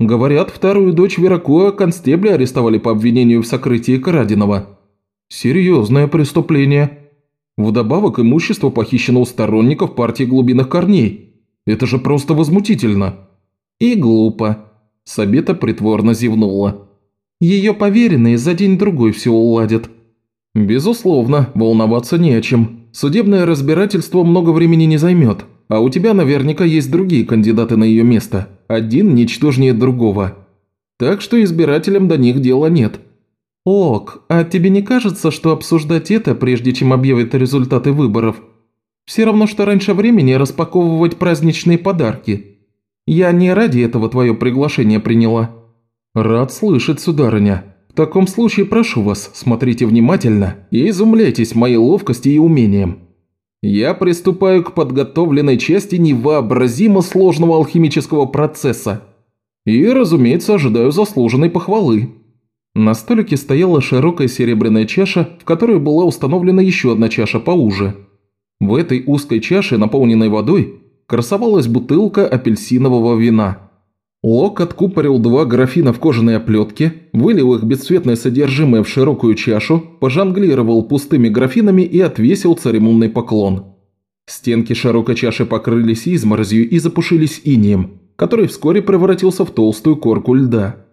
«Говорят, вторую дочь Веракуа констебли арестовали по обвинению в сокрытии краденого». «Серьезное преступление. Вдобавок имущество похищено у сторонников партии глубинных корней. Это же просто возмутительно». «И глупо», Сабета притворно зевнула. «Ее поверенные за день-другой все уладят». «Безусловно, волноваться не о чем. Судебное разбирательство много времени не займет, а у тебя наверняка есть другие кандидаты на ее место, один ничтожнее другого. Так что избирателям до них дела нет». «Ок, а тебе не кажется, что обсуждать это, прежде чем объявят результаты выборов, все равно, что раньше времени распаковывать праздничные подарки?» Я не ради этого твое приглашение приняла». «Рад слышать, сударыня. В таком случае прошу вас, смотрите внимательно и изумляйтесь моей ловкости и умением. Я приступаю к подготовленной части невообразимо сложного алхимического процесса. И, разумеется, ожидаю заслуженной похвалы». На столике стояла широкая серебряная чаша, в которой была установлена еще одна чаша поуже. В этой узкой чаше, наполненной водой, красовалась бутылка апельсинового вина. Лок откупорил два графина в кожаной оплетке, вылил их бесцветное содержимое в широкую чашу, пожонглировал пустыми графинами и отвесил церемонный поклон. Стенки широкой чаши покрылись изморозью и запушились инием, который вскоре превратился в толстую корку льда.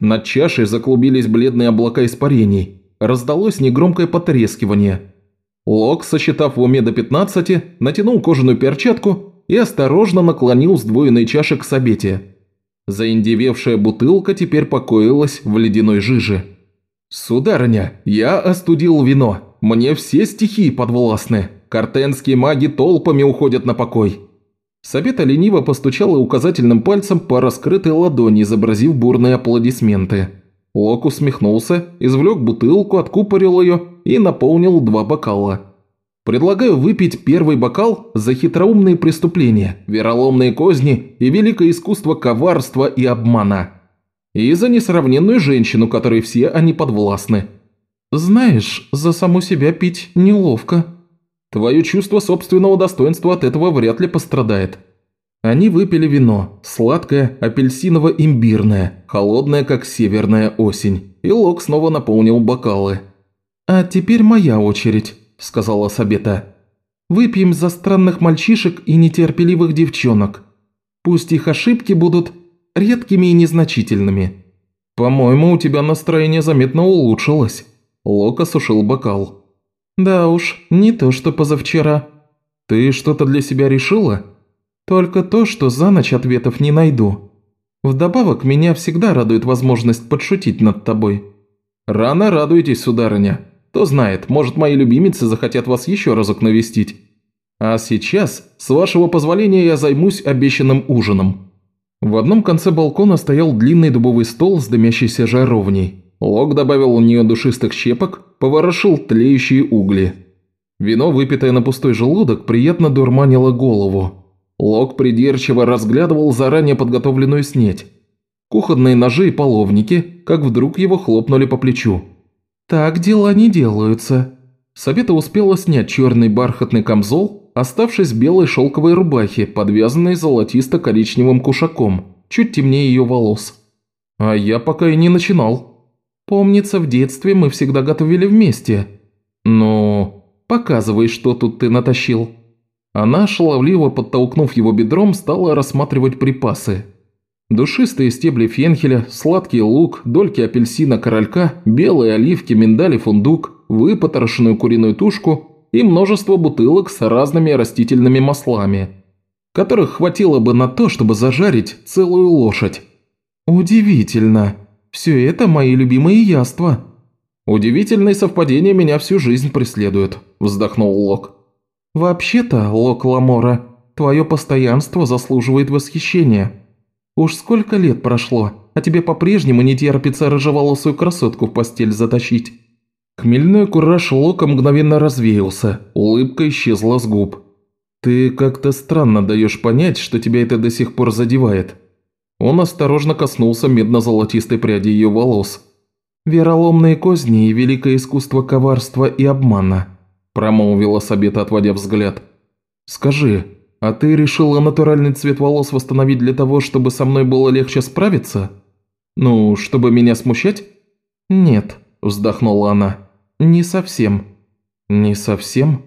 Над чашей заклубились бледные облака испарений. Раздалось негромкое потрескивание. Лок, сосчитав в уме до 15, натянул кожаную перчатку и осторожно наклонил сдвоенный чашек к сабете. Заиндевевшая бутылка теперь покоилась в ледяной жиже. «Сударыня, я остудил вино. Мне все стихии подвластны. Картенские маги толпами уходят на покой». Сабета лениво постучала указательным пальцем по раскрытой ладони, изобразив бурные аплодисменты. Лок усмехнулся, извлек бутылку, откупорил ее и наполнил два бокала. Предлагаю выпить первый бокал за хитроумные преступления, вероломные козни и великое искусство коварства и обмана. И за несравненную женщину, которой все они подвластны. Знаешь, за саму себя пить неловко. Твое чувство собственного достоинства от этого вряд ли пострадает. Они выпили вино, сладкое, апельсиново-имбирное, холодное, как северная осень, и Лок снова наполнил бокалы. «А теперь моя очередь», – сказала Сабета. Выпьем за странных мальчишек и нетерпеливых девчонок. Пусть их ошибки будут редкими и незначительными. По-моему, у тебя настроение заметно улучшилось. Лок осушил бокал. Да уж, не то что позавчера. Ты что-то для себя решила? Только то, что за ночь ответов не найду. Вдобавок, меня всегда радует возможность подшутить над тобой. Рано радуетесь, сударыня. Кто знает, может, мои любимицы захотят вас еще разок навестить. А сейчас, с вашего позволения, я займусь обещанным ужином». В одном конце балкона стоял длинный дубовый стол с дымящейся жаровней. Лок добавил в нее душистых щепок, поворошил тлеющие угли. Вино, выпитое на пустой желудок, приятно дурманило голову. Лок придирчиво разглядывал заранее подготовленную снеть. Кухонные ножи и половники, как вдруг его хлопнули по плечу. «Так дела не делаются». Сабета успела снять черный бархатный камзол оставшись в белой шелковой рубахе, подвязанной золотисто-коричневым кушаком, чуть темнее ее волос. А я пока и не начинал. Помнится, в детстве мы всегда готовили вместе. Ну, показывай, что тут ты натащил. Она, шаловливо подтолкнув его бедром, стала рассматривать припасы. Душистые стебли фенхеля, сладкий лук, дольки апельсина королька, белые оливки, миндаль фундук, выпотрошенную куриную тушку и множество бутылок с разными растительными маслами, которых хватило бы на то, чтобы зажарить целую лошадь. Удивительно. Все это мои любимые яства. Удивительные совпадения меня всю жизнь преследуют, вздохнул Лок. Вообще-то, Лок Ламора, твое постоянство заслуживает восхищения. Уж сколько лет прошло, а тебе по-прежнему не терпится рыжеволосую красотку в постель затащить. Хмельной кураж Лока мгновенно развеялся, улыбка исчезла с губ. «Ты как-то странно даешь понять, что тебя это до сих пор задевает». Он осторожно коснулся медно-золотистой пряди ее волос. «Вероломные козни и великое искусство коварства и обмана», – промолвила Сабета, отводя взгляд. «Скажи, а ты решила натуральный цвет волос восстановить для того, чтобы со мной было легче справиться? Ну, чтобы меня смущать?» «Нет», – вздохнула она. «Не совсем». «Не совсем?»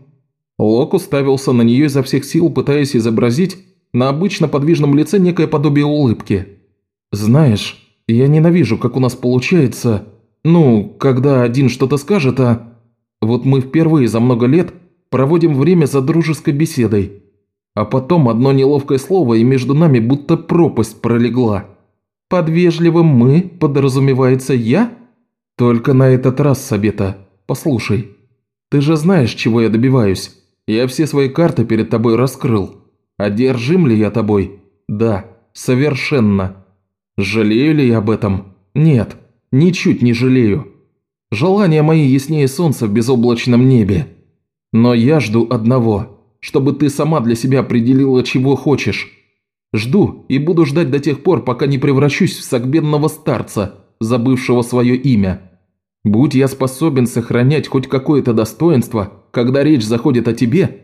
Лок уставился на нее изо всех сил, пытаясь изобразить на обычно подвижном лице некое подобие улыбки. «Знаешь, я ненавижу, как у нас получается. Ну, когда один что-то скажет, а... Вот мы впервые за много лет проводим время за дружеской беседой. А потом одно неловкое слово, и между нами будто пропасть пролегла. Под вежливым «мы» подразумевается «я»? Только на этот раз, Сабета, «Послушай, ты же знаешь, чего я добиваюсь. Я все свои карты перед тобой раскрыл. Одержим ли я тобой? Да, совершенно. Жалею ли я об этом? Нет, ничуть не жалею. Желания мои яснее солнца в безоблачном небе. Но я жду одного, чтобы ты сама для себя определила, чего хочешь. Жду и буду ждать до тех пор, пока не превращусь в согбенного старца, забывшего свое имя. Будь я способен сохранять хоть какое-то достоинство, когда речь заходит о тебе,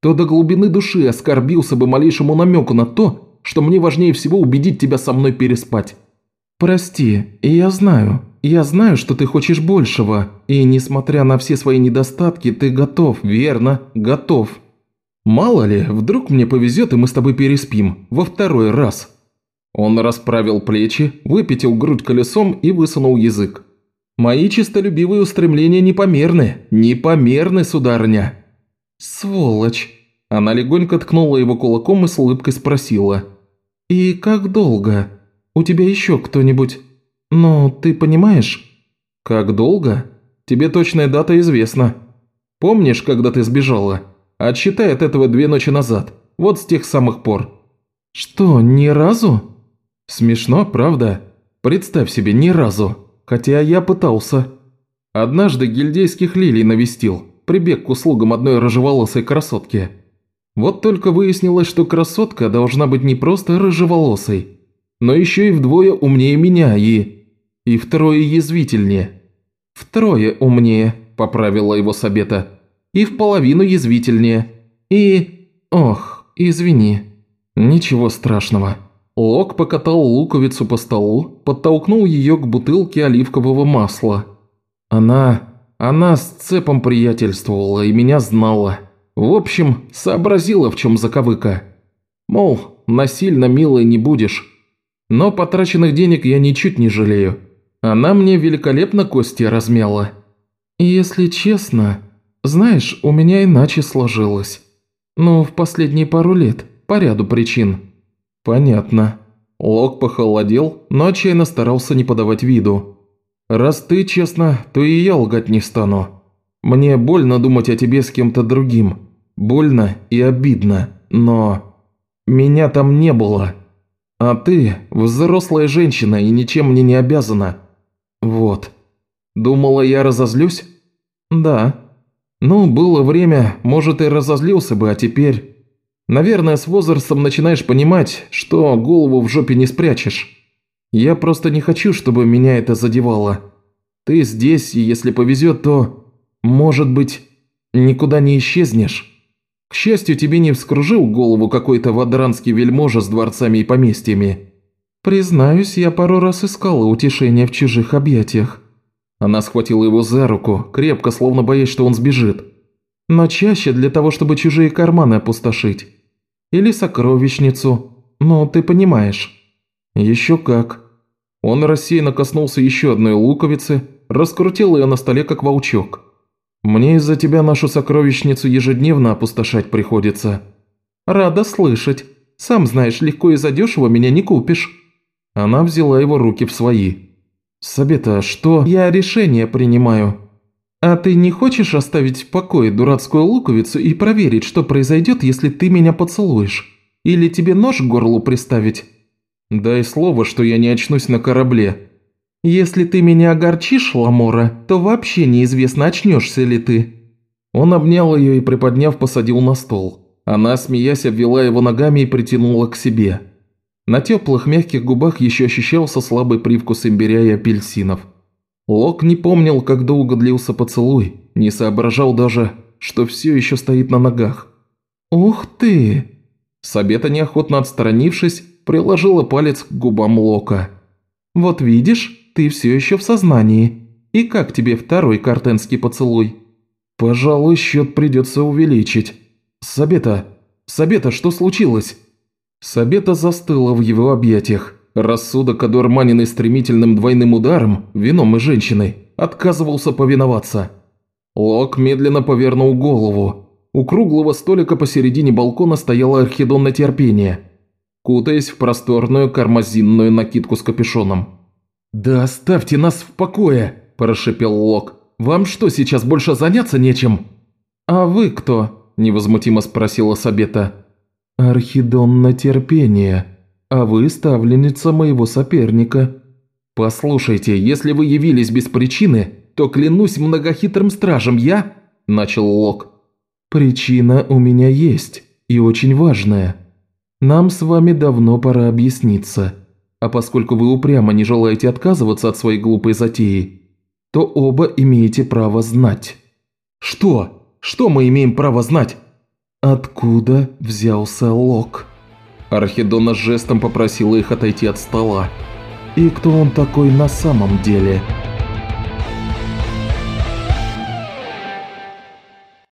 то до глубины души оскорбился бы малейшему намеку на то, что мне важнее всего убедить тебя со мной переспать. Прости, я знаю, я знаю, что ты хочешь большего, и несмотря на все свои недостатки, ты готов, верно, готов. Мало ли, вдруг мне повезет, и мы с тобой переспим, во второй раз». Он расправил плечи, выпятил грудь колесом и высунул язык. Мои чистолюбивые устремления непомерны, непомерны, сударыня». «Сволочь!» Она легонько ткнула его кулаком и с улыбкой спросила. «И как долго? У тебя еще кто-нибудь? Ну, ты понимаешь?» «Как долго? Тебе точная дата известна. Помнишь, когда ты сбежала? Отсчитай от этого две ночи назад, вот с тех самых пор». «Что, ни разу?» «Смешно, правда? Представь себе, ни разу. Хотя я пытался. Однажды гильдейских лилий навестил, прибег к услугам одной рыжеволосой красотки. Вот только выяснилось, что красотка должна быть не просто рыжеволосой, но еще и вдвое умнее меня и... и втрое язвительнее. «Втрое умнее», – поправила его Сабета, – «и в половину язвительнее. И... ох, извини. Ничего страшного». Лок покатал луковицу по столу, подтолкнул ее к бутылке оливкового масла. Она... она с цепом приятельствовала и меня знала. В общем, сообразила, в чем заковыка. Мол, насильно милой не будешь. Но потраченных денег я ничуть не жалею. Она мне великолепно кости размяла. Если честно, знаешь, у меня иначе сложилось. Ну, в последние пару лет, по ряду причин. Понятно. Лок похолодел, но отчаянно старался не подавать виду. «Раз ты честно, то и я лгать не стану. Мне больно думать о тебе с кем-то другим. Больно и обидно, но... Меня там не было. А ты взрослая женщина и ничем мне не обязана. Вот. Думала, я разозлюсь? Да. Ну, было время, может, и разозлился бы, а теперь... Наверное, с возрастом начинаешь понимать, что голову в жопе не спрячешь. Я просто не хочу, чтобы меня это задевало. Ты здесь, и если повезет, то, может быть, никуда не исчезнешь. К счастью, тебе не вскружил голову какой-то вадранский вельможа с дворцами и поместьями. Признаюсь, я пару раз искала утешения в чужих объятиях. Она схватила его за руку, крепко, словно боясь, что он сбежит. Но чаще для того, чтобы чужие карманы опустошить. Или сокровищницу. Ну, ты понимаешь. Еще как. Он рассеянно коснулся еще одной луковицы, раскрутил ее на столе, как волчок. «Мне из-за тебя нашу сокровищницу ежедневно опустошать приходится». «Рада слышать. Сам знаешь, легко и задешево меня не купишь». Она взяла его руки в свои. «Сабета, что?» «Я решение принимаю. А ты не хочешь оставить в покое дурацкую луковицу и проверить, что произойдет, если ты меня поцелуешь? Или тебе нож к горлу приставить?» «Дай слово, что я не очнусь на корабле». «Если ты меня огорчишь, Ламора, то вообще неизвестно, очнешься ли ты». Он обнял ее и, приподняв, посадил на стол. Она, смеясь, обвела его ногами и притянула к себе. На теплых мягких губах еще ощущался слабый привкус имбиря и апельсинов. Лок не помнил, как долго длился поцелуй, не соображал даже, что все еще стоит на ногах. «Ух ты!» Сабета, неохотно отстранившись, приложила палец к губам Лока. «Вот видишь, ты все еще в сознании. И как тебе второй картенский поцелуй?» «Пожалуй, счет придется увеличить. Сабета, Сабета, что случилось?» Сабета застыла в его объятиях. Рассудок, одурманенный стремительным двойным ударом, вином и женщиной, отказывался повиноваться. Лок медленно повернул голову. У круглого столика посередине балкона стояла Архидонна терпение кутаясь в просторную кармазинную накидку с капюшоном. «Да оставьте нас в покое!» – прошипел Лок. «Вам что, сейчас больше заняться нечем?» «А вы кто?» – невозмутимо спросила Сабета. «Архидонна терпение, а вы ставленница моего соперника». «Послушайте, если вы явились без причины, то клянусь многохитрым стражем, я...» – начал Лок. «Причина у меня есть, и очень важная. Нам с вами давно пора объясниться. А поскольку вы упрямо не желаете отказываться от своей глупой затеи, то оба имеете право знать». «Что? Что мы имеем право знать?» «Откуда взялся Лок?» Архидона жестом попросила их отойти от стола. «И кто он такой на самом деле?»